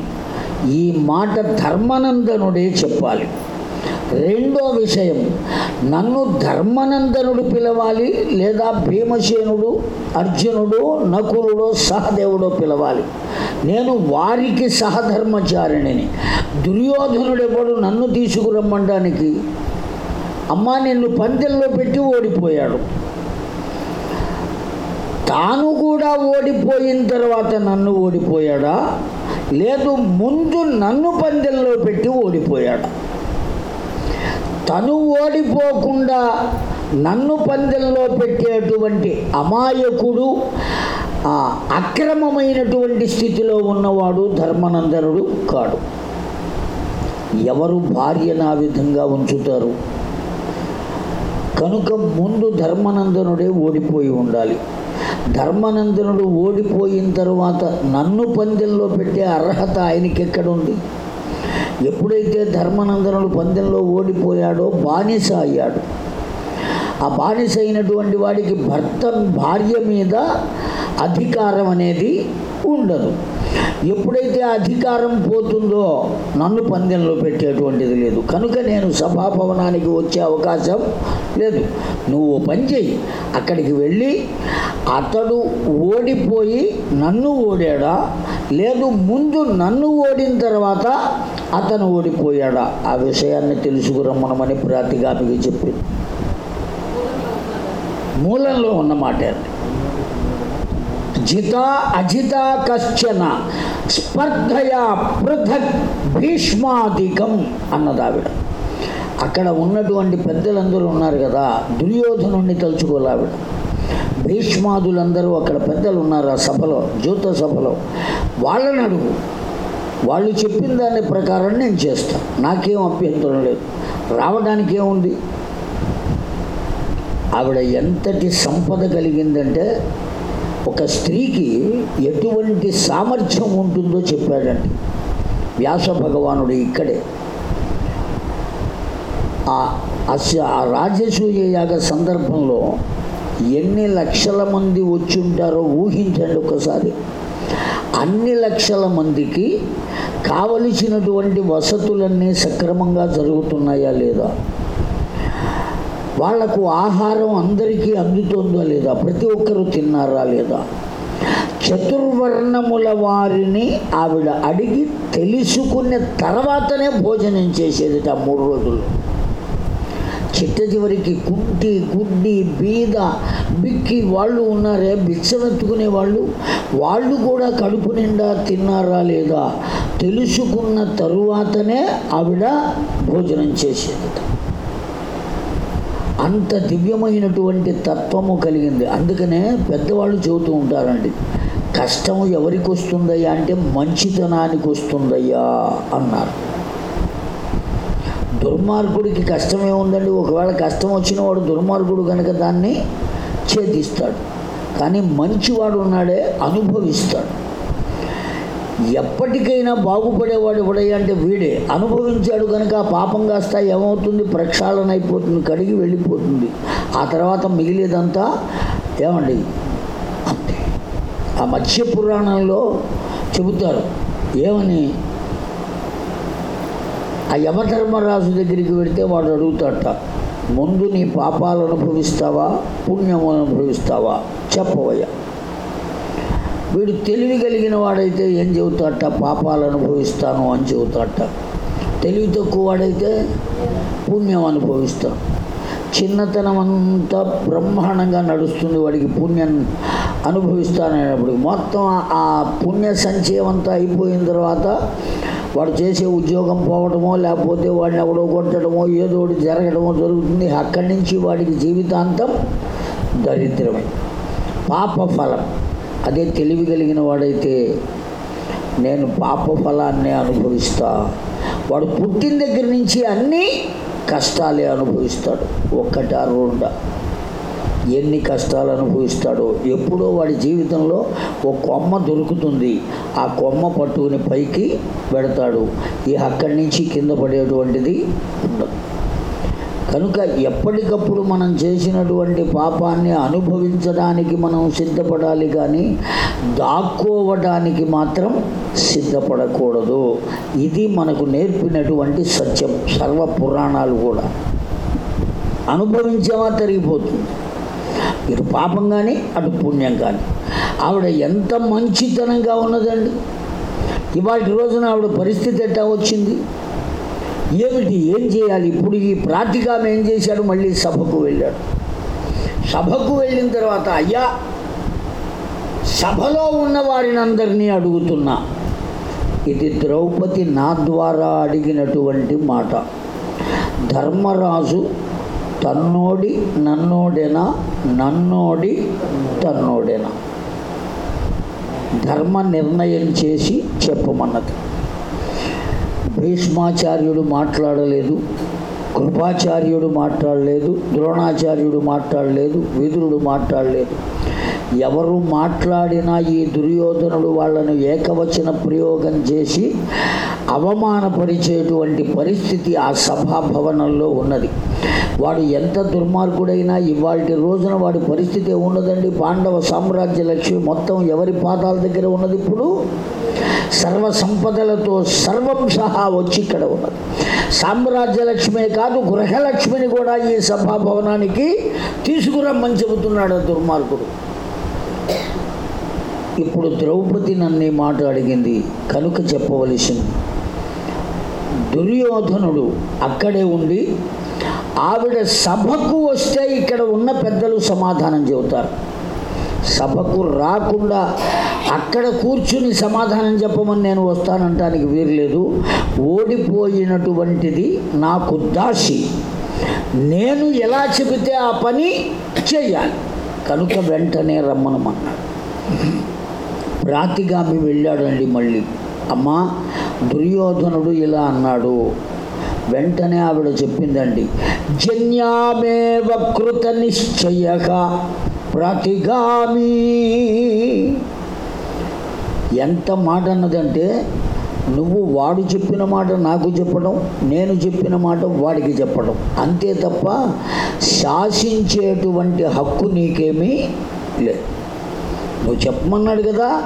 ఈ మాట ధర్మనందనుడే చెప్పాలి. రెండో విషయం నన్ను ధర్మనందనుడు పిలవాలి లేదా భీమసేనుడు అర్జునుడు నకులుడో సహదేవుడో పిలవాలి. నేను వారికి సహధర్మచారిణిని. దుర్యోధనుడెవడు నన్ను తీసుకురమ్మడానికి? అమ్మా నిన్ను పందెల్లో పెట్టి ఓడిపోయాడు. తాను కూడా ఓడిపోయిన తర్వాత నన్ను ఓడిపోయాడా? లేదు ముందు నన్ను పందెల్లో పెట్టి ఓడిపోయాడు. తను ఓడిపోకుండా నన్ను పందెల్లో పెట్టేటువంటి అమాయకుడు ఆ అక్రమమైనటువంటి స్థితిలో ఉన్నవాడు ధర్మనందనుడు కాడు. ఎవరు భార్యను ఆ విధంగా ఉంచుతారు? కనుక ముందు ధర్మనందనుడే ఓడిపోయి ఉండాలి. ధర్మనందనుడు ఓడిపోయిన తర్వాత నన్ను పందెంలో పెట్టే అర్హత ఆయనకి ఎక్కడుంది ఎప్పుడైతే ధర్మనందనుడు పందెంలో ఓడిపోయాడో బానిస అయ్యాడు. ఆ బానిస అయినటువంటి వాడికి భర్త భార్య మీద అధికారం అనేది ఉండదు. ఎప్పుడైతే అధికారం పోతుందో నన్ను పందెంలో పెట్టేటువంటిది లేదు. కనుక నేను సభాభవనానికి వచ్చే అవకాశం లేదు. నువ్వు పని చెయ్యి. అక్కడికి వెళ్ళి అతడు ఓడిపోయి నన్ను ఓడాడా? లేదు ముందు నన్ను ఓడిన తర్వాత అతను ఓడిపోయాడా? ఆ విషయాన్ని తెలుసుకురమ్మనమని ప్రాతిగామికి చెప్పింది. మూలంలో ఉన్నమాట అండి జితా అజిత కశ్చన స్పర్ధయా పృథక్ భీష్మాధికం అన్నదావిడ. అక్కడ ఉన్నటువంటి పెద్దలందరూ ఉన్నారు కదా దుర్యోధనుణ్ణి తలుచుకోలేవిడ. భీష్మాదులందరూ అక్కడ పెద్దలు ఉన్నారు ఆ సభలో జూత సభలో. వాళ్ళని అడుగు. వాళ్ళు చెప్పిన దాని ప్రకారం నేను చేస్తాను నాకేం అభ్యంతరం లేదు. రావడానికి ఏముంది ఆవిడ ఎంతటి సంపద కలిగిందంటే ఒక స్త్రీకి ఎటువంటి సామర్థ్యం ఉంటుందో చెప్పాడండి. వ్యాస భగవానుడు ఇక్కడే. ఆ రాజసూయ యాగ సందర్భంలో ఎన్ని లక్షల మంది వచ్చి ఉంటారో ఊహించండి ఒకసారి. అన్ని లక్షల మందికి కావలసినటువంటి వసతులన్నీ సక్రమంగా జరుగుతున్నాయా లేదా? వాళ్ళకు ఆహారం అందరికీ అందుతుందా లేదా? ప్రతి ఒక్కరూ తిన్నారా లేదా? చతుర్వర్ణముల వారిని ఆవిడ అడిగి తెలుసుకున్న తర్వాతనే భోజనం చేసేది ఆ మూడు రోజులు. చిట్ట చివరికి కుంటి గుడ్డి బీద బిక్కి వాళ్ళు ఉన్నారే బిచ్చమెత్తుకునే వాళ్ళు. వాళ్ళు కూడా కడుపు నిండా తిన్నారా లేదా? తెలుసుకున్న తరువాతనే ఆవిడ భోజనం చేసేది అంత దివ్యమైనటువంటి తత్వము కలిగింది. అందుకనే పెద్దవాళ్ళు చెబుతూ ఉంటారండి కష్టం ఎవరికి వస్తుందయ్యా? అంటే మంచితనానికి వస్తుందయ్యా అన్నారు. దుర్మార్గుడికి కష్టమే ఉందండి. ఒకవేళ కష్టం వచ్చిన వాడు దుర్మార్గుడు కనుక దాన్ని ఛేదిస్తాడు. కానీ మంచివాడు ఉన్నాడే అనుభవిస్తాడు. ఎప్పటికైనా బాగుపడేవాడు ఎవడయ్యా అంటే వీడే. అనుభవించాడు కనుక ఆ పాపం కాస్త ఏమవుతుంది? ప్రక్షాళన అయిపోతుంది కడిగి వెళ్ళిపోతుంది. ఆ తర్వాత మిగిలేదంతా ఏమండి? అంతే. ఆ మత్స్య పురాణంలో చెబుతారు ఏమని? ఆ యమధర్మరాజు దగ్గరికి వెళితే వాడు అడుగుతాట ముందు నీ పాపాలు అనుభవిస్తావా? పుణ్యము అనుభవిస్తావా? చెప్పవయ్యా. వీడు తెలివి కలిగిన వాడైతే ఏం చెబుతాట పాపాలు అనుభవిస్తాను అని చెబుతాట తెలివి తక్కువ వాడైతే పుణ్యం అనుభవిస్తాను చిన్నతనం అంతా బ్రహ్మాండంగా నడుస్తుంది వాడికి పుణ్యం అనుభవిస్తాననేటప్పుడు మొత్తం ఆ- ఆ పుణ్య సంచయం అంతా అయిపోయిన తర్వాత వాడు చేసే ఉద్యోగం పోవడమో లేకపోతే వాడిని ఎవడో కొట్టడమో ఏదో ఒకటి జరగడమో జరుగుతుంది. అక్కడి నుంచి వాడికి జీవితాంతం దరిద్రమే. పాప ఫలం. అదే తెలివి కలిగిన వాడైతే నేను పాప ఫలాన్ని అనుభవిస్తా. వాడు పుట్టిన దగ్గర నుంచి అన్నీ కష్టాలే అనుభవిస్తాడు. ఒక్కట రెండా. ఎన్ని కష్టాలు అనుభవిస్తాడో ఎప్పుడో వాడి జీవితంలో ఒక కొమ్మ దొరుకుతుంది. ఆ కొమ్మ పట్టుకుని పైకి పెడతాడు. ఈ అక్కడి నుంచి కింద పడేటువంటిది ఉండదు. కనుక ఎప్పటికప్పుడు మనం చేసినటువంటి పాపాన్ని అనుభవించడానికి మనం సిద్ధపడాలి కానీ దాక్కోవడానికి మాత్రం సిద్ధపడకూడదు. ఇది మనకు నేర్పినటువంటి సత్యం. సర్వ పురాణాలు కూడా. అనుభవించామా తరిగిపోతుంది. ఇటు పాపం కానీ అటు పుణ్యం కానీ. ఆవిడ ఎంత మంచితనంగా ఉన్నదండి. ఇవాటి రోజున ఆవిడ పరిస్థితి ఎట్టా వచ్చింది? ఏమిటి ఏం చేయాలి? ఇప్పుడు ఈ ప్రాతికామ ఏం చేశాడు? మళ్ళీ సభకు వెళ్ళాడు. సభకు వెళ్ళిన తర్వాత అయ్యా సభలో ఉన్న వారిని అందరినీ అడుగుతున్నా. ఇది ద్రౌపది నా ద్వారా అడిగినటువంటి మాట. ధర్మరాజు తన్నోడి నన్నోడేనా? నన్నోడి తన్నోడేనా? ధర్మ నిర్ణయం చేసి చెప్పమన్నది. భీష్మాచార్యుడు మాట్లాడలేదు కృపాచార్యుడు మాట్లాడలేదు ద్రోణాచార్యుడు మాట్లాడలేదు విదురుడు మాట్లాడలేదు. ఎవరు మాట్లాడినా ఈ దుర్యోధనుడు వాళ్ళను ఏకవచన ప్రయోగం చేసి అవమానపరిచేటువంటి పరిస్థితి ఆ సభాభవనంలో ఉన్నది. వాడు ఎంత దుర్మార్గుడైనా ఇవాళ రోజున వాడి పరిస్థితి ఉన్నదండి పాండవ సామ్రాజ్య లక్ష్మి మొత్తం ఎవరి పాదాల దగ్గర ఉన్నది ఇప్పుడు? సర్వ సంపదలతో సర్వం సహా వచ్చి ఇక్కడ ఉన్నది. సామ్రాజ్య లక్ష్మే కాదు గృహలక్ష్మిని కూడా ఈ సభాభవనానికి తీసుకురమ్మని చెబుతున్నాడు దుర్మార్గుడు. ఇప్పుడు ద్రౌపది నన్ను మాట అడిగింది. కనుక చెప్పవలసింది దుర్యోధనుడు అక్కడే ఉండి ఆవిడ సభకు వస్తే ఇక్కడ ఉన్న పెద్దలు సమాధానం చెబుతారు. సభకు రాకుండా అక్కడ కూర్చుని సమాధానం చెప్పమని నేను వస్తానంటానికి వీరలేదు ఓడిపోయినటువంటిది నాకు దాసి. నేను ఎలా చెబితే ఆ పని చెయ్యాలి. కనుక వెంటనే రమ్మనమన్నాడు. ప్రాతిగామి వెళ్ళాడండి మళ్ళీ. అమ్మా దుర్యోధనుడు ఇలా అన్నాడు. వెంటనే ఆవిడ చెప్పిందండి జన్యామేవ కృత నిశ్చయక ప్రతిగామి. ఎంత మాట అన్నదంటే నువ్వు వాడు చెప్పిన మాట నాకు చెప్పడం నేను చెప్పిన మాట వాడికి చెప్పడం. అంతే తప్ప శాసించేటువంటి హక్కు నీకేమీ లేదు. నువ్వు చెప్పమన్నాడు కదా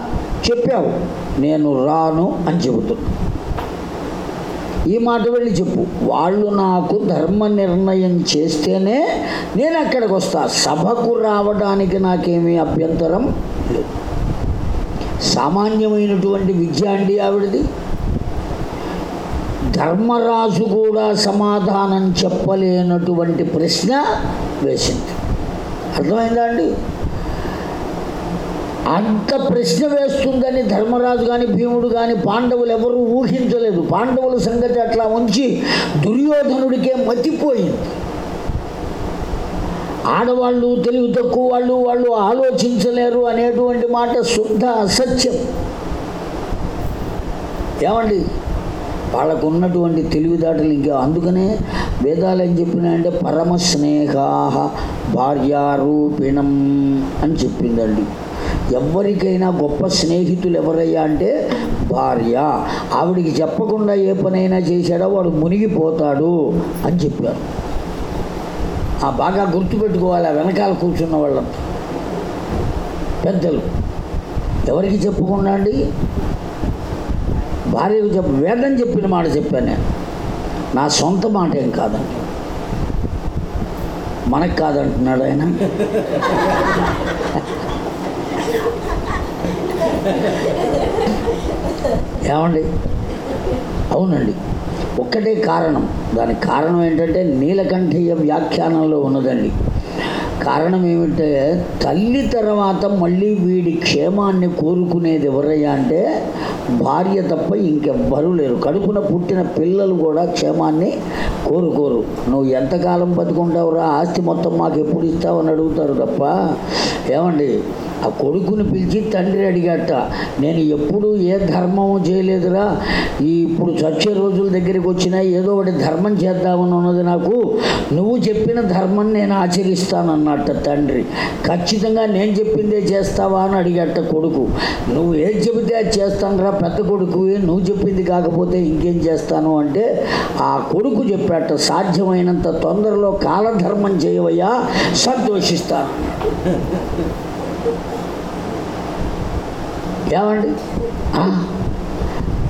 చెప్పావు. నేను రాను అని చెబుతున్నా ఈ మాట వెళ్ళి చెప్పు. వాళ్ళు నాకు ధర్మ నిర్ణయం చేస్తేనే నేను అక్కడికి వస్తా. సభకు రావడానికి నాకేమీ అభ్యంతరం లేదు. సామాన్యమైనటువంటి విద్య అండి ఆవిడది. ధర్మరాజు కూడా సమాధానం చెప్పలేనటువంటి ప్రశ్న వేసింది. అర్థమైందా అండి? అంత ప్రశ్న వేస్తుందని ధర్మరాజు కానీ భీముడు కానీ పాండవులు ఎవరు ఊహించలేదు. పాండవుల సంగతి అట్లా ఉంచి దుర్యోధనుడికే మతిపోయింది. ఆడవాళ్ళు తెలివి తక్కువ వాళ్ళు వాళ్ళు ఆలోచించలేరు అనేటువంటి మాట శుద్ధ అసత్యం. ఏమండి? వాళ్ళకు ఉన్నటువంటి తెలివిదాటలు ఇంకా అందుకనే వేదాలు ఏం చెప్పినాయంటే పరమ స్నేహా భార్యారూపిణం అని చెప్పిందండి. ఎవరికైనా గొప్ప స్నేహితులు ఎవరయ్యా అంటే భార్య. ఆవిడికి చెప్పకుండా ఏ పనైనా చేశాడో వాడు మునిగిపోతాడు అని చెప్పారు. ఆ బాగా గుర్తుపెట్టుకోవాలి ఆ వెనకాల కూర్చున్న వాళ్ళంతా. పెద్దలు. ఎవరికి చెప్పకుండా అండి? భార్యకు చెప్ప వేదం చెప్పిన మాట చెప్పాను నేను. నా సొంత మాట ఏం కాదండి. మనకు కాదంటున్నాడు ఆయన. ఏమండి? అవునండి. ఒక్కటే కారణం. దానికి కారణం ఏంటంటే నీలకంఠయ్య వ్యాఖ్యానంలో ఉన్నదండి. కారణం ఏమిటంటే తల్లి తర్వాత మళ్ళీ వీడి క్షేమాన్ని కోరుకునేది ఎవరయ్యా అంటే భార్య తప్ప ఇంకెవ్వరూ లేరు. కడుపున పుట్టిన పిల్లలు కూడా క్షేమాన్ని కోరుకోరు. నువ్వు ఎంతకాలం బతుకుంటావురా? ఆస్తి మొత్తం మాకు ఎప్పుడు ఇస్తావని అడుగుతారు తప్ప. ఏమండి? ఆ కొడుకుని పిలిచి తండ్రి అడిగట నేను ఎప్పుడు ఏ ధర్మము చేయలేదురా? ఈ ఇప్పుడు చచ్చే రోజుల దగ్గరికి వచ్చినా ఏదో ఒకటి ధర్మం చేద్దామని ఉన్నది నాకు. నువ్వు చెప్పిన ధర్మం నేను ఆచరిస్తానన్నట్ట తండ్రి. ఖచ్చితంగా నేను చెప్పిందే చేస్తావా? అని అడిగట కొడుకు. నువ్వు ఏం చెబితే అది చేస్తానురా పెద్ద కొడుకు నువ్వు చెప్పింది కాకపోతే ఇంకేం చేస్తాను? అంటే ఆ కొడుకు చెప్పాట సాధ్యమైనంత తొందరలో కాలధర్మం చేయవయ్యా సంతోషిస్తాను. ఏమండి?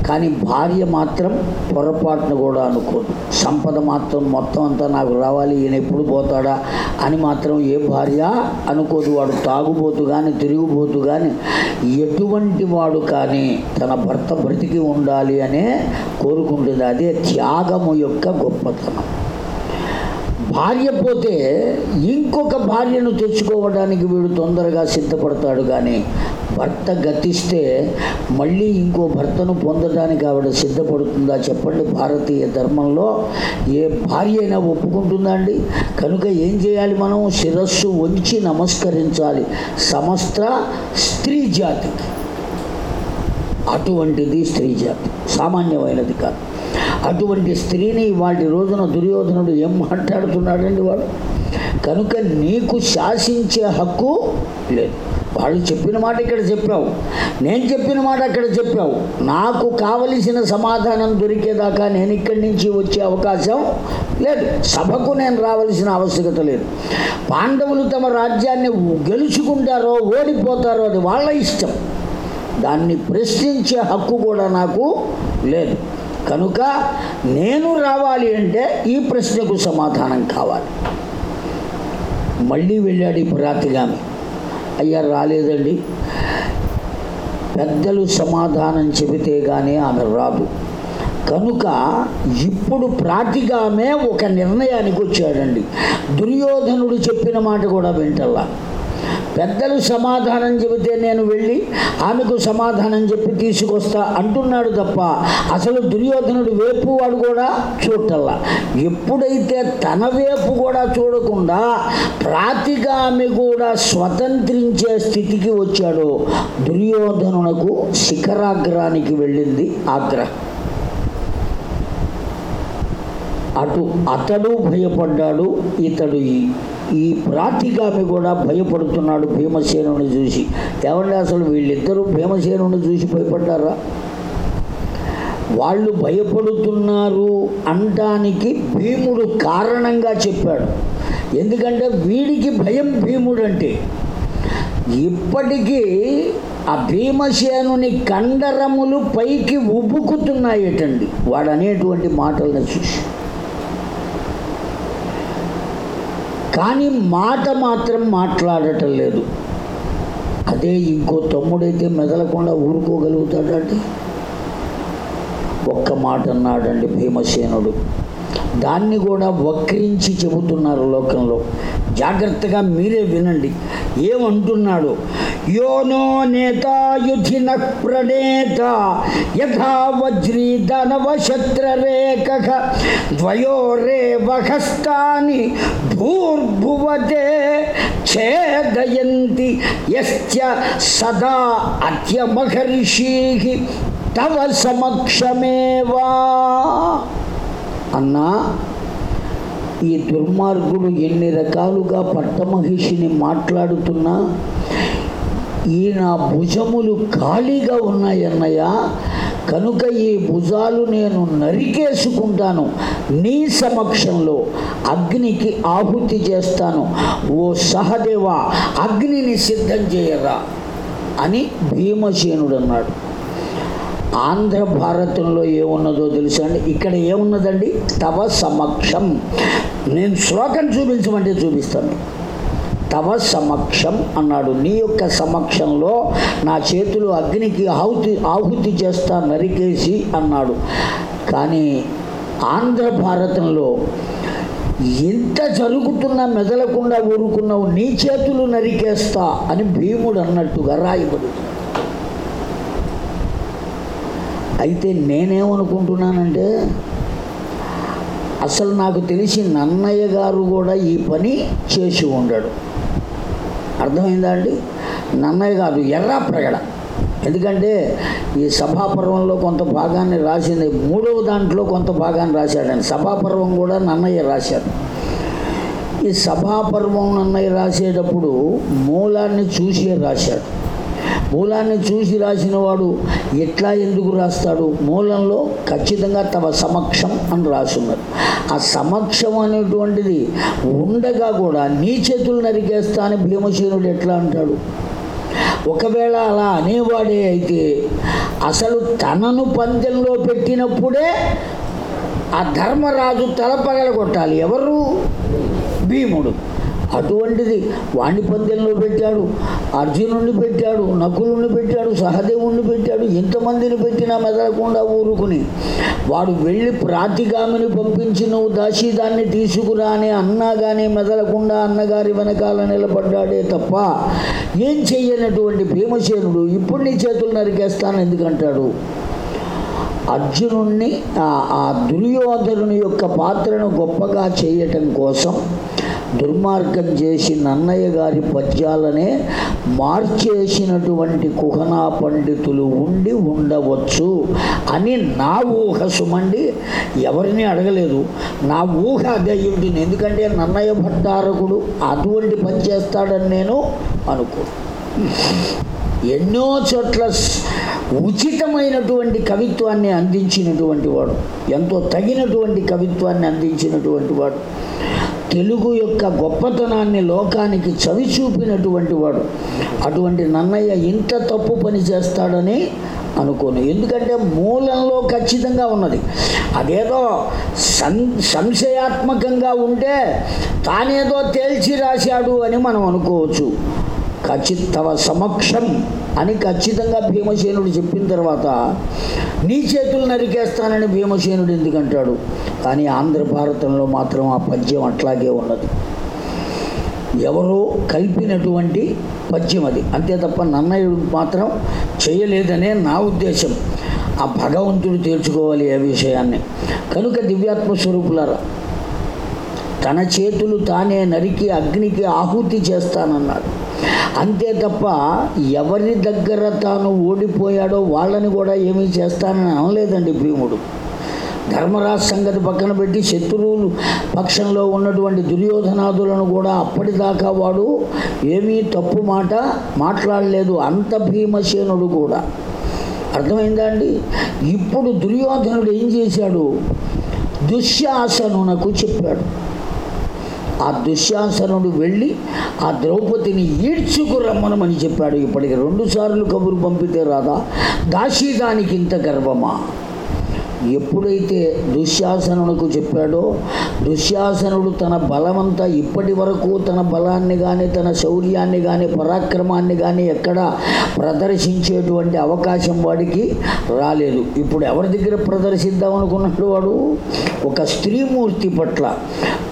కానీ భార్య మాత్రం పొరపాటును కూడా అనుకోదు. సంపద మాత్రం మొత్తం అంతా నాకు రావాలి ఈయన ఎప్పుడు పోతాడా అని మాత్రం ఏ భార్య అనుకోదు. వాడు తాగుబోతు కానీ తిరుగుబోతు కానీ ఎటువంటి వాడు కానీ తన భర్త బ్రతికి ఉండాలి అనే కోరుకుంటుంది. అదే త్యాగము యొక్క గొప్పతనం. భార్య పోతే ఇంకొక భార్యను తెచ్చుకోవడానికి వీడు తొందరగా సిద్ధపడతాడు కానీ భర్త గతిస్తే మళ్ళీ ఇంకో భర్తను పొందడానికి ఆవిడ సిద్ధపడుతుందా చెప్పండి. భారతీయ ధర్మంలో ఏ భార్య అయినా ఒప్పుకుంటుందా అండి? కనుక ఏం చేయాలి మనం? శిరస్సు వంచి నమస్కరించాలి. సమస్త స్త్రీ జాతికి. అటువంటిది స్త్రీ జాతి. సామాన్యమైనది కాదు. అటువంటి స్త్రీని వాటి రోజున దుర్యోధనుడు ఏం మాట్లాడుతున్నాడండి వాడు? కనుక నీకు శాసించే హక్కు లేదు. వాళ్ళు చెప్పిన మాట ఇక్కడ చెప్పావు. నేను చెప్పిన మాట అక్కడ చెప్పావు. నాకు కావలసిన సమాధానం దొరికేదాకా నేను ఇక్కడి నుంచి వచ్చే అవకాశం లేదు. సభకు నేను రావాల్సిన ఆవశ్యకత లేదు. పాండవులు తమ రాజ్యాన్ని గెలుచుకుంటారో ఓడిపోతారో అది వాళ్ళ ఇష్టం. దాన్ని ప్రశ్నించే హక్కు కూడా నాకు లేదు. కనుక నేను రావాలి అంటే ఈ ప్రశ్నకు సమాధానం కావాలి. మళ్ళీ వెళ్ళాడు ఈ పురాతిగామి. అయ్యా రాలేదండి. పెద్దలు సమాధానం చెబితే కానీ ఆమె రాదు. కనుక ఇప్పుడు ప్రాతిగామే ఒక నిర్ణయానికి వచ్చాడండి. దుర్యోధనుడు చెప్పిన మాట కూడా వింటల్లా. పెద్దలు సమాధానం చెబితే నేను వెళ్ళి ఆమెకు సమాధానం చెప్పి తీసుకొస్తా అంటున్నాడు తప్ప అసలు దుర్యోధనుడు వేపు వాడు కూడా చూడటల్లా. ఎప్పుడైతే తన వేపు కూడా చూడకుండా ప్రాతిగామి కూడా స్వతంత్రించే స్థితికి వచ్చాడో దుర్యోధనునకు శిఖరాగ్రానికి వెళ్ళింది ఆగ్రహం. అటు అతడు భయపడ్డాడు ఇతడు ఈ- ఈ ప్రాతిగామి కూడా భయపడుతున్నాడు భీమసేనుని చూసి. ఏమంటే అసలు వీళ్ళిద్దరూ భీమసేనుని చూసి భయపడ్డారా? వాళ్ళు భయపడుతున్నారు అనటానికి భీముడు కారణంగా చెప్పాడు. ఎందుకంటే వీడికి భయం భీముడు అంటే ఇప్పటికీ ఆ భీమసేనుని కండరములు పైకి ఉబ్బుకుతున్నాయటండి వాడు అనేటువంటి మాటలను చూసి. కానీ మాట మాత్రం మాట్లాడటం లేదు. అదే ఇంకో తమ్ముడైతే మెదలకుండా ఊరుకోగలుగుతాడండి. ఒక్క మాట అన్నాడండి భీమసేనుడు. దాన్ని కూడా వక్రించి చెబుతున్నారు లోకంలో. జాగ్రత్తగా మీరే వినండి. ఏమంటున్నాడు? యోనో నేతాయుధిన ప్రణేత యథా వజ్రీ ధనవ శత్రరేఖ ద్వయోరేవ హస్తాని భూర్భువతే ఛేదయంతి యశ్చ సదా అత్యమహర్షీ తవ సమక్షమేవా? అన్నా ఈ దుర్మార్గుడు ఎన్ని రకాలుగా పట్టమహిషిని మాట్లాడుతున్నా ఈ నా భుజములు ఖాళీగా ఉన్నాయన్నయ్య కనుక ఈ భుజాలు నేను నరికేసుకుంటాను. నీ సమక్షంలో అగ్నికి ఆహుతి చేస్తాను. ఓ సహదేవ అగ్నిని సిద్ధం చేయరా అని భీమసేనుడు అన్నాడు. ఆంధ్ర భారతంలో ఏమున్నదో తెలుసా అండి? ఇక్కడ ఏమున్నదండి? తవ సమక్షం. నేను శ్లోకం చూపించమంటే చూపిస్తాను. తవ సమక్షం అన్నాడు. నీ యొక్క సమక్షంలో నా చేతులు అగ్నికి ఆహుతి ఆహుతి చేస్తా నరికేసి అన్నాడు. కానీ ఆంధ్ర భారతంలో ఇంత జరుగుతున్నా మెదలకుండా ఊరుకున్నావు నీ చేతులు నరికేస్తా అని భీముడు అన్నట్టుగా రాయబడుతుంది. అయితే నేనేమనుకుంటున్నానంటే అసలు నాకు తెలిసి నన్నయ్య గారు కూడా ఈ పని చేసి ఉండడు. అర్థమైందా అండి? నన్నయ్య గారు ఎర్రా ప్రగడ. ఎందుకంటే ఈ సభాపర్వంలో కొంత భాగాన్ని రాసింది మూడవ దాంట్లో కొంత భాగాన్ని రాశాడని సభాపర్వం కూడా నన్నయ్య రాశాడు. ఈ సభాపర్వం నన్నయ్య రాసేటప్పుడు మూలాన్ని చూసే రాశాడు. మూలాన్ని చూసి రాసిన వాడు ఎట్లా ఎందుకు రాస్తాడు? మూలంలో ఖచ్చితంగా తమ సమక్షం అని రాసున్నారు. ఆ సమక్షం అనేటువంటిది ఉండగా కూడా నీ చేతులు నరికేస్తా అని భీమసేనుడు ఎట్లా అంటాడు? ఒకవేళ అలా అనేవాడే అయితే అసలు తనను పందెంలో పెట్టినప్పుడే ఆ ధర్మరాజు తల పగలగొట్టాలి. ఎవరు? భీముడు. అటువంటిది వాణి పందెంలో పెట్టాడు అర్జునుడిని పెట్టాడు నకులుని పెట్టాడు సహదేవుణ్ణి పెట్టాడు ఎంతమందిని పెట్టినా మెదలకుండా ఊరుకుని. వాడు వెళ్ళి ప్రాతిగామిని పంపించి నువ్వు దాసీదాన్ని తీసుకురా అని అన్నా కానీ మెదలకుండా అన్నగారి వెనకాల నిలబడ్డాడే తప్ప ఏం చెయ్యనటువంటి భీమసేనుడు ఇప్పుడు నీ చేతులు నరికేస్తాను ఎందుకంటాడు? అర్జునుణ్ణి ఆ- ఆ దుర్యోధనుని యొక్క పాత్రను గొప్పగా చేయటం కోసం దుర్మార్గం చేసి నన్నయ్య గారి పద్యాలనే మార్చేసినటువంటి కుహనా పండితులు ఉండి ఉండవచ్చు అని నా ఊహ సుమండి. ఎవరిని అడగలేదు. నా ఊహ అదే ఉంటుంది. ఎందుకంటే నన్నయ్య భట్టారకుడు అటువంటి పని చేస్తాడని నేను అనుకో ఎన్నో చోట్ల ఉచితమైనటువంటి కవిత్వాన్ని అందించినటువంటి వాడు. ఎంతో తగినటువంటి కవిత్వాన్ని అందించినటువంటి వాడు. తెలుగు యొక్క గొప్పతనాన్ని లోకానికి చవి చూపినటువంటి వాడు. అటువంటి నన్నయ్య ఇంత తప్పు పని చేస్తాడని అనుకోను. ఎందుకంటే మూలంలో ఖచ్చితంగా ఉన్నది. అదేదో సం సంశయాత్మకంగా ఉంటే తానేదో తేల్చి రాశాడు అని మనం అనుకోవచ్చు. ఖచ్చిత తవ సమక్షం అని ఖచ్చితంగా భీమసేనుడు చెప్పిన తర్వాత నీ చేతులు నరికేస్తానని భీమసేనుడు ఎందుకంటాడు? కానీ ఆంధ్ర భారతంలో మాత్రం ఆ పద్యం అట్లాగే ఉన్నది. ఎవరో కలిపినటువంటి పద్యం అది. అంతే తప్ప నన్నయుడు మాత్రం చేయలేదనే నా ఉద్దేశం. ఆ భగవంతుడు తేల్చుకోవాలి ఆ విషయాన్ని. కనుక దివ్యాత్మ స్వరూపులారా తన చేతులు తానే నరికి అగ్నికి ఆహుతి చేస్తానన్నాడు. అంతే తప్ప ఎవరి దగ్గర తాను ఓడిపోయాడో వాళ్ళని కూడా ఏమీ చేస్తానని అనలేదండి భీముడు. ధర్మరాజు సంగతి పక్కన పెట్టి శత్రువులు పక్షంలో ఉన్నటువంటి దుర్యోధనాదులను కూడా అప్పటిదాకా వాడు ఏమీ తప్పు మాట మాట్లాడలేదు అంత భీమసేనుడు కూడా. అర్థమైందా అండి? ఇప్పుడు దుర్యోధనుడు ఏం చేశాడు? దుశ్శాసనునకు చెప్పాడు. ఆ దుశ్శాసనుడు వెళ్ళి ఆ ద్రౌపదిని ఈడ్చుకు రమ్మనమని చెప్పాడు. ఇప్పటికి రెండుసార్లు కబురు పంపితే రాదా? దాసీదానికి ఇంత గర్వమా? ఎప్పుడైతే దుశ్శాసనులకు చెప్పాడో దుశ్శాసనుడు తన బలమంతా ఇప్పటి వరకు తన బలాన్ని కానీ తన శౌర్యాన్ని కానీ పరాక్రమాన్ని కానీ ఎక్కడ ప్రదర్శించేటువంటి అవకాశం వాడికి రాలేదు. ఇప్పుడు ఎవరి దగ్గర ప్రదర్శిద్దాం అనుకున్నాడు వాడు? ఒక స్త్రీమూర్తి పట్ల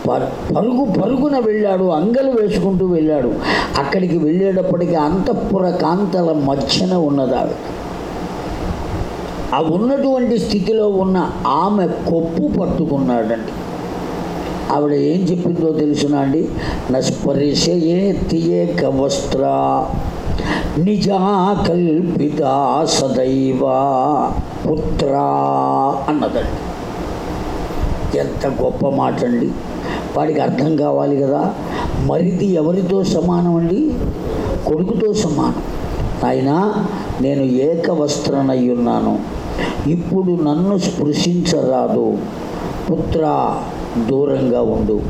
ప- పరుగు పరుగున వెళ్ళాడు అంగలు వేసుకుంటూ వెళ్ళాడు. అక్కడికి వెళ్ళేటప్పటికీ అంతఃపుర కాంతల మధ్యన ఉన్నదావిడ. ఆ ఉన్నటువంటి స్థితిలో ఉన్న ఆమె కొప్పు పట్టుకున్నాడండి. ఆవిడ ఏం చెప్పిందో తెలుసునా అండి? నస్పరిశయే తియేక వస్త్ర నిజా కల్పిత సదైవ పుత్ర అన్నదండి. ఎంత గొప్ప మాట అండి వాడికి అర్థం కావాలి కదా. మరిది ఎవరితో సమానం అండి? కొడుకుతో సమానం. ఆయన నేను ఏకవస్త్రనయ్యున్నాను. ఉన్నాను ఇప్పుడు నన్ను స్పృశించరాదు. పుత్ర దూరంగా ఉండు.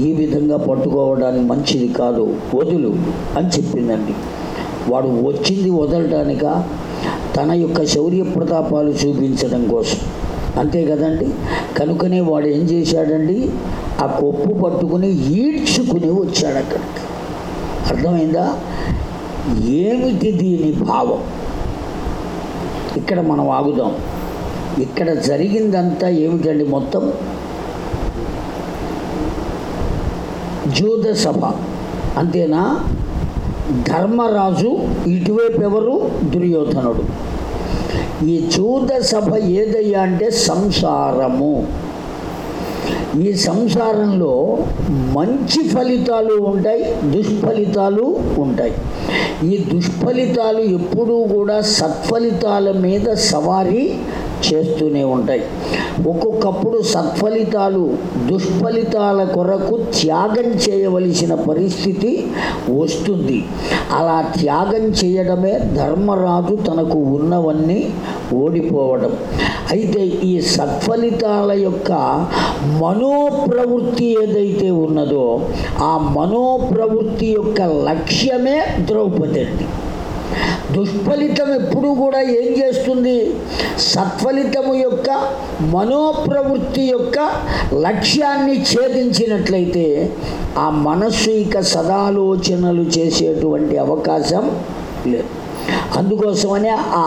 ఈ విధంగా పట్టుకోవడానికి మంచిది కాదు. వదులు అని చెప్పిందండి. వాడు వచ్చింది వదలటానిక? తన యొక్క శౌర్య ప్రతాపాలు చూపించడం కోసం. అంతే కదండి? కనుకనే వాడు ఏం చేశాడండి? ఆ కొప్పు పట్టుకుని ఈడ్చుకుని వచ్చాడు అక్కడికి అర్థమైందా? ఏమిటి దీని భావం? ఇక్కడ మనం ఆగుదాం. ఇక్కడ జరిగిందంతా ఏమిటండి మొత్తం? జూద సభ. అంతేనా? ధర్మరాజు ఇటువైపు ఎవరు? దుర్యోధనుడు. ఈ జూద సభ ఏదయ్యా అంటే సంసారము. ఈ సంసారంలో మంచి ఫలితాలు ఉంటాయి దుష్ఫలితాలు ఉంటాయి. ఈ దుష్ఫలితాలు ఎప్పుడూ కూడా సత్ఫలితాల మీద సవారీ చేస్తూనే ఉంటాయి. ఒక్కొక్కప్పుడు సత్ఫలితాలు దుష్ఫలితాల కొరకు త్యాగం చేయవలసిన పరిస్థితి వస్తుంది. అలా త్యాగం చేయడమే ధర్మరాజు తనకు ఉన్నవన్నీ ఓడిపోవడం. అయితే ఈ సత్ఫలితాల యొక్క మనోప్రవృత్తి ఏదైతే ఉన్నదో ఆ మనోప్రవృత్తి యొక్క లక్ష్యమే ద్రౌపది అండి. దుష్ఫలితం ఎప్పుడు కూడా ఏం చేస్తుంది? సత్ఫలితము యొక్క మనోప్రవృత్తి యొక్క లక్ష్యాన్ని ఛేదించినట్లయితే ఆ మనస్సు ఇక సదాలోచనలు చేసేటువంటి అవకాశం లేదు. అందుకోసమనే ఆ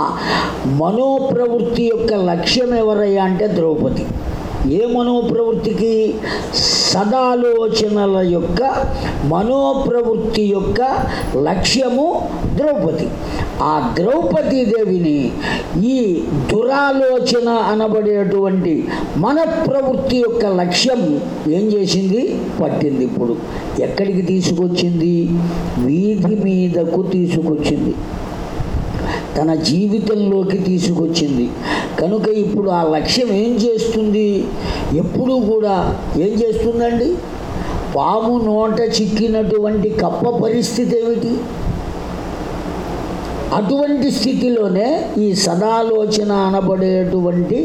మనోప్రవృత్తి యొక్క లక్ష్యం ఎవరయ్యా అంటే ద్రౌపది. ఏ మనోప్రవృత్తికి సదాలోచనల యొక్క మనోప్రవృత్తి యొక్క లక్ష్యము ద్రౌపది. ఆ ద్రౌపదీ దేవిని ఈ దురాలోచన అనబడేటువంటి మన ప్రవృత్తి యొక్క లక్ష్యం ఏం చేసింది? పట్టింది ఇప్పుడు. ఎక్కడికి తీసుకొచ్చింది? వీధి మీదకు తీసుకొచ్చింది. తన జీవితంలోకి తీసుకొచ్చింది. కనుక ఇప్పుడు ఆ లక్ష్యం ఏం చేస్తుంది? ఎప్పుడూ కూడా ఏం చేస్తుందండి? పాము నోట చిక్కినటువంటి కప్ప పరిస్థితి ఏమిటి? అటువంటి స్థితిలోనే ఈ సదాలోచన అనబడేటువంటి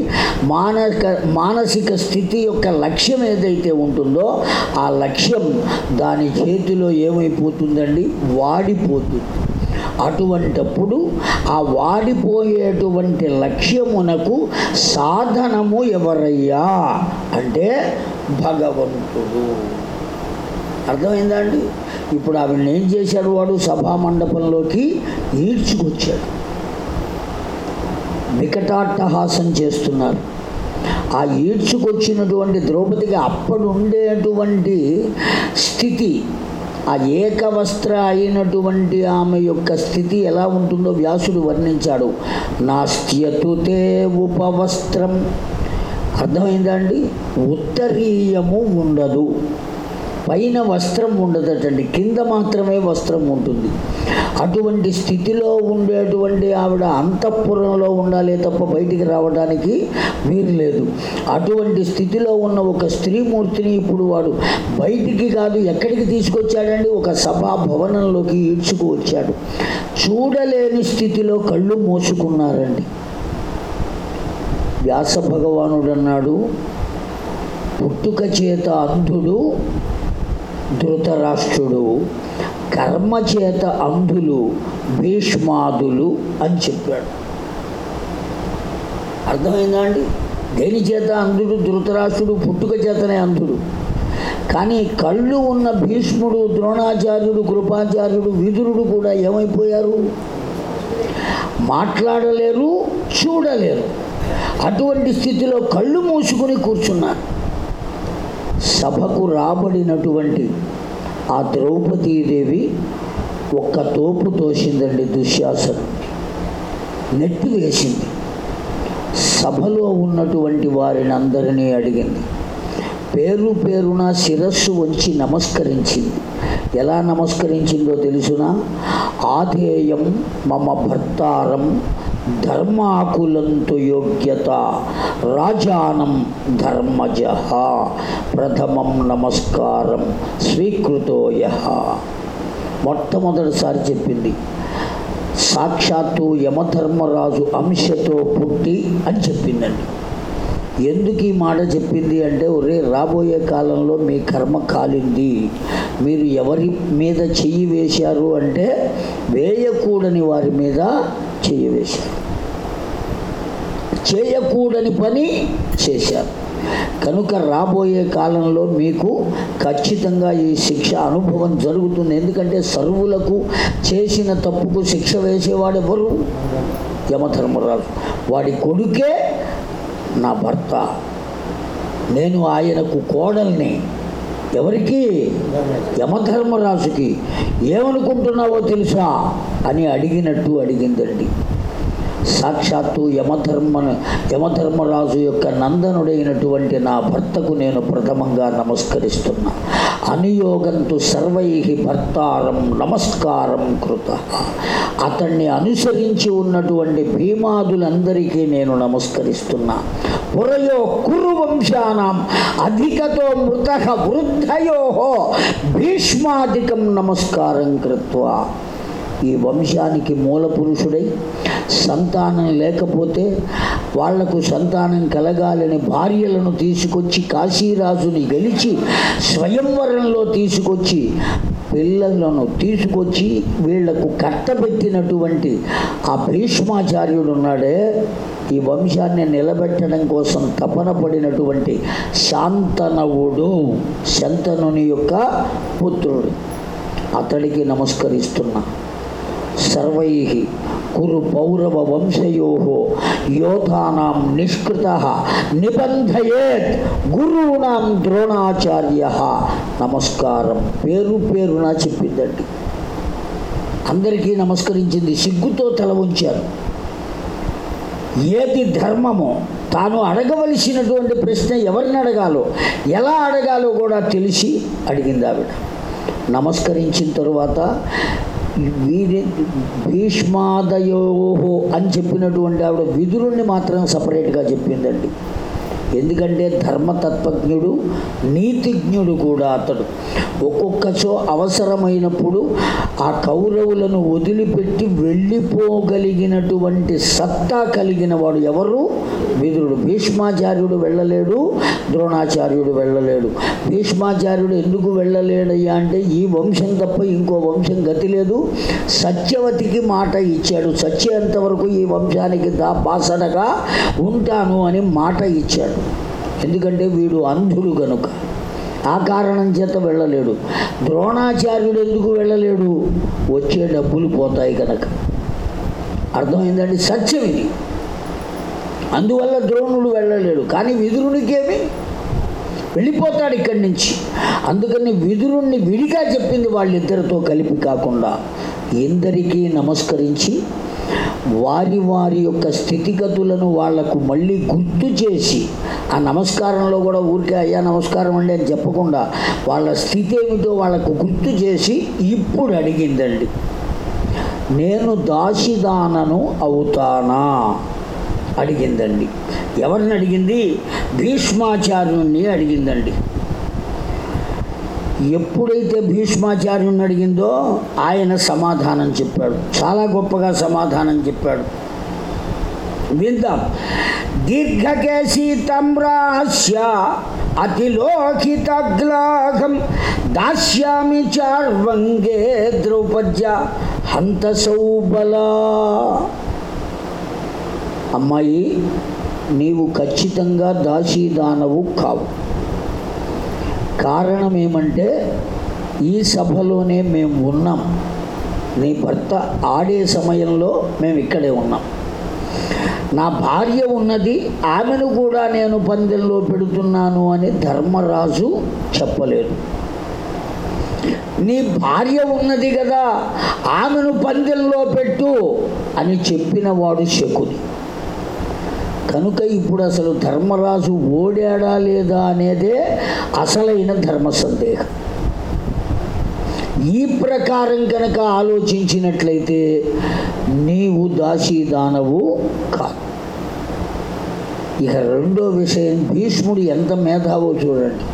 మానక మానసిక స్థితి యొక్క లక్ష్యం ఏదైతే ఉంటుందో ఆ లక్ష్యం దాని చేతిలో ఏమైపోతుందండి? వాడిపోతుంది. అటువంటప్పుడు ఆ వాడిపోయేటువంటి లక్ష్యమునకు సాధనము ఎవరయ్యా? అంటే భగవంతుడు. అర్థమైందా అండి ఇప్పుడు ఆవిడని ఏం చేశాడు వాడు? సభా మండపంలోకి ఈడ్చుకొచ్చాడు. వికటాట్టహాసం చేస్తున్నారు. ఆ ఈడ్చుకొచ్చినటువంటి ద్రౌపదికి అప్పుడు ఉండేటువంటి స్థితి ఆ ఏకవస్త్ర అయినటువంటి ఆమె యొక్క స్థితి ఎలా ఉంటుందో వ్యాసుడు వర్ణించాడు. నాస్త్యతుతే ఉపవస్త్రం. అర్థమైందా అండి? ఉత్తరీయము ఉండదు. పైన వస్త్రం ఉండదటండి. కింద మాత్రమే వస్త్రం ఉంటుంది. అటువంటి స్థితిలో ఉండేటువంటి ఆవిడ అంతఃపురంలో ఉండాలి తప్ప బయటికి రావడానికి వీలు లేదు. అటువంటి స్థితిలో ఉన్న ఒక స్త్రీమూర్తిని ఇప్పుడు వాడు బయటికి కాదు ఎక్కడికి తీసుకొచ్చాడండి? ఒక సభా భవనంలోకి ఈడ్చుకు వచ్చాడు. చూడలేని స్థితిలో కళ్ళు మోసుకున్నారండి. వ్యాస భగవానుడు అన్నాడు పుట్టుక చేత అంధుడు ధృతరాష్ట్రుడు కర్మచేత అంధులు భీష్మాదులు అని చెప్పాడు. అర్థమైందా అండి? దేని చేత అంధుడు? ధృతరాష్ట్రుడు పుట్టుక చేతనే అంధుడు. కానీ కళ్ళు ఉన్న భీష్ముడు ద్రోణాచార్యుడు కృపాచార్యుడు విదురుడు కూడా ఏమైపోయారు? మాట్లాడలేరు చూడలేరు. అటువంటి స్థితిలో కళ్ళు మూసుకుని కూర్చున్నారు. సభకు రాబడినటువంటి ఆ ద్రౌపదీదేవి ఒక్క తోపు తోసిందండి దుశ్శాసన. నెట్టి వేసింది. సభలో ఉన్నటువంటి వారిని అందరినీ అడిగింది. పేరు పేరున శిరస్సు వంచి నమస్కరించింది. ఎలా నమస్కరించిందో తెలుసునా? ఆధేయం మమ భర్తారం ధర్మాకులంతు యోగ్యత రాజానం ధర్మజ. ప్రథమం నమస్కారం స్వీకృతోయ మొట్టమొదటిసారి చెప్పింది సాక్షాత్తు యమధర్మరాజు అంశతో పుట్టి అని చెప్పిందండి. ఎందుకు ఈ మాట చెప్పింది అంటే ఒరే రాబోయే కాలంలో మీ కర్మ కాలింది. మీరు ఎవరి మీద చెయ్యి వేశారు అంటే వేయకూడని వారి మీద చెయ్యి చేయకూడని పని చేశారు. కనుక రాబోయే కాలంలో మీకు ఖచ్చితంగా ఈ శిక్ష అనుభవం జరుగుతుంది. ఎందుకంటే సర్వులకు చేసిన తప్పుకు శిక్ష వేసేవాడు ఎవరు? యమధర్మరాజు. వాడి కొడుకే నా భర్త. నేను ఆయనకు కోడల్ని ఎవరికి? యమధర్మరాజుకి. ఏమనుకుంటున్నావో తెలుసా? అని అడిగినట్టు అడిగిందండి. సాక్షాత్తు యమధర్మ యమధర్మరాజు యొక్క నందనుడైనటువంటి నా భర్తకు నేను ప్రథమంగా నమస్కరిస్తున్నా. అనుయోగంతు సర్వై భర్తారం నమస్కారం కృత. అతన్ని అనుసరించి ఉన్నటువంటి భీమాదులందరికీ నేను నమస్కరిస్తున్నా. పురయో కురు వంశానాం అధికతో మృత వృద్ధయో. భీష్మాధికం నమస్కారం కృత్వా. ఈ వంశానికి మూల పురుషుడై సంతానం లేకపోతే వాళ్ళకు సంతానం కలగాలని భార్యలను తీసుకొచ్చి కాశీరాజుని గెలిచి స్వయంవరంలో తీసుకొచ్చి పిల్లలను తీసుకొచ్చి వీళ్ళకు కట్టబెట్టినటువంటి ఆ భీష్మాచార్యుడు ఉన్నాడే ఈ వంశాన్ని నిలబెట్టడం కోసం తపన పడినటువంటి శాంతనవుడు శంతనుని యొక్క పుత్రుడు. అతడికి నమస్కరిస్తున్నా. సర్వై కురు పౌరవ వంశయో యోధానాం నిష్కృత నిబంధయేత్ గురువునాం ద్రోణాచార్య నమస్కారం. పేరు పేరున చెప్పిందండి. అందరికీ నమస్కరించింది సిగ్గుతో తల ఉంచారు ఏది ధర్మమో తాను అడగవలసినటువంటి ప్రశ్న ఎవరిని అడగాలో ఎలా అడగాలో కూడా తెలిసి అడిగింది ఆవిడ. నమస్కరించిన తరువాత వీరి భీష్మాదయోహో అని చెప్పినటువంటి ఆవిడ విధులుని మాత్రం సపరేట్గా చెప్పిందండి. ఎందుకంటే ధర్మతత్వజ్ఞుడు నీతిజ్ఞుడు కూడా అతడు. ఒక్కొక్కచో అవసరమైనప్పుడు ఆ కౌరవులను వదిలిపెట్టి వెళ్ళిపోగలిగినటువంటి సత్తా కలిగిన వాడు ఎవరు? విదురుడు. భీష్మాచార్యుడు వెళ్ళలేడు ద్రోణాచార్యుడు వెళ్ళలేడు. భీష్మాచార్యుడు ఎందుకు వెళ్ళలేడయ్యా అంటే ఈ వంశం తప్ప ఇంకో వంశం గతి లేదు. సత్యవతికి మాట ఇచ్చాడు. సత్య వరకు ఈ వంశానికి దా బాసడగా ఉంటాను అని మాట ఇచ్చాడు. ఎందుకంటే వీడు అంధుడు గనుక. ఆ కారణం చేత వెళ్ళలేడు. ద్రోణాచార్యుడు ఎందుకు వెళ్ళలేడు? వచ్చే డబ్బులు పోతాయి కనుక అర్థమైందండి? సత్యం ఇది. అందువల్ల ద్రోణుడు వెళ్ళలేడు. కానీ విదురునికేమి? వెళ్ళిపోతాడు ఇక్కడి నుంచి. అందుకని విదురుణ్ణి విడిగా చెప్పింది వాళ్ళిద్దరితో కలిపి కాకుండా ఎందరికీ నమస్కరించి వారి వారి యొక్క స్థితిగతులను వాళ్ళకు మళ్ళీ గుర్తు చేసి ఆ నమస్కారంలో కూడా ఊరికే అయ్యా నమస్కారం అండి అని చెప్పకుండా వాళ్ళ స్థితి ఏమిటో వాళ్ళకు గుర్తు చేసి ఇప్పుడు అడిగిందండి. నేను దాసిదానను అవుతానా? అడిగిందండి. ఎవరిని అడిగింది? భీష్మాచార్యుణ్ణి అడిగిందండి. ఎప్పుడైతే భీష్మాచార్యుని అడిగిందో ఆయన సమాధానం చెప్పాడు. చాలా గొప్పగా సమాధానం చెప్పాడు. విందాం. దీర్ఘకేశీ తమ్రాస్య అతిలోకితగ్లాఘం దాస్యామి చార్వంగే ద్రౌపద్య హంత సౌబలా అమ్మాయి నీవు ఖచ్చితంగా దాసీదానవు కావు. కారణం ఏమంటే ఈ సభలోనే మేము ఉన్నాం. నీ భర్త ఆడే సమయంలో మేము ఇక్కడే ఉన్నాం. నా భార్య ఉన్నది ఆమెను కూడా నేను పందెంలో పెడుతున్నాను అని ధర్మరాజు చెప్పలేదు. నీ భార్య ఉన్నది కదా ఆమెను పందెంలో పెట్టు అని చెప్పిన వాడు శకుని. కనుక ఇప్పుడు అసలు ధర్మరాజు ఓడాడా లేదా అనేదే అసలైన ధర్మ సందేహం. ఈ ప్రకారం కనుక ఆలోచించినట్లయితే నీవు దాసీదానవు కాదు. ఇక రెండో విషయం భీష్ముడు ఎంత మేధావో చూడండి.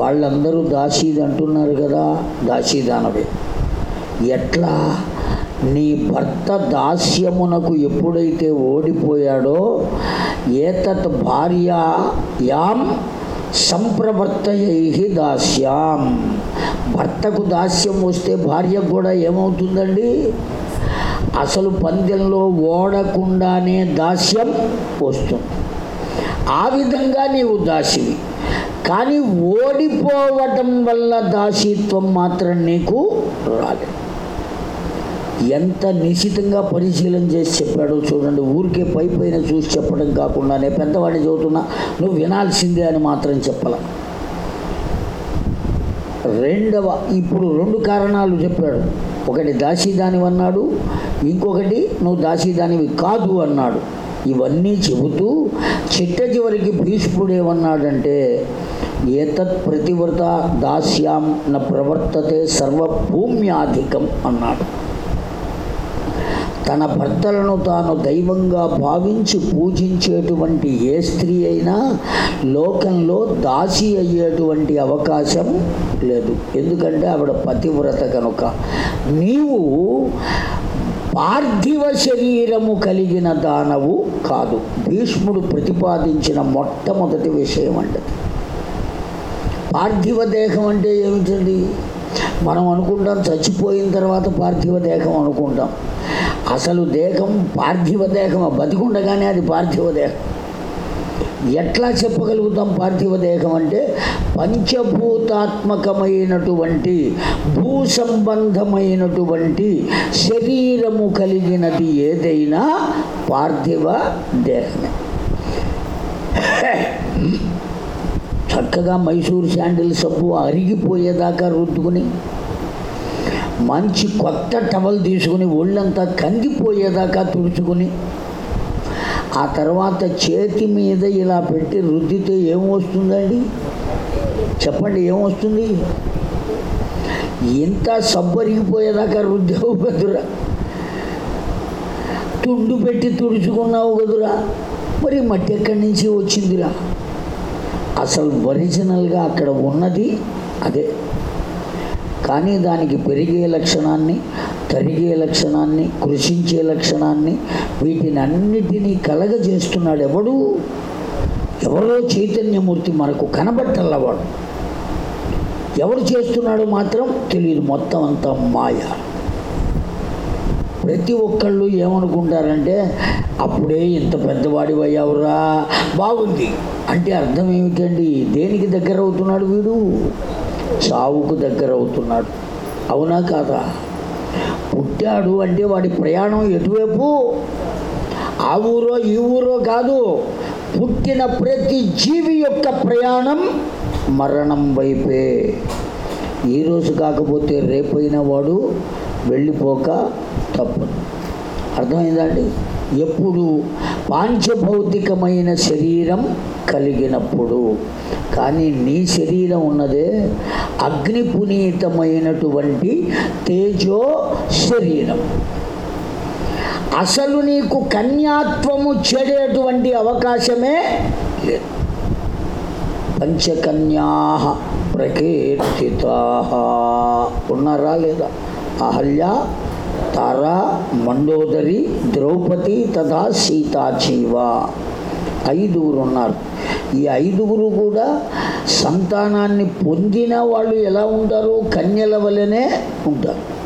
వాళ్ళందరూ దాసీది అంటున్నారు కదా దాసీదానవే. ఎట్లా? నీ భర్త దాస్యమునకు ఎప్పుడైతే ఓడిపోయాడో ఏతత్ భార్య యాం సంప్రవర్తయై దాస్యాం. భర్తకు దాస్యం వస్తే భార్యకు కూడా ఏమవుతుందండి? అసలు పందెంలో ఓడకుండానే దాస్యం వస్తుంది. ఆ విధంగా నీవు దాసివి. కానీ ఓడిపోవటం వల్ల దాసీత్వం మాత్రం నీకు రాలేదు. ఎంత నిశితంగా పరిశీలన చేసి చెప్పాడో చూడండి. ఊరికే పై పైన చూసి చెప్పడం కాకుండానే పెద్దవాడిని చదువుతున్నా నువ్వు వినాల్సిందే అని మాత్రం చెప్పాల. రెండవ ఇప్పుడు రెండు కారణాలు చెప్పాడు. ఒకటి దాసీదానివి అన్నాడు ఇంకొకటి నువ్వు దాసీదానివి కాదు అన్నాడు. ఇవన్నీ చెబుతూ చిట్ట చివరికి భీష్ముడు ఏమన్నాడంటే ఏతత్ ప్రతివ్రత దాస్యాం న ప్రవర్తతే సర్వభూమ్యాధికం అన్నాడు. తన భర్తలను తాను దైవంగా భావించి పూజించేటువంటి ఏ స్త్రీ అయినా లోకంలో దాసి అయ్యేటువంటి అవకాశం లేదు. ఎందుకంటే ఆవిడ పతివ్రత కనుక. నీవు పార్థివ శరీరము కలిగిన దానవు కాదు. భీష్ముడు ప్రతిపాదించిన మొట్టమొదటి విషయం అంటది పార్థివ దేహం అంటే ఏమిటండి? మనం అనుకుంటాం చచ్చిపోయిన తర్వాత పార్థివ దేహం అనుకుంటాం. అసలు దేహం పార్థివ దేహం బతికుండగానే అది పార్థివ దేహం. ఎట్లా చెప్పగలుగుతాం పార్థివ దేహం అంటే పంచభూతాత్మకమైనటువంటి భూ సంబంధమైనటువంటి శరీరము కలిగినది ఏదైనా పార్థివ దేహమే. చక్కగా మైసూర్ శాండిల్ సబ్బు అరిగిపోయేదాకా రుద్దుకుని మంచి కొత్త టవల్ తీసుకుని ఒళ్ళంతా కందిపోయేదాకా తుడుచుకుని ఆ తర్వాత చేతి మీద ఇలా పెట్టి రుద్దితే ఏమొస్తుందండి? చెప్పండి ఏమొస్తుంది? ఇంత సబ్బరిగిపోయేదాకా రుద్దావు కదురా? తుండు పెట్టి తుడుచుకున్నావు కదురా? మరి మట్టి ఎక్కడి నుంచి వచ్చిందిరా? అసలు ఒరిజినల్గా అక్కడ ఉన్నది అదే. కానీ దానికి పెరిగే లక్షణాన్ని తరిగే లక్షణాన్ని కృషించే లక్షణాన్ని వీటిని అన్నిటినీ కలగజేస్తున్నాడు ఎవడు ఎవరో చైతన్యమూర్తి మనకు కనబట్టల్లవాడు ఎవరు చేస్తున్నాడో మాత్రం తెలియదు మొత్తం అంతా మాయ. ప్రతి ఒక్కళ్ళు ఏమనుకుంటారంటే అప్పుడే ఇంత పెద్దవాడి అయ్యావురా బాగుంది. అంటే అర్థం ఏమిటండి? దేనికి దగ్గర అవుతున్నాడు వీడు? చావుకు దగ్గర అవుతున్నాడు. అవునా కాదా? పుట్టాడు అంటే వాడి ప్రయాణం ఎటువైపు? ఆ ఊరో ఈ ఊరో కాదు. పుట్టిన ప్రతి జీవి యొక్క ప్రయాణం మరణం వైపే. ఈరోజు కాకపోతే రేపైన వాడు వెళ్ళిపోక తప్పదు. అర్థమైందండి ఎప్పుడు పాంచభౌతికమైన శరీరం కలిగినప్పుడు కానీ నీ శరీరం ఉన్నదే అగ్ని పునీతమైనటువంటి తేజో శరీరం. అసలు నీకు కన్యాత్వము చెడేటువంటి అవకాశమే లేదు. పంచకన్యా ప్రకీర్తిత. ఉన్నారా లేదా? అహల్య తారా మండోదరి ద్రౌపది తథా సీతాజీవ. ఐదుగురు ఉన్నారు. ఈ ఐదుగురు కూడా సంతానాన్ని పొందిన వాళ్ళు ఎలా ఉంటారు? కన్యల వలనే ఉంటారు.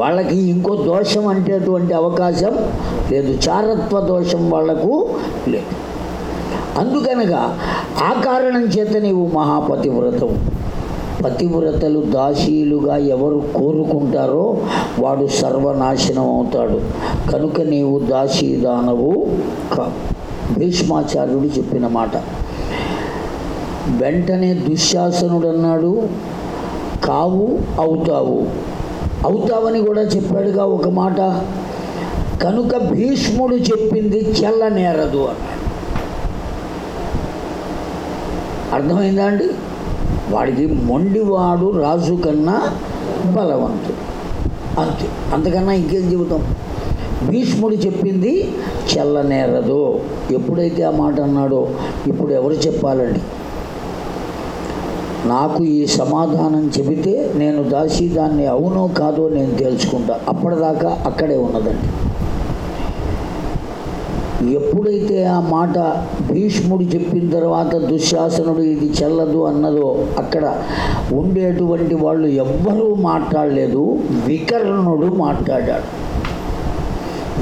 వాళ్ళకి ఇంకో దోషం అంటేటువంటి అవకాశం లేదు. చారత్వ దోషం వాళ్ళకు లేదు. అందుకనగా ఆ కారణం చేత నీవు మహాపతివ్రతం పతివ్రతలు దాసీలుగా ఎవరు కోరుకుంటారో వాడు సర్వనాశనం అవుతాడు. కనుక నీవు దాసీదానవు కా భీష్మాచార్యుడు చెప్పిన మాట. వెంటనే దుశ్శాసనుడు అన్నాడు కావు అవుతావు. అవుతావని కూడా చెప్పాడుగా ఒక మాట. కనుక భీష్ముడు చెప్పింది చెల్లనేరదు అన్నాడు. అర్థమైందా అండి? వాడికి మొండివాడు రాజు కన్నా బలవంతుడు. అంతే. అంతకన్నా ఇంకేం చెబుతాం? భీష్ముడు చెప్పింది చెల్లనేరదు. ఎప్పుడైతే ఆ మాట అన్నాడో ఇప్పుడు ఎవరు చెప్పాలండి? నాకు ఈ సమాధానం చెబితే నేను దాసి దాన్ని అవునో కాదో నేను తెలుసుకుంటా అప్పటిదాకా అక్కడే ఉన్నదండి. ఎప్పుడైతే ఆ మాట భీష్ముడు చెప్పిన తర్వాత దుశ్శాసనుడు ఇది చెల్లదు అన్నదో అక్కడ ఉండేటువంటి వాళ్ళు ఎవ్వరూ మాట్లాడలేదు వికర్ణుడు మాట్లాడాడు.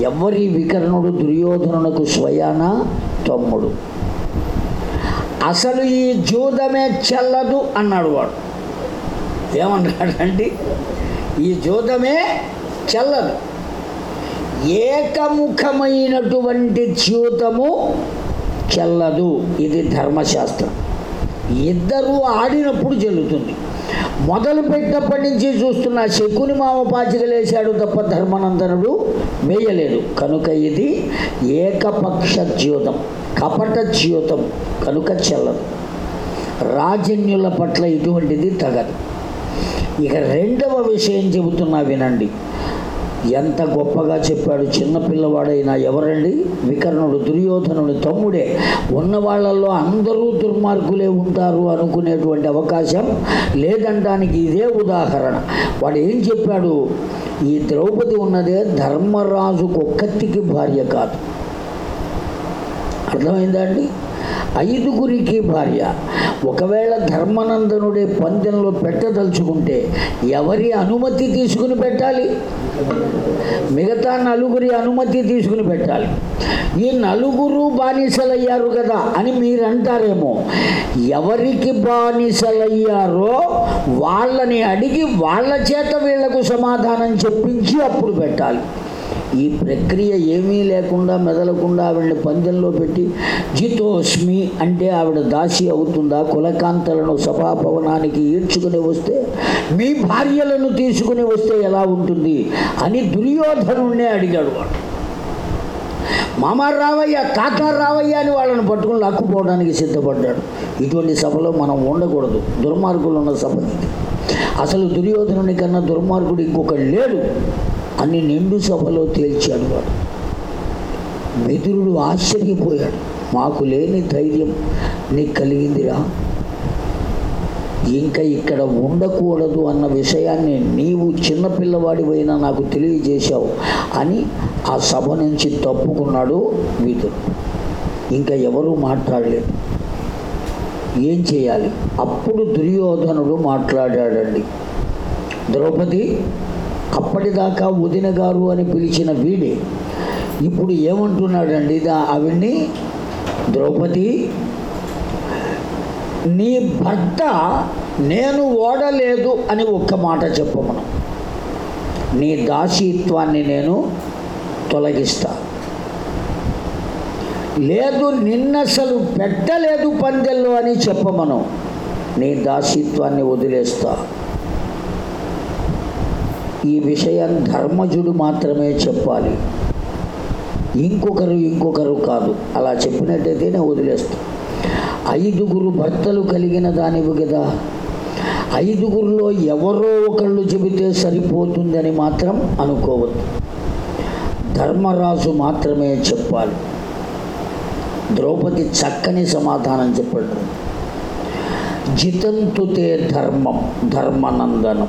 ఎవరి వికర్ణుడు దుర్యోధనునకు స్వయాన తమ్ముడు. అసలు ఈ జూదమే చెల్లదు అన్నాడు వాడు. ఏమన్నాడండి ఈ జూదమే చెల్లదు. ఏకముఖమైనటువంటి జ్యూతము చెల్లదు. ఇది ధర్మశాస్త్రం. ఇద్దరు ఆడినప్పుడు చెల్లుతుంది మొదలు పెట్టినప్పటి నుంచి చూస్తున్న శకుని మామ పాచికలేశాడు తప్ప ధర్మనందనుడు మేయలేదు. కనుక ఇది ఏకపక్ష చ్యూతం కపట చ్యూతం కనుక చెల్లదు. రాజన్యుల పట్ల ఇటువంటిది తగదు. ఇక రెండవ విషయం చెబుతున్నా వినండి. ఎంత గొప్పగా చెప్పాడు చిన్నపిల్లవాడైనా ఎవరండి? వికర్ణుడు దుర్యోధనుడు తమ్ముడే. ఉన్న వాళ్ళల్లో అందరూ దుర్మార్గులే ఉంటారు అనుకునేటువంటి అవకాశం లేదంటానికి ఇదే ఉదాహరణ. వాడు ఏం చెప్పాడు? ఈ ద్రౌపది ఉన్నదే ధర్మరాజుకు కుక్కత్తికి భార్య కాదు. అర్థమైందా అండి? ఐదుగురికి భార్య. ఒకవేళ ధర్మనందనుడే పందెంలో పెట్టదలుచుకుంటే ఎవరి అనుమతి తీసుకుని పెట్టాలి? మిగతా నలుగురి అనుమతి తీసుకుని పెట్టాలి. ఈ నలుగురు బానిసలయ్యారు కదా అని మీరు అంటారేమో ఎవరికి బానిసలయ్యారో వాళ్ళని అడిగి వాళ్ళ చేత వీళ్ళకు సమాధానం చెప్పించి అప్పుడు పెట్టాలి. ఈ ప్రక్రియ ఏమీ లేకుండా మెదలకుండా ఆవిడని పందెంలో పెట్టి జితోస్మి అంటే ఆవిడ దాసి అవుతుందా? కులకాంతలను సభాభవనానికి ఈడ్చుకుని వస్తే మీ భార్యలను తీసుకుని వస్తే ఎలా ఉంటుంది? అని దుర్యోధనుణ్ణే అడిగాడు వాడు. మామ రావయ్య తాత రావయ్య అని వాళ్ళని పట్టుకుని లాక్కుపోవడానికి సిద్ధపడ్డాడు. ఇటువంటి సభలో మనం ఉండకూడదు. దుర్మార్గులు ఉన్న సభ అసలు దుర్యోధనుని కన్నా దుర్మార్గుడు ఇంకొకడు లేడు. అని నిండు సభలో తేల్చాడు వాడు. విదురుడు ఆశ్చర్యపోయాడు. మాకు లేని ధైర్యం నీకు కలిగిందిరా. ఇంకా ఇక్కడ ఉండకూడదు అన్న విషయాన్ని నీవు చిన్నపిల్లవాడివైనా నాకు తెలియజేశావు అని ఆ సభ నుంచి తప్పుకున్నాడు విదురు ఇంకా ఎవరూ మాట్లాడలేదు. ఏం చేయాలి? అప్పుడు దుర్యోధనుడు మాట్లాడాడండి. ద్రౌపది అప్పటిదాకా వదిన గారు అని పిలిచిన వీడే ఇప్పుడు ఏమంటున్నాడండి దా ఆవిడ్ని? ద్రౌపది నీ భర్త నేను ఓడలేదు అని ఒక్క మాట చెప్పమను. నీ దాసీత్వాన్ని నేను తొలగిస్తా. లేదు నిన్నసలు పెట్టలేదు పందెల్లో అని చెప్పమను. నీ దాసీత్వాన్ని వదిలేస్తా. ఈ విషయం ధర్మజుడు మాత్రమే చెప్పాలి. ఇంకొకరు ఇంకొకరు కాదు. అలా చెప్పినట్టయితేనే వదిలేస్తాం వదిలేస్తా. ఐదుగురు భర్తలు కలిగిన దానివి కదా ఐదుగురిలో ఎవరో ఒకళ్ళు చెబితే సరిపోతుందని మాత్రం అనుకోవద్దు. ధర్మరాజు మాత్రమే చెప్పాలి. ద్రౌపది చక్కని సమాధానం చెప్పాడు. జితంతుతే ధర్మం ధర్మనందనం.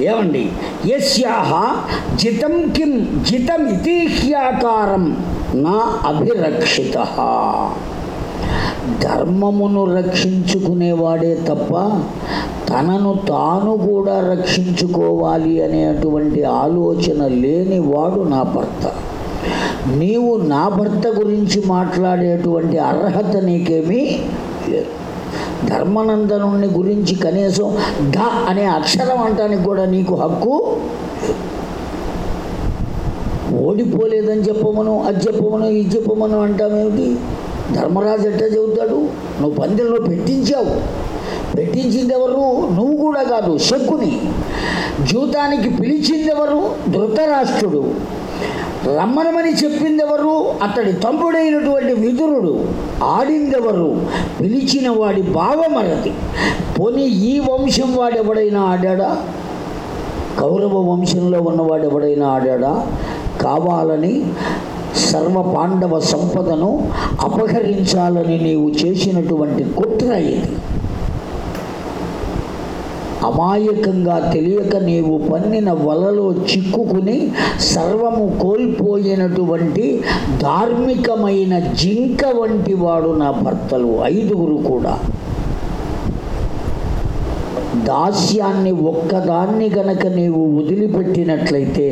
ఏమండి? యస్యాహ జితం కిం జితం ఇతిహ్యాకారం నా అభిరక్షిత. ధర్మమును రక్షించుకునేవాడే తప్ప తనను తాను కూడా రక్షించుకోవాలి అనేటువంటి ఆలోచన లేనివాడు నా భర్త. నీవు నా భర్త గురించి మాట్లాడేటువంటి అర్హత నీకేమీ లేదు. ధర్మనందనుని గురించి కనీసం ధ అనే అక్షరం అంటానికి కూడా నీకు హక్కు? ఓడిపోలేదని చెప్పమను అది చెప్పమను ఇది చెప్పమను అంటామేమిటి ధర్మరాజు ఎట్లా చెబుతాడు? నువ్వు పందెంలో పెట్టించావు. పెట్టించింది ఎవరు నువ్వు కూడా కాదు శకుని. జూతానికి పిలిచిందెవరు? ధృతరాష్ట్రుడు. రమ్మనమని చెప్పిందెవరు? అతడి తమ్ముడైనటువంటి విదురుడు ఆడిందెవరు? పిలిచిన వాడి భావమరది. పోనీ ఈ వంశం వాడెవడైనా ఆడాడా? కౌరవ వంశంలో ఉన్నవాడు ఎవడైనా ఆడాడా? కావాలని సర్వ పాండవ సంపదను అపహరించాలని నీవు చేసినటువంటి కుట్ర ఇది. అమాయకంగా తెలియక నీవు పన్నిన వలలో చిక్కుకుని సర్వము కోల్పోయినటువంటి ధార్మికమైన జింక వంటి వాడు నా భర్తలు ఐదుగురు కూడా. దాస్యాన్ని ఒక్కదాన్ని గనక నీవు వదిలిపెట్టినట్లయితే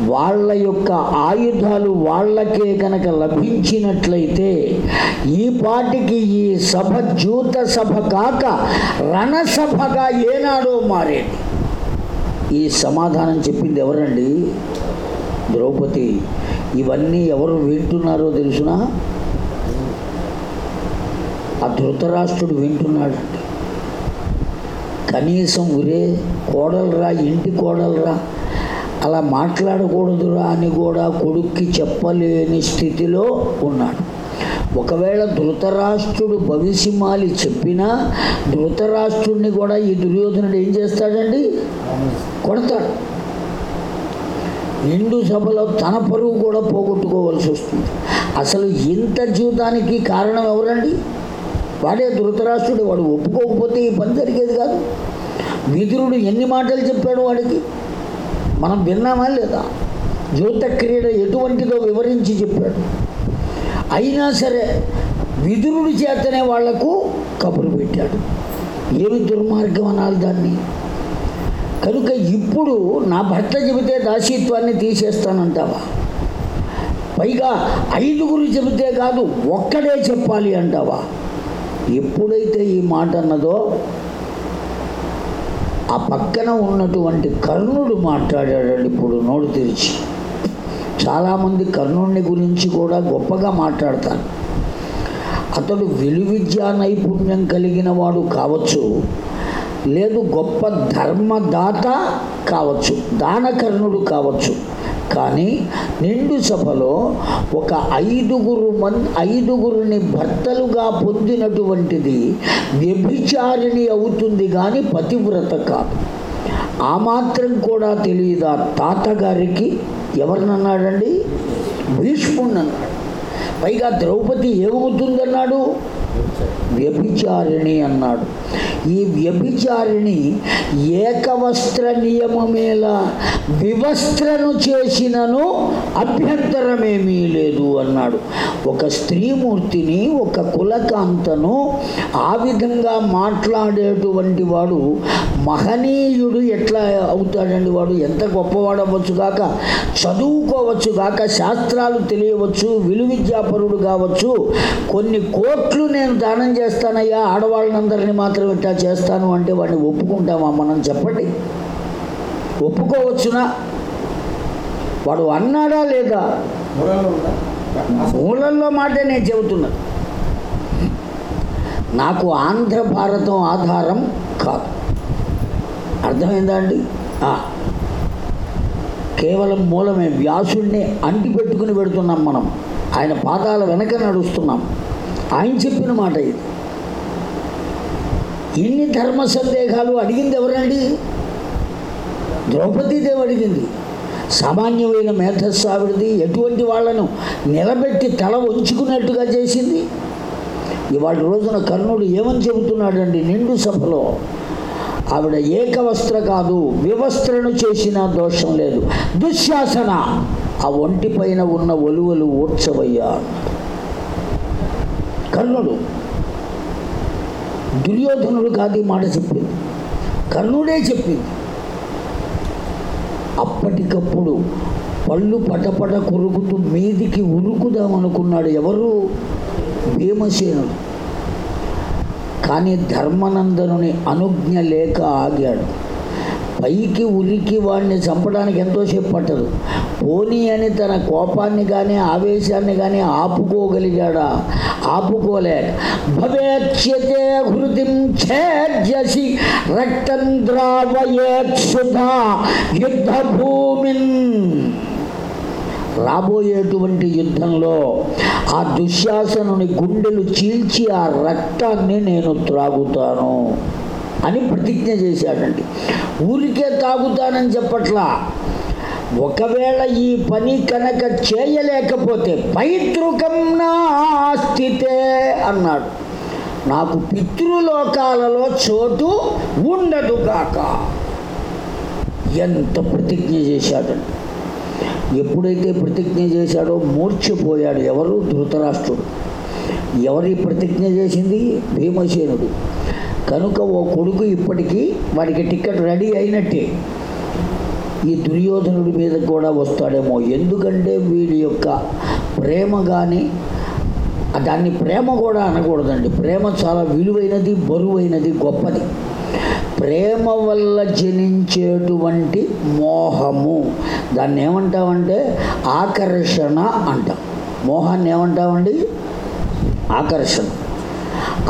వాళ్ళ యొక్క ఆయుధాలు వాళ్ళకే కనుక లభించినట్లయితే ఈ పాటికి ఈ సభ జూత సభ కాక రణసభగా ఏనాడో మారేది. ఈ సమాధానం చెప్పింది ఎవరండి? ద్రౌపది. ఇవన్నీ ఎవరు వింటున్నారో తెలుసునా? ఆ ధృతరాష్ట్రుడు వింటున్నాడండి కనీసం ఉరే కోడలరా ఇంటి కోడలరా అలా మాట్లాడకూడదురా అని కూడా కొడుక్కి చెప్పలేని స్థితిలో ఉన్నాడు. ఒకవేళ ధృతరాష్ట్రుడు భవిష్యమాలి చెప్పినా ధృతరాష్ట్రుడిని కూడా ఈ దుర్యోధనుడు ఏం చేస్తాడండి? కొడతాడు. నిండు సభలో తన పరువు కూడా పోగొట్టుకోవాల్సి వస్తుంది. అసలు ఇంత జీవితానికి కారణం ఎవరండి? వాడే ధృతరాష్ట్రుడు. వాడు ఒప్పుకోకపోతే ఈ పని జరిగేది కాదు. విదురుడు ఎన్ని మాటలు చెప్పాడు వాడికి? మనం విన్నామా లేదా? జ్యోత క్రీడ ఎటువంటిదో వివరించి చెప్పాడు. అయినా సరే విదురుడి చేతనే వాళ్ళకు కబురు పెట్టాడు. ఏమి దుర్మార్గం అనాలి దాన్ని? కనుక ఇప్పుడు నా భర్త చెబితే దాసీత్వాన్ని తీసేస్తానంటావా? పైగా ఐదుగురు చెబితే కాదు ఒక్కడే చెప్పాలి అంటావా? ఎప్పుడైతే ఈ మాట అన్నదో ఆ పక్కన ఉన్నటువంటి కర్ణుడు మాట్లాడాడండి ఇప్పుడు నోడు తెరిచి. చాలామంది కర్ణుడిని గురించి కూడా గొప్పగా మాట్లాడతారు. అతడు విలువిద్యా నైపుణ్యం కలిగిన వాడు కావచ్చు లేదు గొప్ప ధర్మదాత కావచ్చు దానకర్ణుడు కావచ్చు. కానీ నిండు సభలో ఒక ఐదుగురు మన్ ఐదుగురిని భర్తలుగా పొందినటువంటిది వ్యభిచారిణి అవుతుంది కానీ పతివ్రత కాదు. ఆ మాత్రం కూడా తెలియదా తాతగారికి? ఎవరినన్నాడండి? భీష్ముడు అన్నాడు పైగా ద్రౌపది ఏమవుతుందన్నాడు? వ్యభిచారిణి అన్నాడు. ఈ వ్యభిచారిణి ఏకవస్త్ర నియమమేలా వివస్త్రను చేసినను అభ్యంతరమేమీ లేదు అన్నాడు. ఒక స్త్రీమూర్తిని ఒక కులకాంతను ఆ విధంగా మాట్లాడేటువంటి వాడు మహనీయుడు ఎట్లా అవుతాడండి వాడు? ఎంత గొప్పవాడవచ్చు కాక చదువుకోవచ్చు కాక శాస్త్రాలు తెలియవచ్చు విలువిద్యాపరుడు కావచ్చు. కొన్ని కోట్లు నేను దానం చేస్తానయ్యా ఆడవాళ్ళందరినీ మాత్రం ఇట్లా చేస్తాను అంటే వాడిని ఒప్పుకుంటామా? మనం చెప్పండి. ఒప్పుకోవచ్చునా? వాడు అన్నాడా లేదా? మూలంలో మూలల్లో మాటే నేను చెబుతున్నా. నాకు ఆంధ్ర భారతం ఆధారం కాదు. అర్థమైందా అండి? కేవలం మూలమే వ్యాసుడిని అంటి పెట్టుకుని పెడుతున్నాం మనం. ఆయన పాదాల వెనక నడుస్తున్నాం. ఆయన చెప్పిన మాట ఇది. ఇన్ని ధర్మ సందేహాలు అడిగింది ఎవరండి? ద్రౌపదీదేవి అడిగింది. సామాన్యమైన మేధస్సావిడిది ఆవిడది ఎటువంటి వాళ్ళను నిలబెట్టి తల ఉంచుకున్నట్టుగా చేసింది? ఇవాళ రోజున కర్ణుడు ఏమని చెబుతున్నాడండి నిండు సభలో? ఆవిడ ఏకవస్త్ర కాదు వివస్త్రను చేసిన దోషం లేదు. దుశ్శాసన! ఆ ఒంటి పైన ఉన్న ఒలువలు ఊడ్చవయ్యా కర్ణుడు దుర్యోధనుడు కాదు ఈ మాట చెప్పింది. కర్ణుడే చెప్పింది. అప్పటికప్పుడు పళ్ళు పటపట కొరుకుతూ మీదికి ఉరుకుదామనుకున్నాడు ఎవరు? భీమసేనుడు. కానీ ధర్మనందనుని అనుజ్ఞ లేక ఆగాడు. పైకి ఉరికి వాడిని చంపడానికి ఎంతోసేపు పట్టదు. పోనీ అని తన కోపాన్ని కానీ ఆవేశాన్ని కానీ ఆపుకోగలిగాడా? ఆపుకోలేక భవేచ్యతే హృదిం ఛేద్యసి రక్తం ద్రావయేత్సుధా యుద్ధ భూమిన్ రాబోయేటువంటి యుద్ధంలో ఆ దుశ్శాసనుని గుండెలు చీల్చి ఆ రక్తాన్ని నేను త్రాగుతాను. అని ప్రతిజ్ఞ చేశాడండి. ఊరికే తాగుతానని చెప్పట్లా. ఒకవేళ ఈ పని కనుక చేయలేకపోతే పైతృకం నాస్తితే అన్నాడు. నాకు పితృలోకాలలో చోటు ఉండదు కాక. ఎంత ప్రతిజ్ఞ చేశాడండి. ఎప్పుడైతే ప్రతిజ్ఞ చేశాడో మూర్చిపోయాడు ఎవరు? ధృతరాష్ట్రుడు. ఎవరి ప్రతిజ్ఞ చేసింది? భీమసేనుడు. కనుక ఓ కొడుకు ఇప్పటికీ వాడికి టికెట్ రెడీ అయినట్టే. ఈ దుర్యోధనుడి మీద కూడా వస్తాడేమో. ఎందుకంటే వీడి యొక్క ప్రేమ కానీ దాన్ని ప్రేమ కూడా అనకూడదండి. ప్రేమ చాలా విలువైనది బరువైనది గొప్పది. ప్రేమ వల్ల జనించేటువంటి మోహము. దాన్ని ఏమంటామంటే ఆకర్షణ అంటాం. మోహాన్ని ఏమంటామండి? ఆకర్షణ.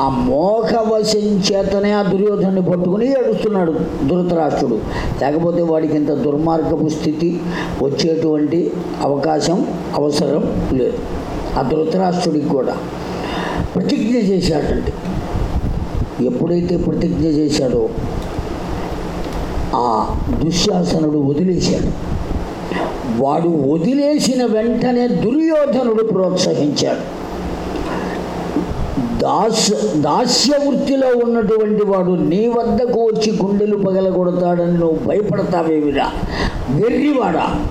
ఆ మోహవశం చేతనే ఆ దుర్యోధనుని పట్టుకుని ఏడుస్తున్నాడు ధృతరాష్ట్రుడు. లేకపోతే వాడికి ఇంత దుర్మార్గపు స్థితి వచ్చేటువంటి అవకాశం అవసరం లేదు. ఆ ధృతరాష్ట్రుడికి కూడా ప్రతిజ్ఞ చేశాడండి. ఎప్పుడైతే ప్రతిజ్ఞ చేశాడో ఆ దుశ్శాసనుడు వదిలేశాడు. వాడు వదిలేసిన వెంటనే దుర్యోధనుడు ప్రోత్సహించాడు. దాస్ దాస్య వృత్తిలో ఉన్నటువంటి వాడు నీ వద్దకు వచ్చి గుండెలు పగలగొడతాడని నువ్వు భయపడతావేమిరా? వెర్రివాడా?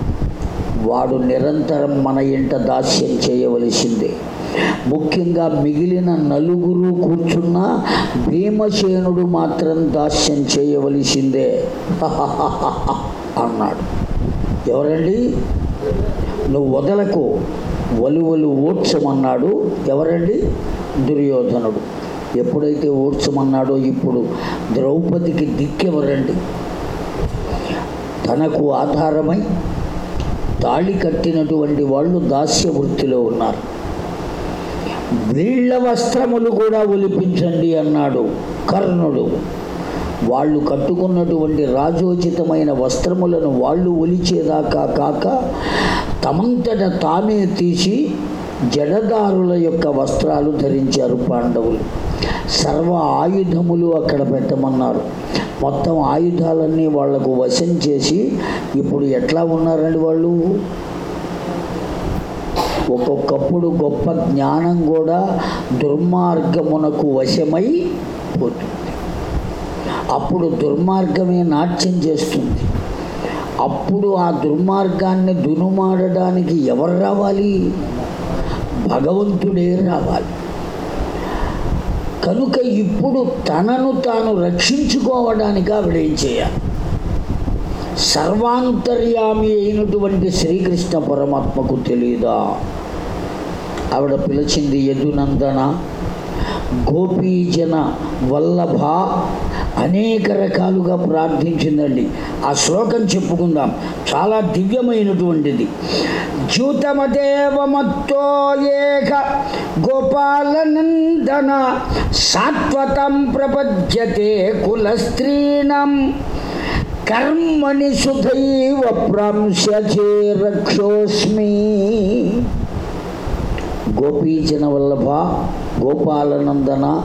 వాడు నిరంతరం మన ఇంట దాస్యం చేయవలసిందే. ముఖ్యంగా మిగిలిన నలుగురు కూర్చున్న భీమసేనుడు మాత్రం దాస్యం చేయవలసిందే. అన్నాడు. ఎవరండి? నువ్వు వదలకు. వలువలు ఓడ్చమన్నాడు. ఎవరండి? దుర్యోధనుడు. ఎప్పుడైతే ఓడ్చమన్నాడో ఇప్పుడు ద్రౌపదికి దిక్కెవరండి? తనకు ఆధారమై తాళి కట్టినటువంటి వాళ్ళు దాస్య వృత్తిలో ఉన్నారు. వీళ్ళ వస్త్రములు కూడా ఒలిపించండి అన్నాడు కర్ణుడు. వాళ్ళు కట్టుకున్నటువంటి రాజోచితమైన వస్త్రములను వాళ్ళు ఒలిచేదాకా కాక తమంతట తామే తీసి జడదారుల యొక్క వస్త్రాలు ధరించారు పాండవులు. సర్వ ఆయుధములు అక్కడ పెట్టమన్నారు. మొత్తం ఆయుధాలన్నీ వాళ్ళకు వశం చేసి ఇప్పుడు ఎట్లా ఉన్నారండి వాళ్ళు? ఒక్కొక్కప్పుడు గొప్ప జ్ఞానం కూడా దుర్మార్గమునకు వశమై పోతుంది. అప్పుడు దుర్మార్గమే నాట్యం చేస్తుంది. అప్పుడు ఆ దుర్మార్గాన్ని దునుమాడడానికి ఎవరు రావాలి? భగవంతుడే రావాలి. కనుక ఇప్పుడు తనను తాను రక్షించుకోవడానికి ఆవిడ ఏం చేయాలి? సర్వాంతర్యామి అయినటువంటి శ్రీకృష్ణ పరమాత్మకు తెలియదా ఆవిడ పిలిచింది యదునందన గోపీజన వల్లభ అనేక రకాలుగా ప్రార్థించిందండి. ఆ శ్లోకం చెప్పుకుందాం. చాలా దివ్యమైనటువంటిది. జ్యూతమదేవమత్తో ఏక గోపాలనందన సాత్వతం ప్రపద్యతే కులస్త్రీణం. కర్మణి సుధైవ ప్రాంశచే రక్షోస్మి. గోపీజన వల్లభ గోపాలనందన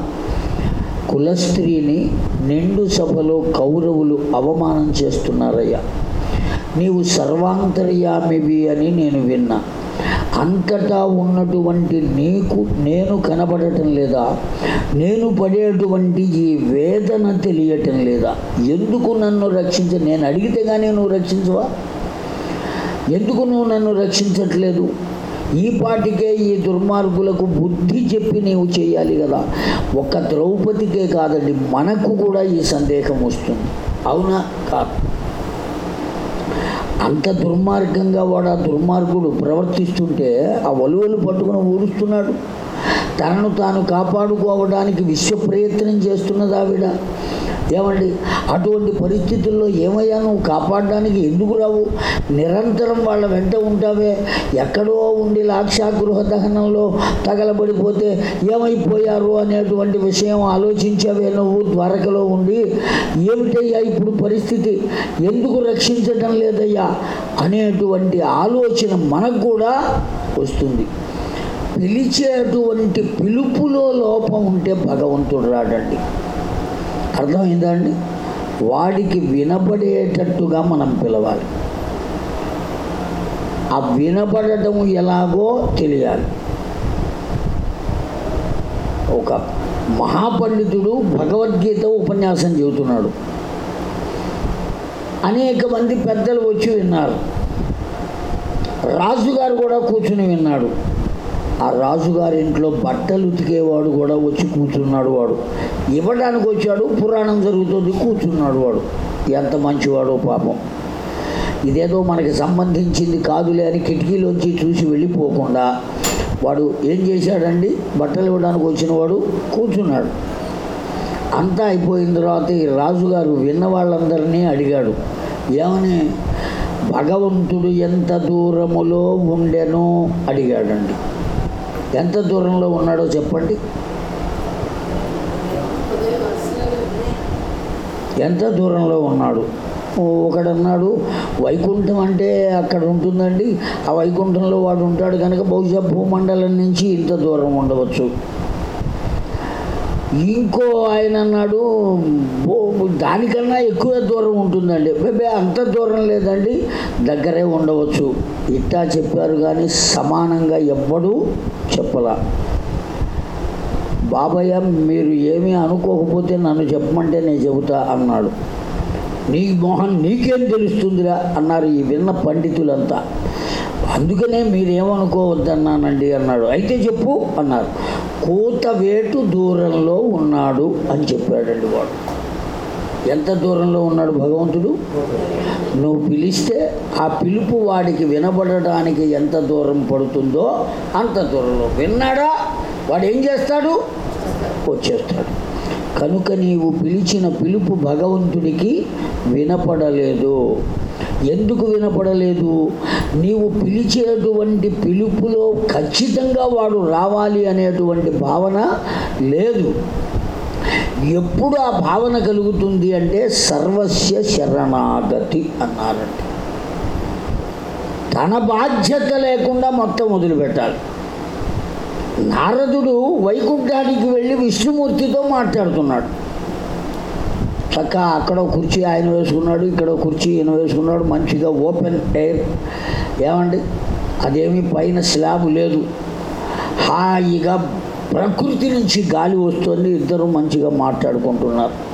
కులస్త్రీని నిండు సభలో కౌరవులు అవమానం చేస్తున్నారయ్యా. నీవు సర్వాంతర్యామివి అని నేను విన్నా. అంతటా ఉన్నటువంటి నీకు నేను కనబడటం లేదా? నేను పడేటువంటి ఈ వేదన తెలియటం లేదా? ఎందుకు నన్ను రక్షించ నేను అడిగితే కానీ నువ్వు రక్షించవా? ఎందుకు నువ్వు నన్ను రక్షించట్లేదు? ఈ పాటికే ఈ దుర్మార్గులకు బుద్ధి చెప్పి నీవు చేయాలి కదా. ఒక్క ద్రౌపదికే కాదండి మనకు కూడా ఈ సందేహం వస్తుంది. అవునా? కాదు. అంత దుర్మార్గంగా వాడు ఆ దుర్మార్గుడు ప్రవర్తిస్తుంటే ఆ వలువలు పట్టుకుని ఊరుస్తున్నాడు. తనను తాను కాపాడుకోవడానికి విశ్వ ప్రయత్నం చేస్తున్నదావిడ ఏమండి అటువంటి పరిస్థితుల్లో ఏమయ్యా నువ్వు కాపాడడానికి ఎందుకు రావు? నిరంతరం వాళ్ళ వెంట ఉంటావే. ఎక్కడో ఉండి లాక్షాగృహ దహనంలో తగలబడిపోతే ఏమైపోయారు అనేటువంటి విషయం ఆలోచించావే నువ్వు ద్వారకలో ఉండి. ఏమిటయ్యా ఇప్పుడు పరిస్థితి? ఎందుకు రక్షించటం లేదయ్యా? అనేటువంటి ఆలోచన మనకు కూడా వస్తుంది. పిలిచేటువంటి పిలుపులో లోపం ఉంటే భగవంతుడు రాడండి. అర్థమైందా అండి వాడికి వినపడేటట్టుగా మనం పిలవాలి. ఆ వినపడటం ఎలాగో తెలియాలి. ఒక మహాపండితుడు భగవద్గీత ఉపన్యాసం చెబుతున్నాడు. అనేక మంది పెద్దలు వచ్చి విన్నారు. రాజుగారు కూడా కూర్చుని విన్నాడు. ఆ రాజుగారి ఇంట్లో బట్టలు ఉతికేవాడు కూడా వచ్చి కూర్చున్నాడు వాడు. ఇవ్వడానికి వచ్చాడు పురాణం జరుగుతుంది కూర్చున్నాడు వాడు. ఎంత మంచివాడో పాపం. ఇదేదో మనకి సంబంధించింది కాదులే అని కిటికీలోంచి చూసి వెళ్ళిపోకుండా వాడు ఏం చేశాడండి? బట్టలు ఇవ్వడానికి వచ్చిన వాడు కూర్చున్నాడు. అంతా అయిపోయిన తర్వాత ఈ రాజుగారు విన్న వాళ్ళందరినీ అడిగాడు. ఏమని? భగవంతుడు ఎంత దూరములో ఉండెనో అడిగాడండి. ఎంత దూరంలో ఉన్నాడో చెప్పండి. ఎంత దూరంలో ఉన్నాడు? ఒకడన్నాడు వైకుంఠం అంటే అక్కడ ఉంటుందండి. ఆ వైకుంఠంలో వాడు ఉంటాడు కనుక బహుశా భూమండలం నుంచి ఇంత దూరం ఉండవచ్చు. ఇంకో ఆయన అన్నాడు దానికన్నా ఎక్కువ దూరం ఉంటుందండి. బేబే అంత దూరం లేదండి దగ్గరే ఉండవచ్చు. ఇట్టా చెప్పారు కానీ సమానంగా ఎవ్వడూ చెప్పలా. బాబయ్య మీరు ఏమీ అనుకోకపోతే నన్ను చెప్పమంటే నేను చెబుతా అన్నాడు. నీ మోహన్ నీకేం తెలుస్తుందిరా? అన్నారు ఈ విన్న పండితులంతా. అందుకనే మీరేమనుకోవద్దన్నానండి అన్నాడు. అయితే చెప్పు అన్నారు. కూతవేటు దూరంలో ఉన్నాడు అని చెప్పాడండి వాడు. ఎంత దూరంలో ఉన్నాడు భగవంతుడు? నువ్వు పిలిస్తే ఆ పిలుపు వాడికి వినబడడానికి ఎంత దూరం పడుతుందో అంత దూరంలో. విన్నాడా? వాడు ఏం చేస్తాడు? వచ్చేస్తాడు. కనుక నీవు పిలిచిన పిలుపు భగవంతుడికి వినపడలేదు. ఎందుకు వినపడలేదు? నీవు పిలిచేటువంటి పిలుపులో ఖచ్చితంగా వాడు రావాలి అనేటువంటి భావన లేదు. ఎప్పుడు ఆ భావన కలుగుతుంది అంటే సర్వస్య శరణాగతి అన్నారండి తన బాధ్యత లేకుండా మొత్తం వదిలిపెట్టాలి. నారదుడు వైకుంఠానికి వెళ్ళి విష్ణుమూర్తితో మాట్లాడుతున్నాడు. చక్క అక్కడ కుర్చీ ఆయన వేసుకున్నాడు ఇక్కడ కుర్చీ ఈయన వేసుకున్నాడు మంచిగా ఓపెన్ ఎయిర్. ఏమండి? అదేమి పైన స్లాబ్ లేదు. హాయిగా ప్రకృతి నుంచి గాలి వస్తుంది ఇద్దరు మంచిగా మాట్లాడుకుంటున్నారు.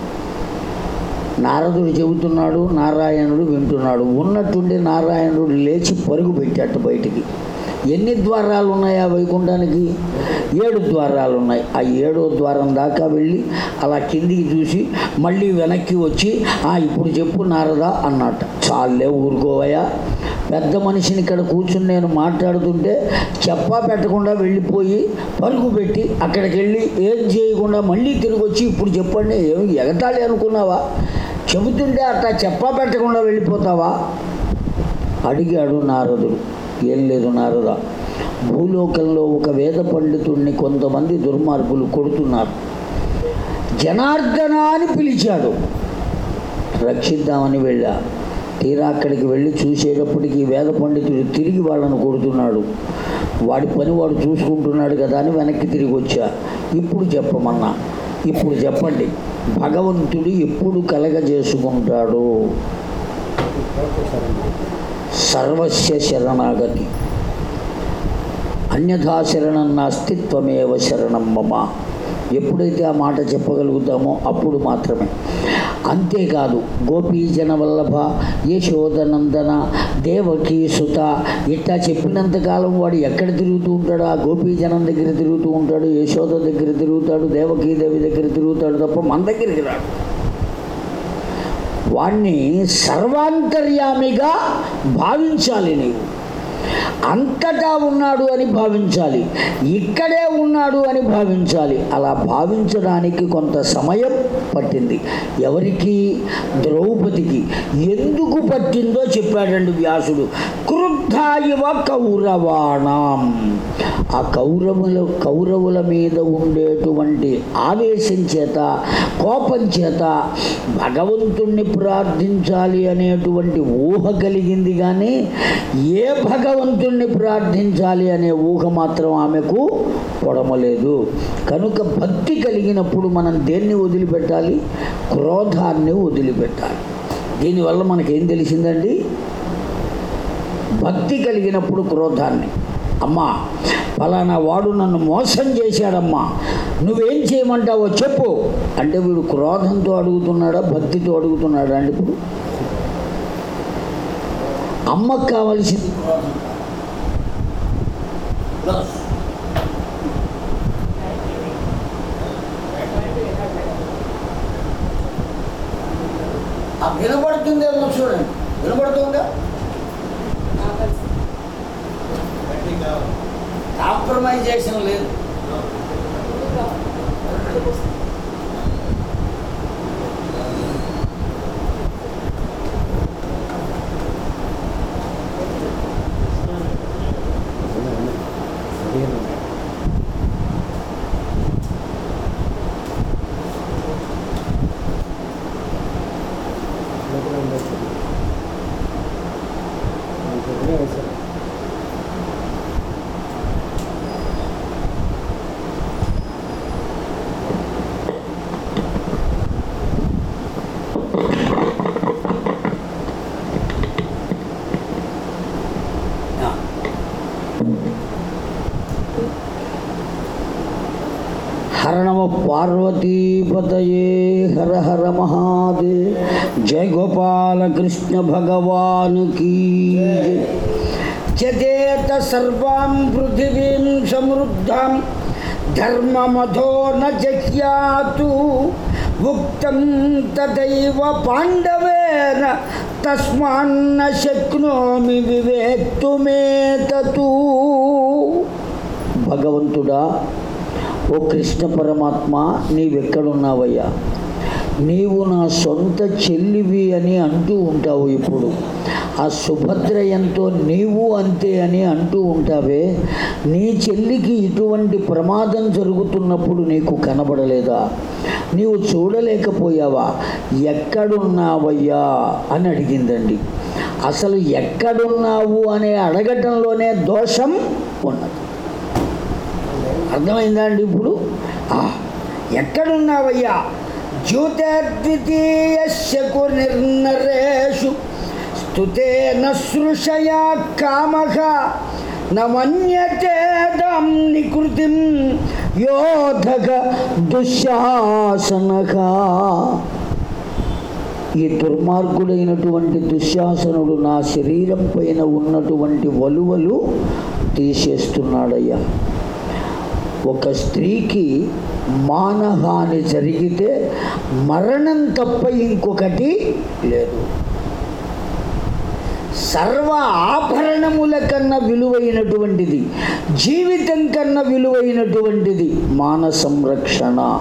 నారదుడు చెబుతున్నాడు నారాయణుడు వింటున్నాడు. ఉన్నట్టుండి నారాయణుడు లేచి పరుగు పెట్టాడు బయటికి. ఎన్ని ద్వారాలు ఉన్నాయి ఆ వైకుంఠానికి? ఏడు ద్వారాలు ఉన్నాయి. ఆ ఏడో ద్వారం దాకా వెళ్ళి అలా కిందికి చూసి మళ్ళీ వెనక్కి వచ్చి "ఆ, ఇప్పుడు చెప్పు నారదా అన్నట్ట చాలే ఊరుకోవయా పెద్ద మనిషిని ఇక్కడ కూర్చుని నేను మాట్లాడుతుంటే చెప్పా పెట్టకుండా వెళ్ళిపోయి పరుగు పెట్టి అక్కడికి వెళ్ళి ఏం చేయకుండా మళ్ళీ తిరిగి వచ్చి ఇప్పుడు చెప్పండి ఏం ఎగతాళి అనుకున్నావా? చెబుతుంటే అట్లా చెప్పా పెట్టకుండా వెళ్ళిపోతావా? అడిగాడు నారదుడు. ఏం లేదు నారద. భూలోకంలో ఒక వేద పండితుడిని కొంతమంది దుర్మార్గులు కొడుతున్నారు. జనార్దన అని పిలిచాడు. రక్షిద్దామని వెళ్ళా. తీరా అక్కడికి వెళ్ళి చూసేటప్పటికి వేద పండితుడు తిరిగి వాళ్ళను కొడుతున్నాడు. వాడి పని వాడు చూసుకుంటున్నాడు కదా అని వెనక్కి తిరిగి వచ్చా. ఇప్పుడు చెప్పమన్నా. ఇప్పుడు చెప్పండి. భగవంతుడు ఎప్పుడు కలగజేసుకుంటాడు? సర్వస్య శరణాగతి. అన్యథా శరణం నాస్తి త్వమేవ శరణం మమ. ఎప్పుడైతే ఆ మాట చెప్పగలుగుతామో అప్పుడు మాత్రమే. అంతేకాదు గోపీజన వల్లభ యశోదనందన దేవకీ సుత ఇట్లా చెప్పినంతకాలం వాడు ఎక్కడ తిరుగుతూ ఉంటాడు? ఆ గోపీజనం దగ్గర తిరుగుతూ ఉంటాడు యశోద దగ్గర తిరుగుతాడు దేవకీ దేవి దగ్గర తిరుగుతాడు తప్ప మన దగ్గరికి రాడు. వాణ్ణి సర్వాంతర్యామిగా భావించాలి నీవు. అంతటా ఉన్నాడు అని భావించాలి ఇక్కడే ఉన్నాడు అని భావించాలి. అలా భావించడానికి కొంత సమయం పట్టింది. ఎవరికి? ద్రౌపదికి. ఎందుకు పట్టిందో చెప్పాడండి వ్యాసుడు. క్రుద్ధాయివ కౌరవాణం. ఆ కౌరవుల కౌరవుల మీద ఉండేటువంటి ఆవేశం చేత కోపం చేత భగవంతుణ్ణి ప్రార్థించాలి అనేటువంటి ఊహ కలిగింది కానీ ఏ భగవంతుణ్ణి ప్రార్థించాలి అనే ఊహ మాత్రం ఆమెకు పొడమలేదు. కనుక భక్తి కలిగినప్పుడు మనం దేన్ని వదిలిపెట్టాలి? క్రోధాన్ని వదిలిపెట్టాలి. దీనివల్ల మనకేం తెలిసిందండి? భక్తి కలిగినప్పుడు క్రోధాన్ని. అమ్మా ఫలానా వాడు నన్ను మోసం చేశాడమ్మా. నువ్వేం చేయమంటావో చెప్పు. అంటే వీడు క్రోధంతో అడుగుతున్నాడా భక్తితో అడుగుతున్నాడా అండి ఇప్పుడు? అమ్మకు కావలసింది. క్రోధం చూడండి. వినపడుతుందా కాంప్రమైజేషన్ లేదు హర నమ పార్వతీపతయే హర హర మహాదే జయ గోపాల కృష్ణ భగవాన్ కీ సర్వాం పృథివీం సమృద్ధాం ధర్మమధో న ఉక్తం తదైవ పాండవేన తస్మాన్న శక్నోమి వివేత్తుమేతూ భగవంతుడా ఓ కృష్ణ పరమాత్మ నీవెక్కడున్నావయ్యా? నీవు నా సొంత చెల్లివి అని అంటూ ఉంటావు ఇప్పుడు. ఆ సుభద్ర ఎంతో నీవు అంతే అని అంటూ ఉంటావే. నీ చెల్లికి ఇటువంటి ప్రమాదం జరుగుతున్నప్పుడు నీకు కనబడలేదా? నీవు చూడలేకపోయావా? ఎక్కడున్నావయ్యా? అని అడిగిందండి. అసలు ఎక్కడున్నావు అనే అడగటంలోనే దోషం ఉన్నది. అర్థమైందా అండి ఇప్పుడు? ఆ, ఎక్కడున్నావయ్యా? జ్యోతిర్ద్వితీయస్యకు నిర్నరేషు నిర్ణరేషు స్థుతే కామః న మన్యతే దాం నికృతిం యోధక దుశ్శాసనక ఈ దుర్మార్గుడైనటువంటి దుశ్శాసనుడు నా శరీరం పైన ఉన్నటువంటి వలువలు తీసేస్తున్నాడయ్యా. ఒక స్త్రీకి మానహాని జరిగితే మరణం తప్ప ఇంకొకటి లేదు. సర్వ ఆభరణముల కన్నా విలువైనటువంటిది జీవితం కన్నా విలువైనటువంటిది మాన సంరక్షణ.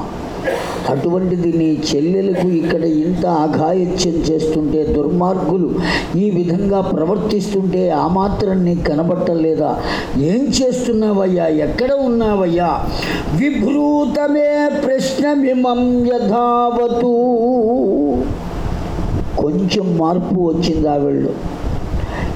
అటువంటిది నీ చెల్లెలకు ఇక్కడ ఇంత అఘాయత్యం చేస్తుంటే దుర్మార్గులు ఈ విధంగా ప్రవర్తిస్తుంటే ఆ మాత్రం నీకు కనబట్టలేదా? ఏం చేస్తున్నావయ్యా? ఎక్కడ ఉన్నావయ్యా? విభ్రూతమే ప్రశ్నమిమం యథావతు. కొంచెం మార్పు వచ్చింది ఆవిళ్ళు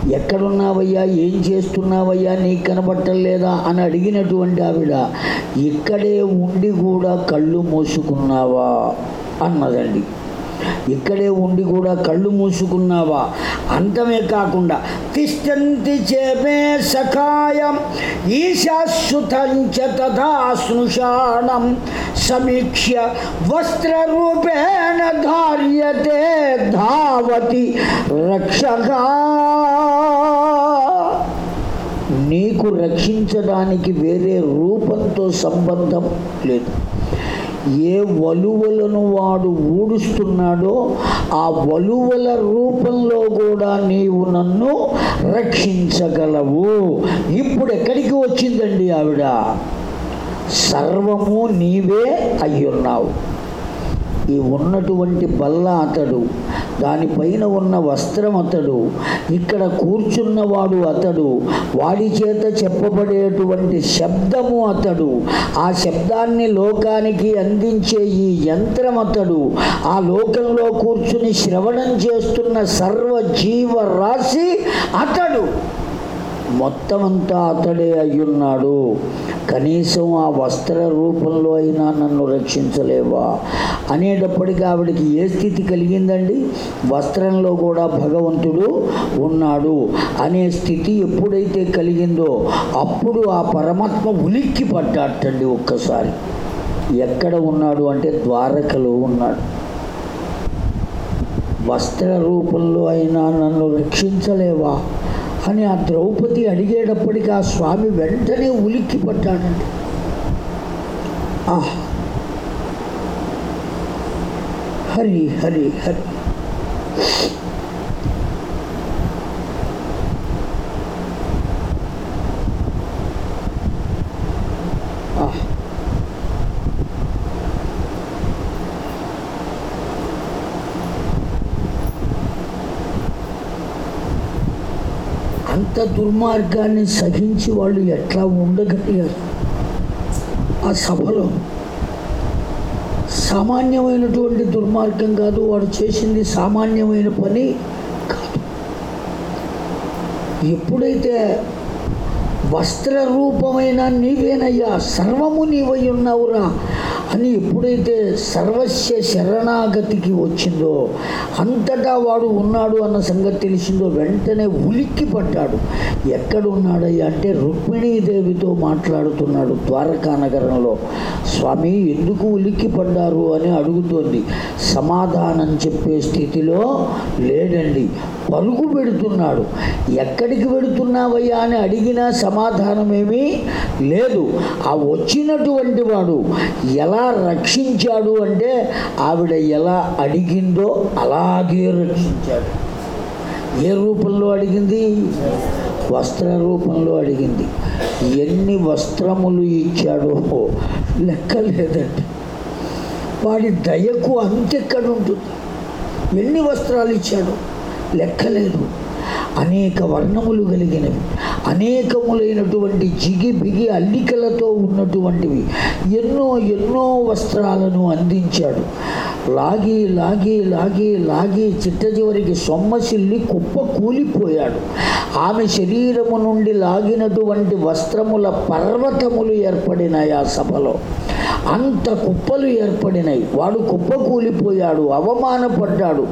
ఎక్కడున్నావయ్యా? ఏం చేస్తున్నావయ్యా? నీకు కనబట్టలేదా అని అడిగినటువంటి ఆవిడ ఇక్కడే ఉండి కూడా కళ్ళు మూసుకున్నావా? అన్నదండి. ఇక్కడే ఉండి కూడా కళ్ళు మూసుకున్నావా? అంతమే కాకుండా తిష్టంతి చేమే సఖాయం ఈశాశ్రుతంచ తథా స్నుషాణం సమీక్ష్య వస్త్రరూపేణ ధార్యతే ధావతి రక్షగా. నీకు రక్షించడానికి వేరే రూపంతో సంబంధం లేదు. ఏ వలువలను వాడు ఊడుస్తున్నాడో ఆ వలువల రూపంలో కూడా నీవు నన్ను రక్షించగలవు. ఇప్పుడు ఎక్కడికి వచ్చిందండి ఆవిడ? సర్వము నీవే అయ్యున్నావు. ఉన్నటువంటి బల్ల అతడు దానిపైన ఉన్న వస్త్రం అతడు ఇక్కడ కూర్చున్నవాడు అతడు వాడి చేత చెప్పబడేటువంటి శబ్దము అతడు ఆ శబ్దాన్ని లోకానికి అందించే ఈ యంత్రం అతడు ఆ లోకంలో కూర్చుని శ్రవణం చేస్తున్న సర్వ జీవ రాశి అతడు. మొత్తం అంతా అతడే అయ్యున్నాడు. కనీసం ఆ వస్త్ర రూపంలో అయినా నన్ను రక్షించలేవా? అనేటప్పటికీ ఆవిడకి ఏ స్థితి కలిగిందండి? వస్త్రంలో కూడా భగవంతుడు ఉన్నాడు. అనే స్థితి ఎప్పుడైతే కలిగిందో అప్పుడు ఆ పరమాత్మ ఉలిక్కి పడ్డాటండి ఒక్కసారి. ఎక్కడ ఉన్నాడు అంటే ద్వారకలో ఉన్నాడు. వస్త్ర రూపంలో అయినా నన్ను రక్షించలేవా? అని ఆ ద్రౌపది అడిగేటప్పటికి ఆ స్వామి వెంటనే ఉలిక్కి పట్టాడండి ఆహ్ హరి హరి హరి ఆహ్ ఇంత దుర్మార్గాన్ని సహించి వాళ్ళు ఎట్లా ఉండగలిగారు? ఆ సభలో సామాన్యమైనటువంటి దుర్మార్గం కాదు వాడు చేసింది సామాన్యమైన పని కాదు. ఎప్పుడైతే వస్త్ర రూపమైన నీవేనయ్యా సర్వము నీవై ఉన్నావురా అని ఎప్పుడైతే సర్వస్య శరణాగతికి వచ్చిందో అంతటా వాడు ఉన్నాడు అన్న సంగతి తెలిసిందో వెంటనే ఉలిక్కి పడ్డాడు. ఎక్కడున్నాడయ్యా అంటే రుక్మిణీదేవితో మాట్లాడుతున్నాడు ద్వారకా నగరంలో. స్వామి ఎందుకు ఉలిక్కి పడ్డారు? అని అడుగుతోంది. సమాధానం చెప్పే స్థితిలో లేడండి. పలుకు పెడుతున్నాడు. ఎక్కడికి పెడుతున్నావయ్యా అని అడిగినా సమాధానమేమీ లేదు. ఆ వచ్చినటువంటి వాడు ఎలా రక్షించాడు అంటే ఆవిడ ఎలా అడిగిందో అలాగే రక్షించాడు. ఏ రూపంలో అడిగింది? వస్త్ర రూపంలో అడిగింది. ఎన్ని వస్త్రములు ఇచ్చాడో లెక్క లేదండి వాడి దయకు అంతెక్కడ ఉంటుంది? ఎన్ని వస్త్రాలు ఇచ్చాడు? లెక్కలేదు. అనేక వర్ణములు కలిగినవి అనేకములైనటువంటి జిగి బిగి అల్లికలతో ఉన్నటువంటివి ఎన్నో ఎన్నో వస్త్రాలను అందించాడు. లాగి లాగి లాగి లాగి చిట్ట చివరికి సొమ్మసిల్లి కుప్ప కూలిపోయాడు. ఆమె శరీరము నుండి లాగినటువంటి వస్త్రముల పర్వతములు ఏర్పడినాయి ఆ సభలో. అంత కుప్పలు ఏర్పడినాయి. వాడు కుప్ప కూలిపోయాడు అవమానపడ్డాడు.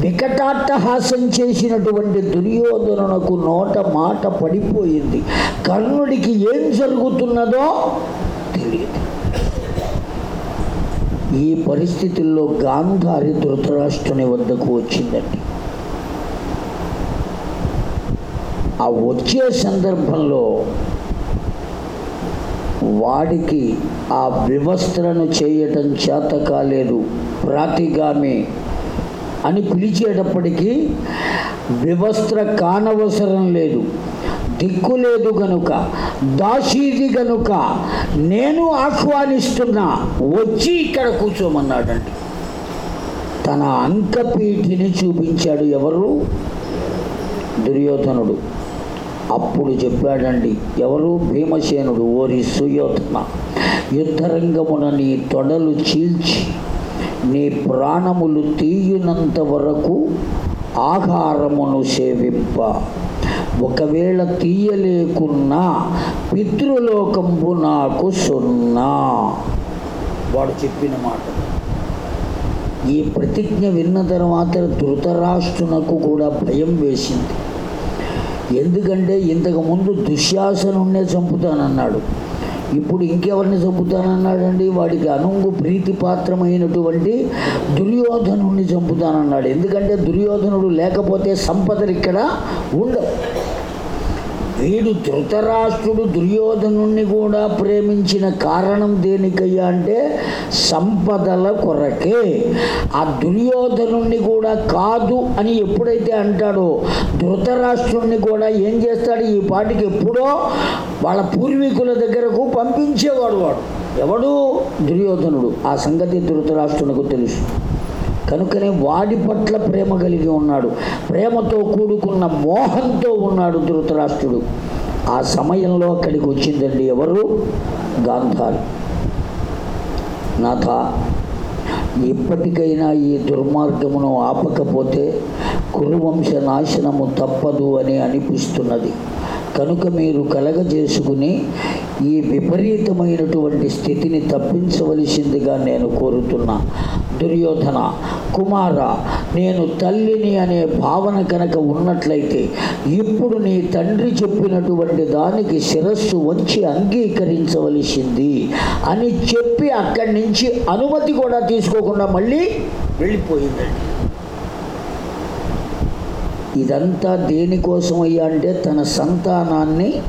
వికటాట్టహాసం చేసినటువంటి దుర్యోధనునకు నోట మాట పడిపోయింది. కర్ణుడికి ఏం జరుగుతున్నదో తెలియదు. ఈ పరిస్థితుల్లో గాంధారి ధృతరాష్ట్రుని వద్దకు వచ్చిందండి. ఆ వచ్చే సందర్భంలో వాడికి ఆ వివస్త్రను చేయటం చేత కాలేదు. ప్రాతిగామి అని పిలిచేటప్పటికీ వివస్త్ర కానవసరం లేదు. దిక్కు లేదు గనుక దాసీది గనుక నేను ఆహ్వానిస్తున్నా వచ్చి ఇక్కడ కూర్చోమన్నాడండి తన అంకపీఠిని చూపించాడు ఎవరు? దుర్యోధనుడు. అప్పుడు చెప్పాడండి ఎవరు? భీమసేనుడు. ఓరి సుయోధన యుద్ధరంగమున నీ తొడలు చీల్చి నీ ప్రాణములు తీయునంత వరకు ఆహారమును సేవింప. ఒకవేళ తీయలేకున్నా పితృలోకంపు నాకు సున్నా. వాడు చెప్పిన మాట. ఈ ప్రతిజ్ఞ విన్న తర్వాత ధృతరాష్ట్రునకు కూడా భయం వేసింది. ఎందుకంటే ఇంతకు ముందు చంపుతానన్నాడు. ఇప్పుడు ఇంకెవరిని చంపుతానన్నాడండి? వాడికి అనుంగు ప్రీతిపాత్రమైనటువంటి దుర్యోధనుడిని చంపుతానన్నాడు. ఎందుకంటే దుర్యోధనుడు లేకపోతే సంపదలు ఇక్కడ ఉండవు. వీడు ధృతరాష్ట్రుడు దుర్యోధనుణ్ణి కూడా ప్రేమించిన కారణం దేనికయ్యా అంటే సంపదల కొరకే. ఆ దుర్యోధనుణ్ణి కూడా కాదు అని ఎప్పుడైతే అంటాడో ధృతరాష్ట్రుణ్ణి కూడా ఏం చేస్తాడు? ఈ పాటికి ఎప్పుడో వాళ్ళ పూర్వీకుల దగ్గరకు పంపించేవాడు వాడు. ఎవడు? దుర్యోధనుడు. ఆ సంగతి ధృతరాష్ట్రునికి తెలుసు. కనుకనే వాడి పట్ల ప్రేమ కలిగి ఉన్నాడు. ప్రేమతో కూడుకున్న మోహంతో ఉన్నాడు ధృతరాష్ట్రుడు. ఆ సమయంలో అక్కడికి వచ్చిందండి ఎవరు? గాంధారి. నాథ ఇప్పటికైనా ఈ దుర్మార్గమును ఆపకపోతే కురువంశ నాశనము తప్పదు అని అనిపిస్తున్నది. కనుక మీరు కలగజేసుకుని ఈ విపరీతమైనటువంటి స్థితిని తప్పించవలసిందిగా నేను కోరుతున్నా. దుర్యోధన కుమార నేను తల్లిని అనే భావన కనుక ఉన్నట్లయితే ఇప్పుడు నీ తండ్రి చెప్పినటువంటి దానికి శిరస్సు వచ్చి అంగీకరించవలసింది అని చెప్పి అక్కడి నుంచి అనుమతి కూడా తీసుకోకుండా మళ్ళీ వెళ్ళిపోయిందండి. ఇదంతా దేనికోసం అయ్యా అంటే తన సంతానాన్ని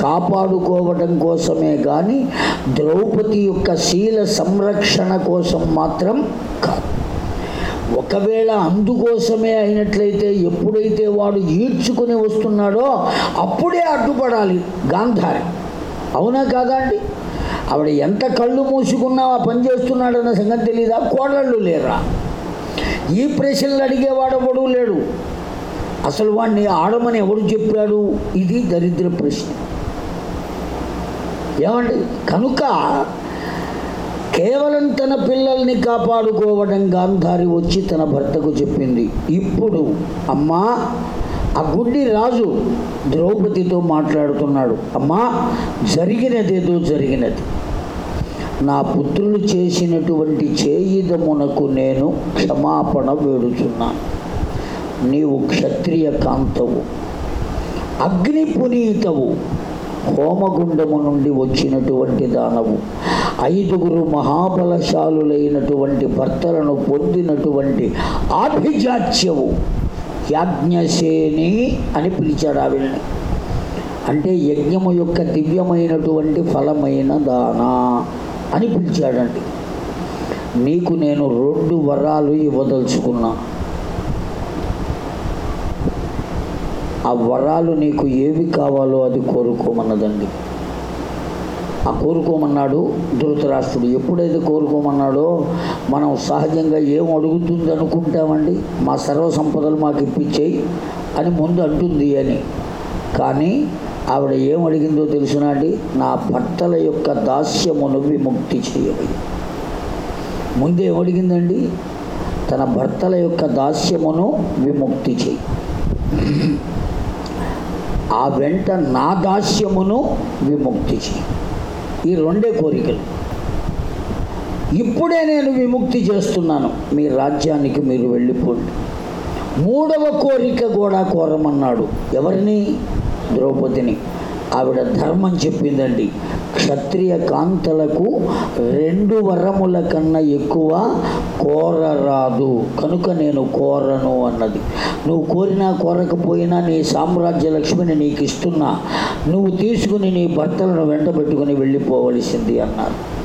కాపాడుకోవడం కోసమే కానీ ద్రౌపది యొక్క శీల సంరక్షణ కోసం మాత్రం కాదు. ఒకవేళ అందుకోసమే అయినట్లయితే ఎప్పుడైతే వాడు ఈడ్చుకుని వస్తున్నాడో అప్పుడే అడ్డుపడాలి గాంధారి. అవునా కాదా అండి? ఆవిడ ఎంత కళ్ళు మూసుకున్నా ఆ పని చేస్తున్నాడన్న సంగతి తెలీదా? కోడళ్ళు లేరా? ఈ ప్రశ్నలు అడిగేవాడెవడూ లేడు. అసలు వాడిని ఆడమని ఎవడు చెప్పాడు? ఇది దరిద్ర ప్రశ్న. ఏమండి? కనుక కేవలం తన పిల్లల్ని కాపాడుకోవడం గాంధారి వచ్చి తన భర్తకు చెప్పింది. ఇప్పుడు అమ్మా ఆ గుడ్డి రాజు ద్రౌపదితో మాట్లాడుతున్నాడు. అమ్మా జరిగినదేదో జరిగినది. నా పుత్రులు చేసినటువంటి చేయిదమునకు నేను క్షమాపణ వేడుచున్నాను. నీవు క్షత్రియ కాంతవు. అగ్ని పునీతవు. హోమగుండము నుండి వచ్చినటువంటి దానవు. ఐదుగురు మహాబలశాలులైనటువంటి భర్తలను పొందినటువంటి ఆభిజాత్యవు. యాజ్ఞసేని అని పిలిచాడు ఆవిడని. అంటే యజ్ఞము యొక్క దివ్యమైనటువంటి ఫలమైన దాన అని పిలిచాడండి. నీకు నేను రెండు వరాలు ఇవ్వదలుచుకున్నా. ఆ వరాలు నీకు ఏవి కావాలో అది కోరుకోమన్నదండి. ఆ కోరుకోమన్నాడు ధృతరాష్ట్రుడు. ఎప్పుడైతే కోరుకోమన్నాడో మనం సహజంగా ఏం అడుగుతుంది అనుకుంటామండి మా సర్వ సంపదలు మాకు ఇప్పించేయి అని ముందు అంటుంది అని. కానీ ఆవిడ ఏం అడిగిందో తెలుసునా అండి? నా భర్తల యొక్క దాస్యమును విముక్తి చేయవి ముందే ఏమడిగిందండి తన భర్తల యొక్క దాస్యమును విముక్తి చేయి. ఆ వెంట నా దాస్యమును విముక్తి చేయి. ఈ రెండే కోరికలు. ఇప్పుడే నేను విముక్తి చేస్తున్నాను. మీ రాజ్యానికి మీరు వెళ్ళిపోండి. మూడవ కోరిక కూడా కోరమన్నాడు ఎవరిని? ద్రౌపదిని. ఆవిడ ధర్మం చెప్పిందండి. క్షత్రియ కాంతలకు రెండు వరముల కన్నా ఎక్కువ కోరరాదు. కనుక నేను కోరను అన్నది. నువ్వు కోరినా కోరకపోయినా నీ సామ్రాజ్య లక్ష్మిని నీకు ఇస్తున్నా నువ్వు తీసుకుని నీ భర్తలను వెంట పెట్టుకుని వెళ్ళిపోవలసింది అన్నారు.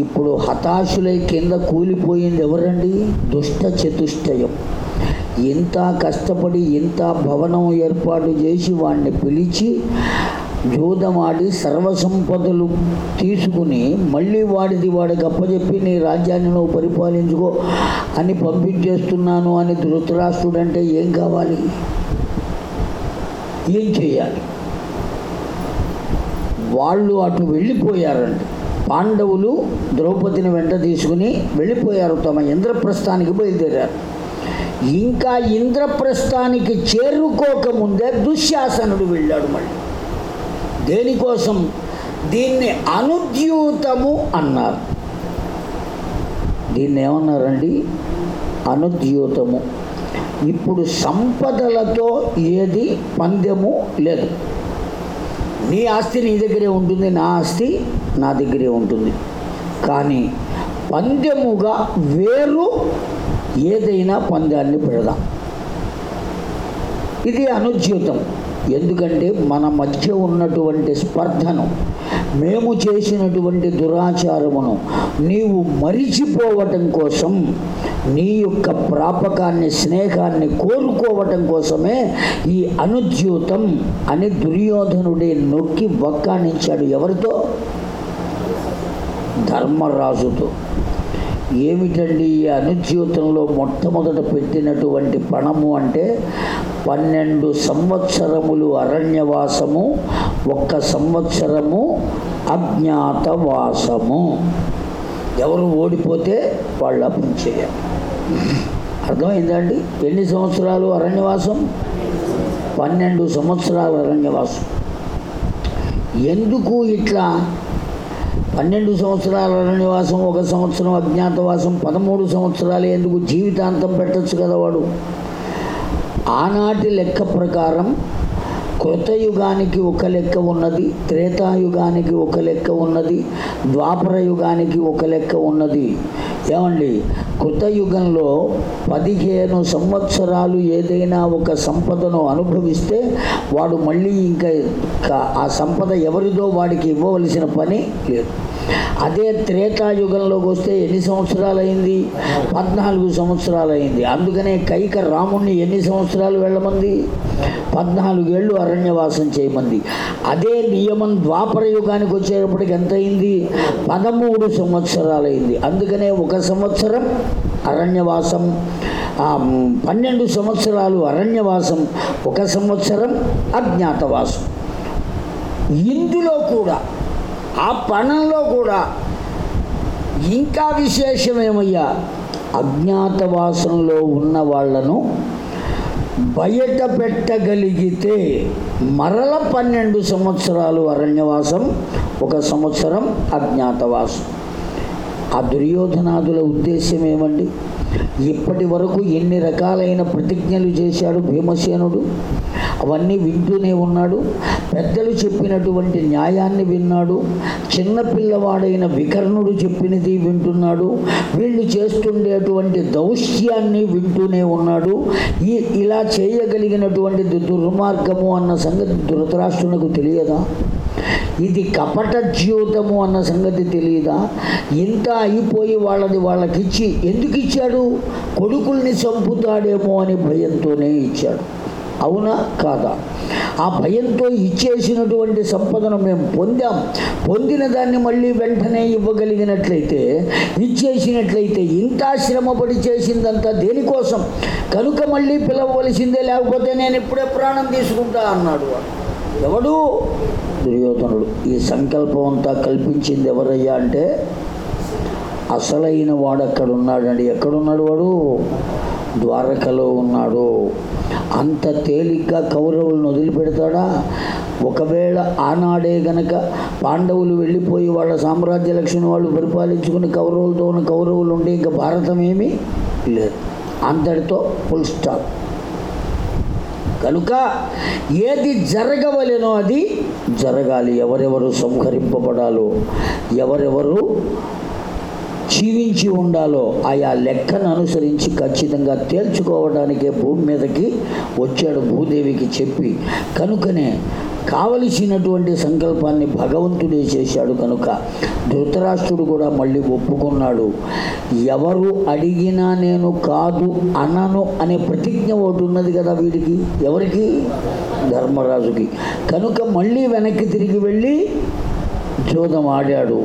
ఇప్పుడు హతాశులై కింద కూలిపోయింది ఎవరండి? దుష్ట చతుష్టయం. ఇంత కష్టపడి ఇంత భవనం ఏర్పాటు చేసి వాడిని పిలిచి జూదమాడి సర్వసంపదలు తీసుకుని మళ్ళీ వాడిది వాడికి అప్పచెప్పి నీ రాజ్యాన్ని నువ్వు పరిపాలించుకో అని పంపించేస్తున్నాను అని ధృతరాష్ట్రుడు అంటే ఏం కావాలి? ఏం చేయాలి? వాళ్ళు అటు వెళ్ళిపోయారండి పాండవులు ద్రౌపదిని వెంట తీసుకుని వెళ్ళిపోయారు. తమ ఇంద్రప్రస్థానికి బయలుదేరారు. ఇంకా ఇంద్రప్రస్థానికి చేరుకోకముందే దుశ్శాసనుడు వెళ్ళాడు మళ్ళీ. దేనికోసం? దీన్ని అనుద్యూతము అన్నారు. దీన్ని ఏమన్నారండి? అనుద్యూతము. ఇప్పుడు సంపదలతో ఏది పందెము లేదు. నీ ఆస్తి నీ దగ్గరే ఉంటుంది నా ఆస్తి నా దగ్గరే ఉంటుంది. కానీ పందెముగా వేరు ఏదైనా పందాన్ని పెడదాం. ఇది అనుజ్యూతం. ఎందుకంటే మన మధ్య ఉన్నటువంటి స్పర్ధను మేము చేసినటువంటి దురాచారమును నీవు మరిచిపోవటం కోసం నీ యొక్క ప్రాపకాన్ని స్నేహాన్ని కోరుకోవటం కోసమే ఈ అనుద్యూతం అని దుర్యోధనుడే నొక్కి వక్కానించాడు ఎవరితో? ధర్మరాజుతో. ఏమిటండి ఈ అనుద్యూతంలో మొట్టమొదట పెట్టినటువంటి పణము అంటే పన్నెండు సంవత్సరములు అరణ్యవాసము ఒక్క సంవత్సరము అజ్ఞాతవాసము. ఎవరు ఓడిపోతే వాళ్ళ పని చేయాలి అర్థమైందండి? ఎన్ని సంవత్సరాలు అరణ్యవాసం? పన్నెండు సంవత్సరాలు అరణ్యవాసం. ఎందుకు ఇట్లా? పన్నెండు సంవత్సరాల అరణ్యవాసం ఒక సంవత్సరం అజ్ఞాతవాసం పదమూడు సంవత్సరాలు ఎందుకు జీవితాంతం పెట్టచ్చు కదా వాడు? ఆనాటి లెక్క ప్రకారం కృతయుగానికి ఒక లెక్క ఉన్నది త్రేతాయుగానికి ఒక లెక్క ఉన్నది ద్వాపర యుగానికి ఒక లెక్క ఉన్నది. ఏమండి? కృతయుగంలో పదిహేను సంవత్సరాలు ఏదైనా ఒక సంపదను అనుభవిస్తే వాడు మళ్ళీ ఇంకా ఆ సంపద ఎవరిదో వాడికి ఇవ్వవలసిన పని లేదు. అదే త్రేతాయుగంలోకి వస్తే ఎన్ని సంవత్సరాలు అయింది పద్నాలుగు సంవత్సరాలు అయింది అందుకనే కైక రాముణ్ణి ఎన్ని సంవత్సరాలు వెళ్ళమంది? పద్నాలుగేళ్ళు అరణ్యవాసం చేయమంది. అదే నియమం ద్వాపర యుగానికి వచ్చేటప్పటికి ఎంత అయింది పదమూడు సంవత్సరాలు అయింది అందుకనే ఒక సంవత్సరం అరణ్యవాసం పన్నెండు సంవత్సరాలు అరణ్యవాసం ఒక సంవత్సరం అజ్ఞాతవాసం. ఇందులో కూడా ఆ పణంలో కూడా ఇంకా విశేషమేమయ్యా? అజ్ఞాతవాసంలో ఉన్న వాళ్ళను బయట పెట్టగలిగితే మరల పన్నెండు సంవత్సరాలు అరణ్యవాసం ఒక సంవత్సరం అజ్ఞాతవాసం. ఆ దుర్యోధనాదుల ఉద్దేశం ఏమండి ఇప్పటి వరకు ఎన్ని రకాలైన ప్రతిజ్ఞలు చేశాడు భీమసేనుడు? అవన్నీ వింటూనే ఉన్నాడు. పెద్దలు చెప్పినటువంటి న్యాయాన్ని విన్నాడు. చిన్నపిల్లవాడైన వికర్ణుడు చెప్పినది వింటున్నాడు. వీళ్ళు చేస్తుండేటువంటి దౌష్యాన్ని వింటూనే ఉన్నాడు. ఈ ఇలా చేయగలిగినటువంటి దు- దుర్మార్గము అన్న సంగతి ధృతరాష్ట్రునకు తెలియదా? ఇది కపట జీవితము అన్న సంగతి తెలియదా ఇంత అయిపోయి వాళ్ళది వాళ్ళకిచ్చి ఎందుకు ఇచ్చాడు? కొడుకుల్ని చంపుతాడేమో అని భయంతోనే ఇచ్చాడు. అవునా కాదా? ఆ భయంతో ఇచ్చేసినటువంటి సంపదను మేము పొందాం. పొందిన దాన్ని మళ్ళీ వెంటనే ఇవ్వగలిగినట్లయితే ఇచ్చేసినట్లయితే ఇంత శ్రమపడి చేసిందంతా దేనికోసం? కనుక మళ్ళీ పిలవవలసిందే లేకపోతే నేను ఇప్పుడే ప్రాణం తీసుకుంటా అన్నాడు వాడు. ఎవడు? దుర్యోధనుడు ఈ సంకల్పం అంతా కల్పించింది ఎవరయ్యా అంటే అసలైన వాడు అక్కడ ఉన్నాడండి ఎక్కడున్నాడు వాడు? ద్వారకలో ఉన్నాడు. అంత తేలిగ్గా కౌరవులను వదిలిపెడతాడా? ఒకవేళ ఆనాడే గనక పాండవులు వెళ్ళిపోయి వాళ్ళ సామ్రాజ్య లక్ష్మి వాళ్ళు పరిపాలించుకుని కౌరవులతో ఉన్న కౌరవులు ఉంటే ఇంకా భారతం ఏమీ లేదు. అంతటితో ఫుల్ స్టాప్ కనుక ఏది జరగవలెనో అది జరగాలి. ఎవరెవరు సంహరింపబడాలో ఎవరెవరు జీవించి ఉండాలో ఆయా లెక్కను అనుసరించి ఖచ్చితంగా తేల్చుకోవడానికే భూమి మీదకి వచ్చాడు భూదేవికి చెప్పి కనుకనే కావలసినటువంటి సంకల్పాన్ని భగవంతుడే చేశాడు కనుక ధృతరాష్ట్రుడు కూడా మళ్ళీ ఒప్పుకున్నాడు. ఎవరు అడిగినా నేను కాదు అనను అనే ప్రతిజ్ఞ ఒకటి ఉన్నది కదా వీడికి ఎవరికి? ధర్మరాజుకి. కనుక మళ్ళీ వెనక్కి తిరిగి వెళ్ళి జోదం ఆడాడు.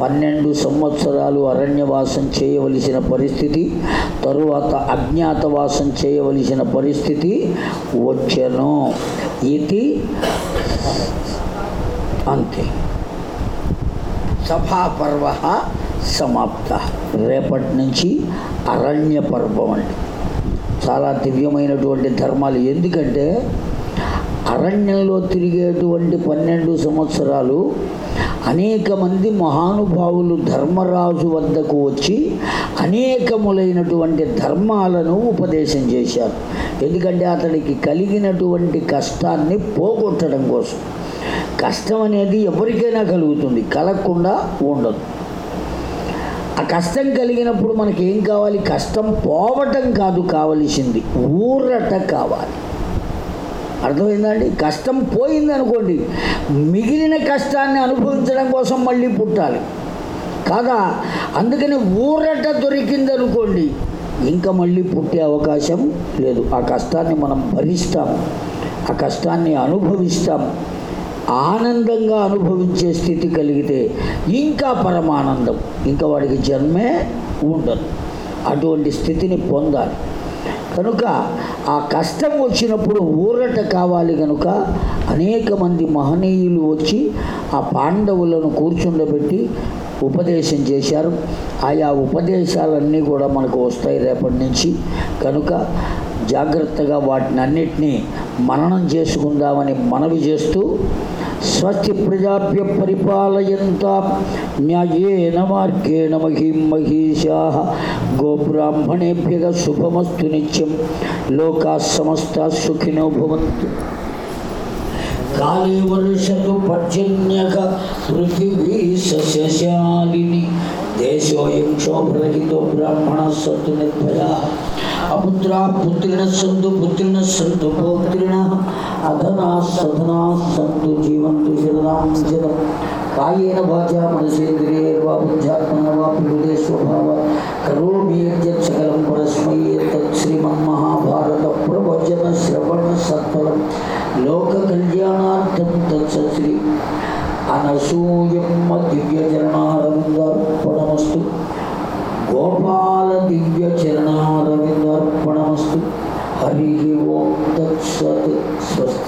పన్నెండు సంవత్సరాలు అరణ్యవాసం చేయవలసిన పరిస్థితి తరువాత అజ్ఞాతవాసం చేయవలసిన పరిస్థితి వచ్చెను. ఇది అంతే. సభాపర్వ సమాప్త. రేపటి నుంచి అరణ్య పర్వం అండి. చాలా దివ్యమైనటువంటి ధర్మాలు. ఎందుకంటే అరణ్యంలో తిరిగేటువంటి పన్నెండు సంవత్సరాలు అనేక మంది మహానుభావులు ధర్మరాజు వద్దకు వచ్చి అనేకములైనటువంటి ధర్మాలను ఉపదేశం చేశారు. ఎందుకంటే అతడికి కలిగినటువంటి కష్టాన్ని పోగొట్టడం కోసం. కష్టం అనేది ఎవరికైనా కలుగుతుంది కలగకుండా ఉండదు. ఆ కష్టం కలిగినప్పుడు మనకేం కావాలి? కష్టం పోవటం కాదు కావలసింది ఊరట కావాలి. అర్థమైందండి? కష్టం పోయింది అనుకోండి మిగిలిన కష్టాన్ని అనుభవించడం కోసం మళ్ళీ పుట్టాలి. కాదా? అందుకని ఊరట దొరికిందనుకోండి ఇంకా మళ్ళీ పుట్టే అవకాశం లేదు. ఆ కష్టాన్ని మనం భరిస్తాం ఆ కష్టాన్ని అనుభవిస్తాం ఆనందంగా అనుభవించే స్థితి కలిగితే ఇంకా పరమానందం ఇంకా వాడికి జన్మే ఉండదు. అటువంటి స్థితిని పొందాలి. కనుక ఆ కష్టం వచ్చినప్పుడు ఊరట కావాలి కనుక అనేక మంది మహనీయులు వచ్చి ఆ పాండవులను కూర్చుండబెట్టి ఉపదేశం చేశారు. ఆయా ఉపదేశాలన్నీ కూడా మనకు వస్తాయి రేపటి నుంచి. కనుక జాగ్రత్తగా వాటిని అన్నిటినీ మననం చేసుకుందామని మనవి చేస్తూ స్వస్తి ప్రజాభ్య పరిపాలయంత న్యాయేన మార్గేణ మహిం మహిషా గోబ్రాహ్మణేభ్య శుభమస్తు నిత్యం లోకా సమస్త సుఖినో భవంతు. కాళీ వర్షతు పర్జన్యక పృథివీ సస్యశాలిని దేశోయం క్షోభరహితో బ్రాహ్మణ సత్తు నిర్భయా. అపుత్రా పుత్రిణ సంతు పుత్రిణ సంతు పౌత్రిణ అధనా సధనా సంతు జీవంతు శరణాం శరం కాయేన వాచా మనసేంద్రియైర్వా బుద్ధ్యాత్మన వా ప్రకృతే స్వభావ. కరోమి యజ్జత్ సకలం పరస్మై తత్ శ్రీమన్మహాభారత ప్రవచన శ్రవణ సత్ఫలం. లోక కళ్యాణార్థం తత్సశ్రీ అనసూయమ్మ దివ్య చరణారందర్పణమస్తు గోపాల దివ్య नमस्ते। हरि ओम। तत्सत स्वस्थ